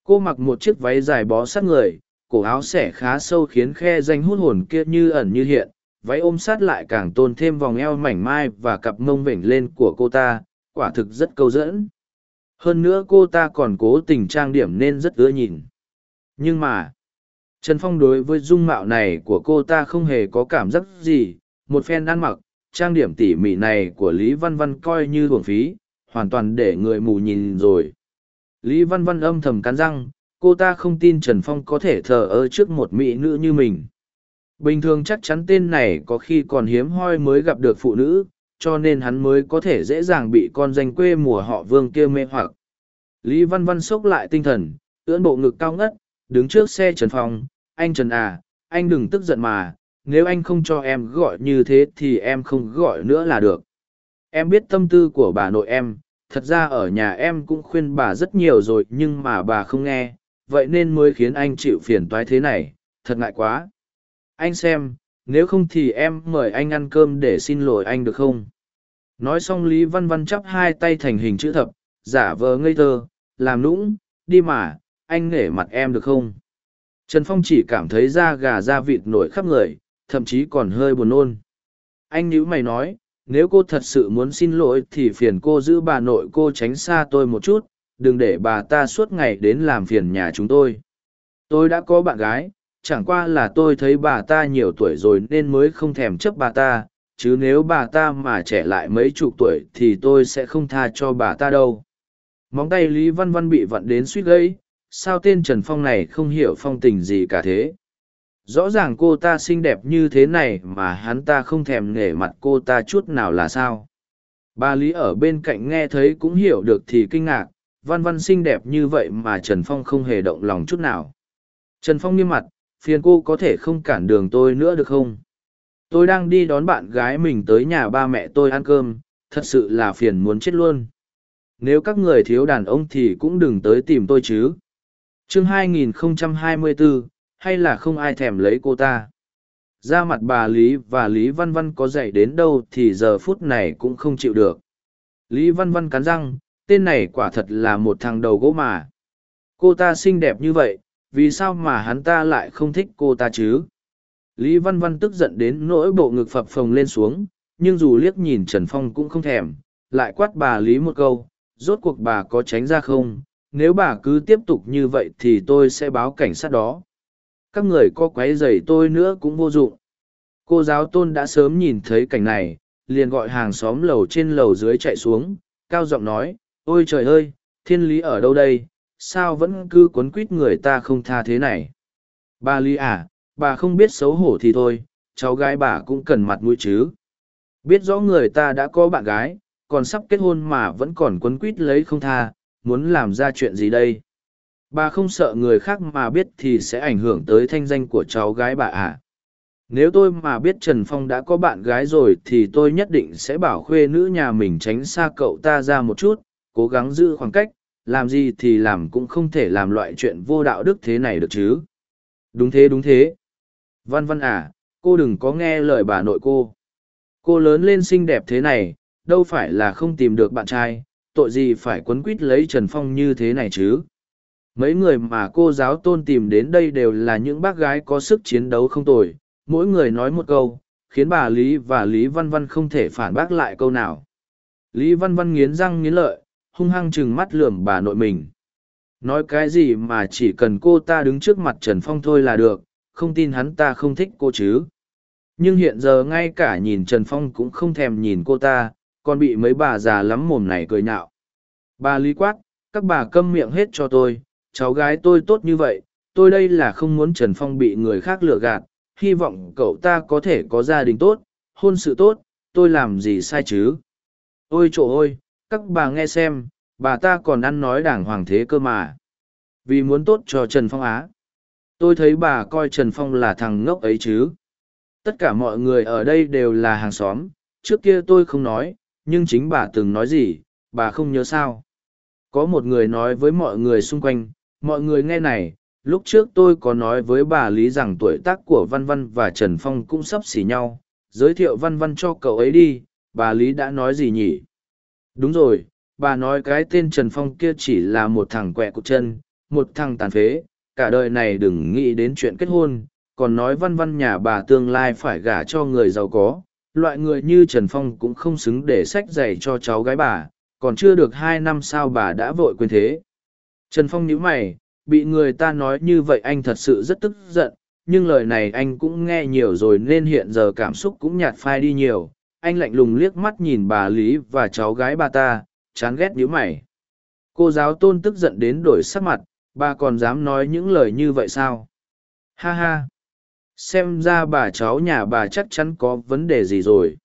Cô mặc một chiếc váy dài bó sát người, cổ áo xẻ khá sâu khiến khe danh hút hồn kia như ẩn như hiện, váy ôm sát lại càng tôn thêm vòng eo mảnh mai và cặp mông vểnh lên của cô ta, quả thực rất câu dẫn. Hơn nữa cô ta còn cố tình trang điểm nên rất ưa nhìn nhưng mà Trần Phong đối với dung mạo này của cô ta không hề có cảm giác gì, một phen ăn mặc, trang điểm tỉ mỉ này của Lý Văn Văn coi như thuồng phí, hoàn toàn để người mù nhìn rồi. Lý Văn Văn âm thầm cắn răng, cô ta không tin Trần Phong có thể thờ ơ trước một mỹ nữ như mình. Bình thường chắc chắn tên này có khi còn hiếm hoi mới gặp được phụ nữ, cho nên hắn mới có thể dễ dàng bị con danh quê mùa họ vương kia mê hoặc. Lý Văn Văn sốc lại tinh thần, ưỡn bộ ngực cao ngất, đứng trước xe Trần Phong, anh Trần à, anh đừng tức giận mà, nếu anh không cho em gọi như thế thì em không gọi nữa là được. Em biết tâm tư của bà nội em, thật ra ở nhà em cũng khuyên bà rất nhiều rồi nhưng mà bà không nghe, vậy nên mới khiến anh chịu phiền toái thế này, thật ngại quá. Anh xem, nếu không thì em mời anh ăn cơm để xin lỗi anh được không? Nói xong Lý Văn Văn chắp hai tay thành hình chữ thập, giả vờ ngây thơ, làm nũng, đi mà, anh nể mặt em được không? Trần Phong chỉ cảm thấy da gà da vịt nổi khắp người, thậm chí còn hơi buồn nôn. Anh nhữ mày nói, nếu cô thật sự muốn xin lỗi thì phiền cô giữ bà nội cô tránh xa tôi một chút, đừng để bà ta suốt ngày đến làm phiền nhà chúng tôi. Tôi đã có bạn gái, chẳng qua là tôi thấy bà ta nhiều tuổi rồi nên mới không thèm chấp bà ta, chứ nếu bà ta mà trẻ lại mấy chục tuổi thì tôi sẽ không tha cho bà ta đâu. Móng tay Lý Văn Văn bị vặn đến suýt gãy, sao tên Trần Phong này không hiểu phong tình gì cả thế. Rõ ràng cô ta xinh đẹp như thế này mà hắn ta không thèm nể mặt cô ta chút nào là sao. Bà Lý ở bên cạnh nghe thấy cũng hiểu được thì kinh ngạc, văn văn xinh đẹp như vậy mà Trần Phong không hề động lòng chút nào. Trần Phong nghiêm mặt, phiền cô có thể không cản đường tôi nữa được không? Tôi đang đi đón bạn gái mình tới nhà ba mẹ tôi ăn cơm, thật sự là phiền muốn chết luôn. Nếu các người thiếu đàn ông thì cũng đừng tới tìm tôi chứ chương 2024, hay là không ai thèm lấy cô ta? Ra mặt bà Lý và Lý Văn Văn có dạy đến đâu thì giờ phút này cũng không chịu được. Lý Văn Văn cắn răng, tên này quả thật là một thằng đầu gỗ mà. Cô ta xinh đẹp như vậy, vì sao mà hắn ta lại không thích cô ta chứ? Lý Văn Văn tức giận đến nỗi bộ ngực phập phồng lên xuống, nhưng dù liếc nhìn Trần Phong cũng không thèm, lại quát bà Lý một câu, rốt cuộc bà có tránh ra không? Nếu bà cứ tiếp tục như vậy thì tôi sẽ báo cảnh sát đó. Các người có quấy dày tôi nữa cũng vô dụng. Cô giáo tôn đã sớm nhìn thấy cảnh này, liền gọi hàng xóm lầu trên lầu dưới chạy xuống, cao giọng nói, ôi trời ơi, thiên lý ở đâu đây, sao vẫn cứ cuốn quít người ta không tha thế này. Bà Lý à, bà không biết xấu hổ thì thôi, cháu gái bà cũng cần mặt mũi chứ. Biết rõ người ta đã có bạn gái, còn sắp kết hôn mà vẫn còn quấn quít lấy không tha, muốn làm ra chuyện gì đây? Bà không sợ người khác mà biết thì sẽ ảnh hưởng tới thanh danh của cháu gái bà à? Nếu tôi mà biết Trần Phong đã có bạn gái rồi thì tôi nhất định sẽ bảo khuê nữ nhà mình tránh xa cậu ta ra một chút, cố gắng giữ khoảng cách, làm gì thì làm cũng không thể làm loại chuyện vô đạo đức thế này được chứ. Đúng thế đúng thế. Văn văn à, cô đừng có nghe lời bà nội cô. Cô lớn lên xinh đẹp thế này, đâu phải là không tìm được bạn trai, tội gì phải quấn quýt lấy Trần Phong như thế này chứ. Mấy người mà cô giáo tôn tìm đến đây đều là những bác gái có sức chiến đấu không tồi, mỗi người nói một câu, khiến bà Lý và Lý Văn Văn không thể phản bác lại câu nào. Lý Văn Văn nghiến răng nghiến lợi, hung hăng chừng mắt lườm bà nội mình. Nói cái gì mà chỉ cần cô ta đứng trước mặt Trần Phong thôi là được, không tin hắn ta không thích cô chứ. Nhưng hiện giờ ngay cả nhìn Trần Phong cũng không thèm nhìn cô ta, còn bị mấy bà già lắm mồm này cười nhạo. Bà Lý quát, các bà câm miệng hết cho tôi, cháu gái tôi tốt như vậy, tôi đây là không muốn Trần Phong bị người khác lừa gạt, hy vọng cậu ta có thể có gia đình tốt, hôn sự tốt, tôi làm gì sai chứ. Ôi trời ơi, các bà nghe xem, bà ta còn ăn nói đảng hoàng thế cơ mà. Vì muốn tốt cho Trần Phong Á. Tôi thấy bà coi Trần Phong là thằng ngốc ấy chứ. Tất cả mọi người ở đây đều là hàng xóm, trước kia tôi không nói, nhưng chính bà từng nói gì, bà không nhớ sao. Có một người nói với mọi người xung quanh, mọi người nghe này, lúc trước tôi có nói với bà Lý rằng tuổi tác của Văn Văn và Trần Phong cũng sắp xỉ nhau, giới thiệu Văn Văn cho cậu ấy đi, bà Lý đã nói gì nhỉ? Đúng rồi, bà nói cái tên Trần Phong kia chỉ là một thằng quẹ cụt chân, một thằng tàn phế, cả đời này đừng nghĩ đến chuyện kết hôn, còn nói văn văn nhà bà tương lai phải gả cho người giàu có. Loại người như Trần Phong cũng không xứng để sách giày cho cháu gái bà, còn chưa được hai năm sao bà đã vội quên thế. Trần Phong nhíu mày, bị người ta nói như vậy anh thật sự rất tức giận, nhưng lời này anh cũng nghe nhiều rồi nên hiện giờ cảm xúc cũng nhạt phai đi nhiều. Anh lạnh lùng liếc mắt nhìn bà Lý và cháu gái bà ta, chán ghét nhíu mày. Cô giáo tôn tức giận đến đổi sắc mặt, bà còn dám nói những lời như vậy sao? Ha ha! Xem ra bà cháu nhà bà chắc chắn có vấn đề gì rồi.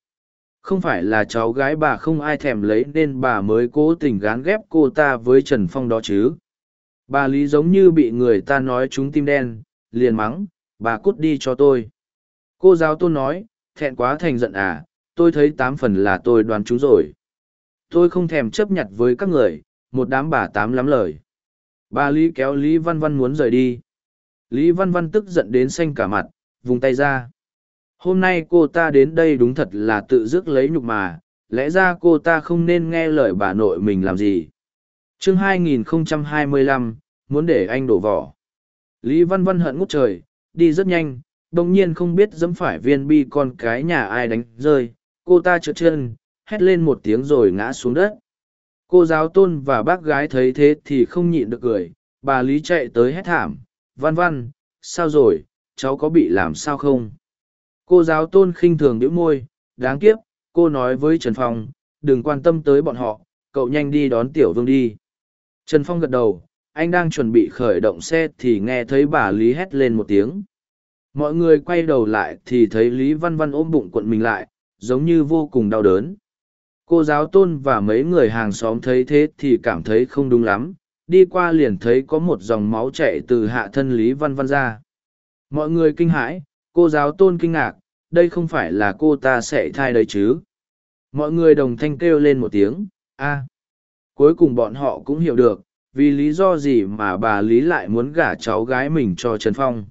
Không phải là cháu gái bà không ai thèm lấy nên bà mới cố tình gán ghép cô ta với Trần Phong đó chứ. Bà Lý giống như bị người ta nói trúng tim đen, liền mắng, bà cút đi cho tôi. Cô giáo tôn nói, thẹn quá thành giận à, tôi thấy tám phần là tôi đoán chúng rồi. Tôi không thèm chấp nhận với các người, một đám bà tám lắm lời. Bà Lý kéo Lý Văn Văn muốn rời đi. Lý Văn Văn tức giận đến xanh cả mặt, vùng tay ra. Hôm nay cô ta đến đây đúng thật là tự dứt lấy nhục mà, lẽ ra cô ta không nên nghe lời bà nội mình làm gì. chương 2025, muốn để anh đổ vỏ. Lý Văn Văn hận ngút trời, đi rất nhanh, đồng nhiên không biết dẫm phải viên bi con cái nhà ai đánh rơi. Cô ta trượt chân, hét lên một tiếng rồi ngã xuống đất. Cô giáo tôn và bác gái thấy thế thì không nhịn được cười, bà Lý chạy tới hét thảm, văn văn, sao rồi, cháu có bị làm sao không? Cô giáo tôn khinh thường đĩu môi, đáng kiếp, cô nói với Trần Phong, đừng quan tâm tới bọn họ, cậu nhanh đi đón Tiểu Vương đi. Trần Phong gật đầu, anh đang chuẩn bị khởi động xe thì nghe thấy bà Lý hét lên một tiếng. Mọi người quay đầu lại thì thấy Lý Văn Văn ôm bụng quận mình lại, giống như vô cùng đau đớn. Cô giáo tôn và mấy người hàng xóm thấy thế thì cảm thấy không đúng lắm, đi qua liền thấy có một dòng máu chạy từ hạ thân Lý Văn Văn ra. Mọi người kinh hãi, cô giáo tôn kinh ngạc, đây không phải là cô ta sẽ thai đấy chứ. Mọi người đồng thanh kêu lên một tiếng, a. Cuối cùng bọn họ cũng hiểu được, vì lý do gì mà bà Lý lại muốn gả cháu gái mình cho Trần Phong.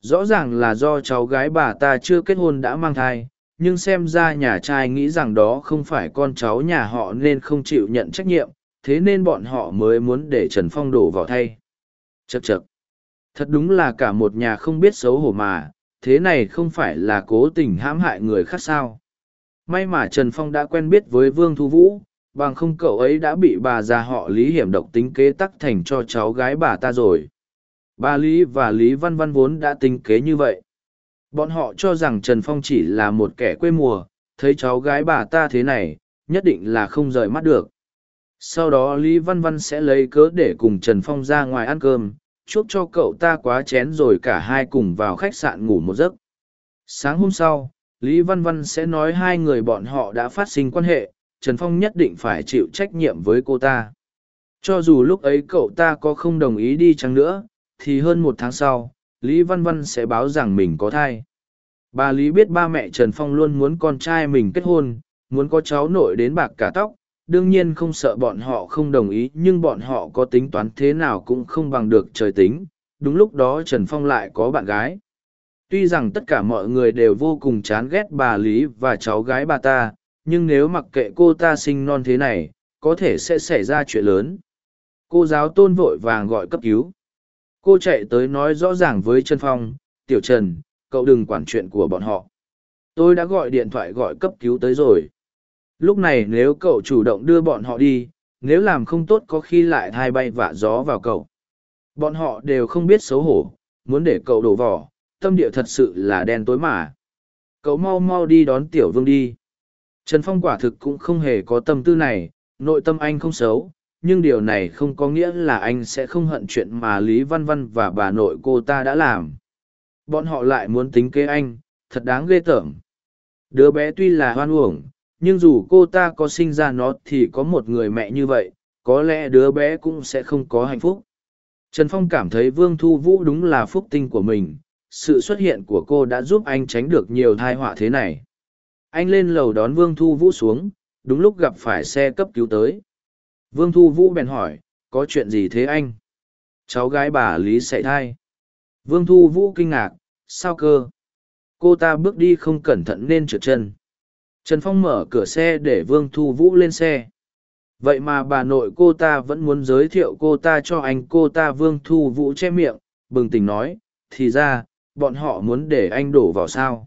Rõ ràng là do cháu gái bà ta chưa kết hôn đã mang thai, nhưng xem ra nhà trai nghĩ rằng đó không phải con cháu nhà họ nên không chịu nhận trách nhiệm, thế nên bọn họ mới muốn để Trần Phong đổ vào thay. Chậc chậc. Thật đúng là cả một nhà không biết xấu hổ mà, thế này không phải là cố tình hãm hại người khác sao. May mà Trần Phong đã quen biết với Vương Thu Vũ, bằng không cậu ấy đã bị bà già họ Lý hiểm độc tính kế tắc thành cho cháu gái bà ta rồi. Bà Lý và Lý Văn Văn vốn đã tính kế như vậy. Bọn họ cho rằng Trần Phong chỉ là một kẻ quê mùa, thấy cháu gái bà ta thế này, nhất định là không rời mắt được. Sau đó Lý Văn Văn sẽ lấy cớ để cùng Trần Phong ra ngoài ăn cơm, chuốc cho cậu ta quá chén rồi cả hai cùng vào khách sạn ngủ một giấc. Sáng hôm sau, Lý Văn Văn sẽ nói hai người bọn họ đã phát sinh quan hệ, Trần Phong nhất định phải chịu trách nhiệm với cô ta. Cho dù lúc ấy cậu ta có không đồng ý đi chăng nữa, thì hơn một tháng sau, Lý Văn Văn sẽ báo rằng mình có thai. Bà Lý biết ba mẹ Trần Phong luôn muốn con trai mình kết hôn, muốn có cháu nội đến bạc cả tóc, đương nhiên không sợ bọn họ không đồng ý nhưng bọn họ có tính toán thế nào cũng không bằng được trời tính. Đúng lúc đó Trần Phong lại có bạn gái. Tuy rằng tất cả mọi người đều vô cùng chán ghét bà Lý và cháu gái bà ta, nhưng nếu mặc kệ cô ta sinh non thế này, có thể sẽ xảy ra chuyện lớn. Cô giáo tôn vội vàng gọi cấp cứu. Cô chạy tới nói rõ ràng với Trần Phong, Tiểu Trần, cậu đừng quản chuyện của bọn họ. Tôi đã gọi điện thoại gọi cấp cứu tới rồi. Lúc này nếu cậu chủ động đưa bọn họ đi, nếu làm không tốt có khi lại thai bay vạ gió vào cậu. Bọn họ đều không biết xấu hổ, muốn để cậu đổ vỏ, tâm địa thật sự là đen tối mà. Cậu mau mau đi đón tiểu vương đi. Trần Phong quả thực cũng không hề có tâm tư này, nội tâm anh không xấu, nhưng điều này không có nghĩa là anh sẽ không hận chuyện mà Lý Văn Văn và bà nội cô ta đã làm. Bọn họ lại muốn tính kế anh, thật đáng ghê tởm. Đứa bé tuy là hoan uổng, nhưng dù cô ta có sinh ra nó thì có một người mẹ như vậy, có lẽ đứa bé cũng sẽ không có hạnh phúc. Trần Phong cảm thấy Vương Thu Vũ đúng là phúc tinh của mình, sự xuất hiện của cô đã giúp anh tránh được nhiều thai họa thế này. Anh lên lầu đón Vương Thu Vũ xuống, đúng lúc gặp phải xe cấp cứu tới. Vương Thu Vũ bèn hỏi, có chuyện gì thế anh? Cháu gái bà Lý sảy thai. Vương Thu Vũ kinh ngạc, sao cơ? Cô ta bước đi không cẩn thận nên trượt chân. Trần Phong mở cửa xe để Vương Thu Vũ lên xe. Vậy mà bà nội cô ta vẫn muốn giới thiệu cô ta cho anh cô ta Vương Thu Vũ che miệng, bừng tỉnh nói, thì ra, bọn họ muốn để anh đổ vào sao.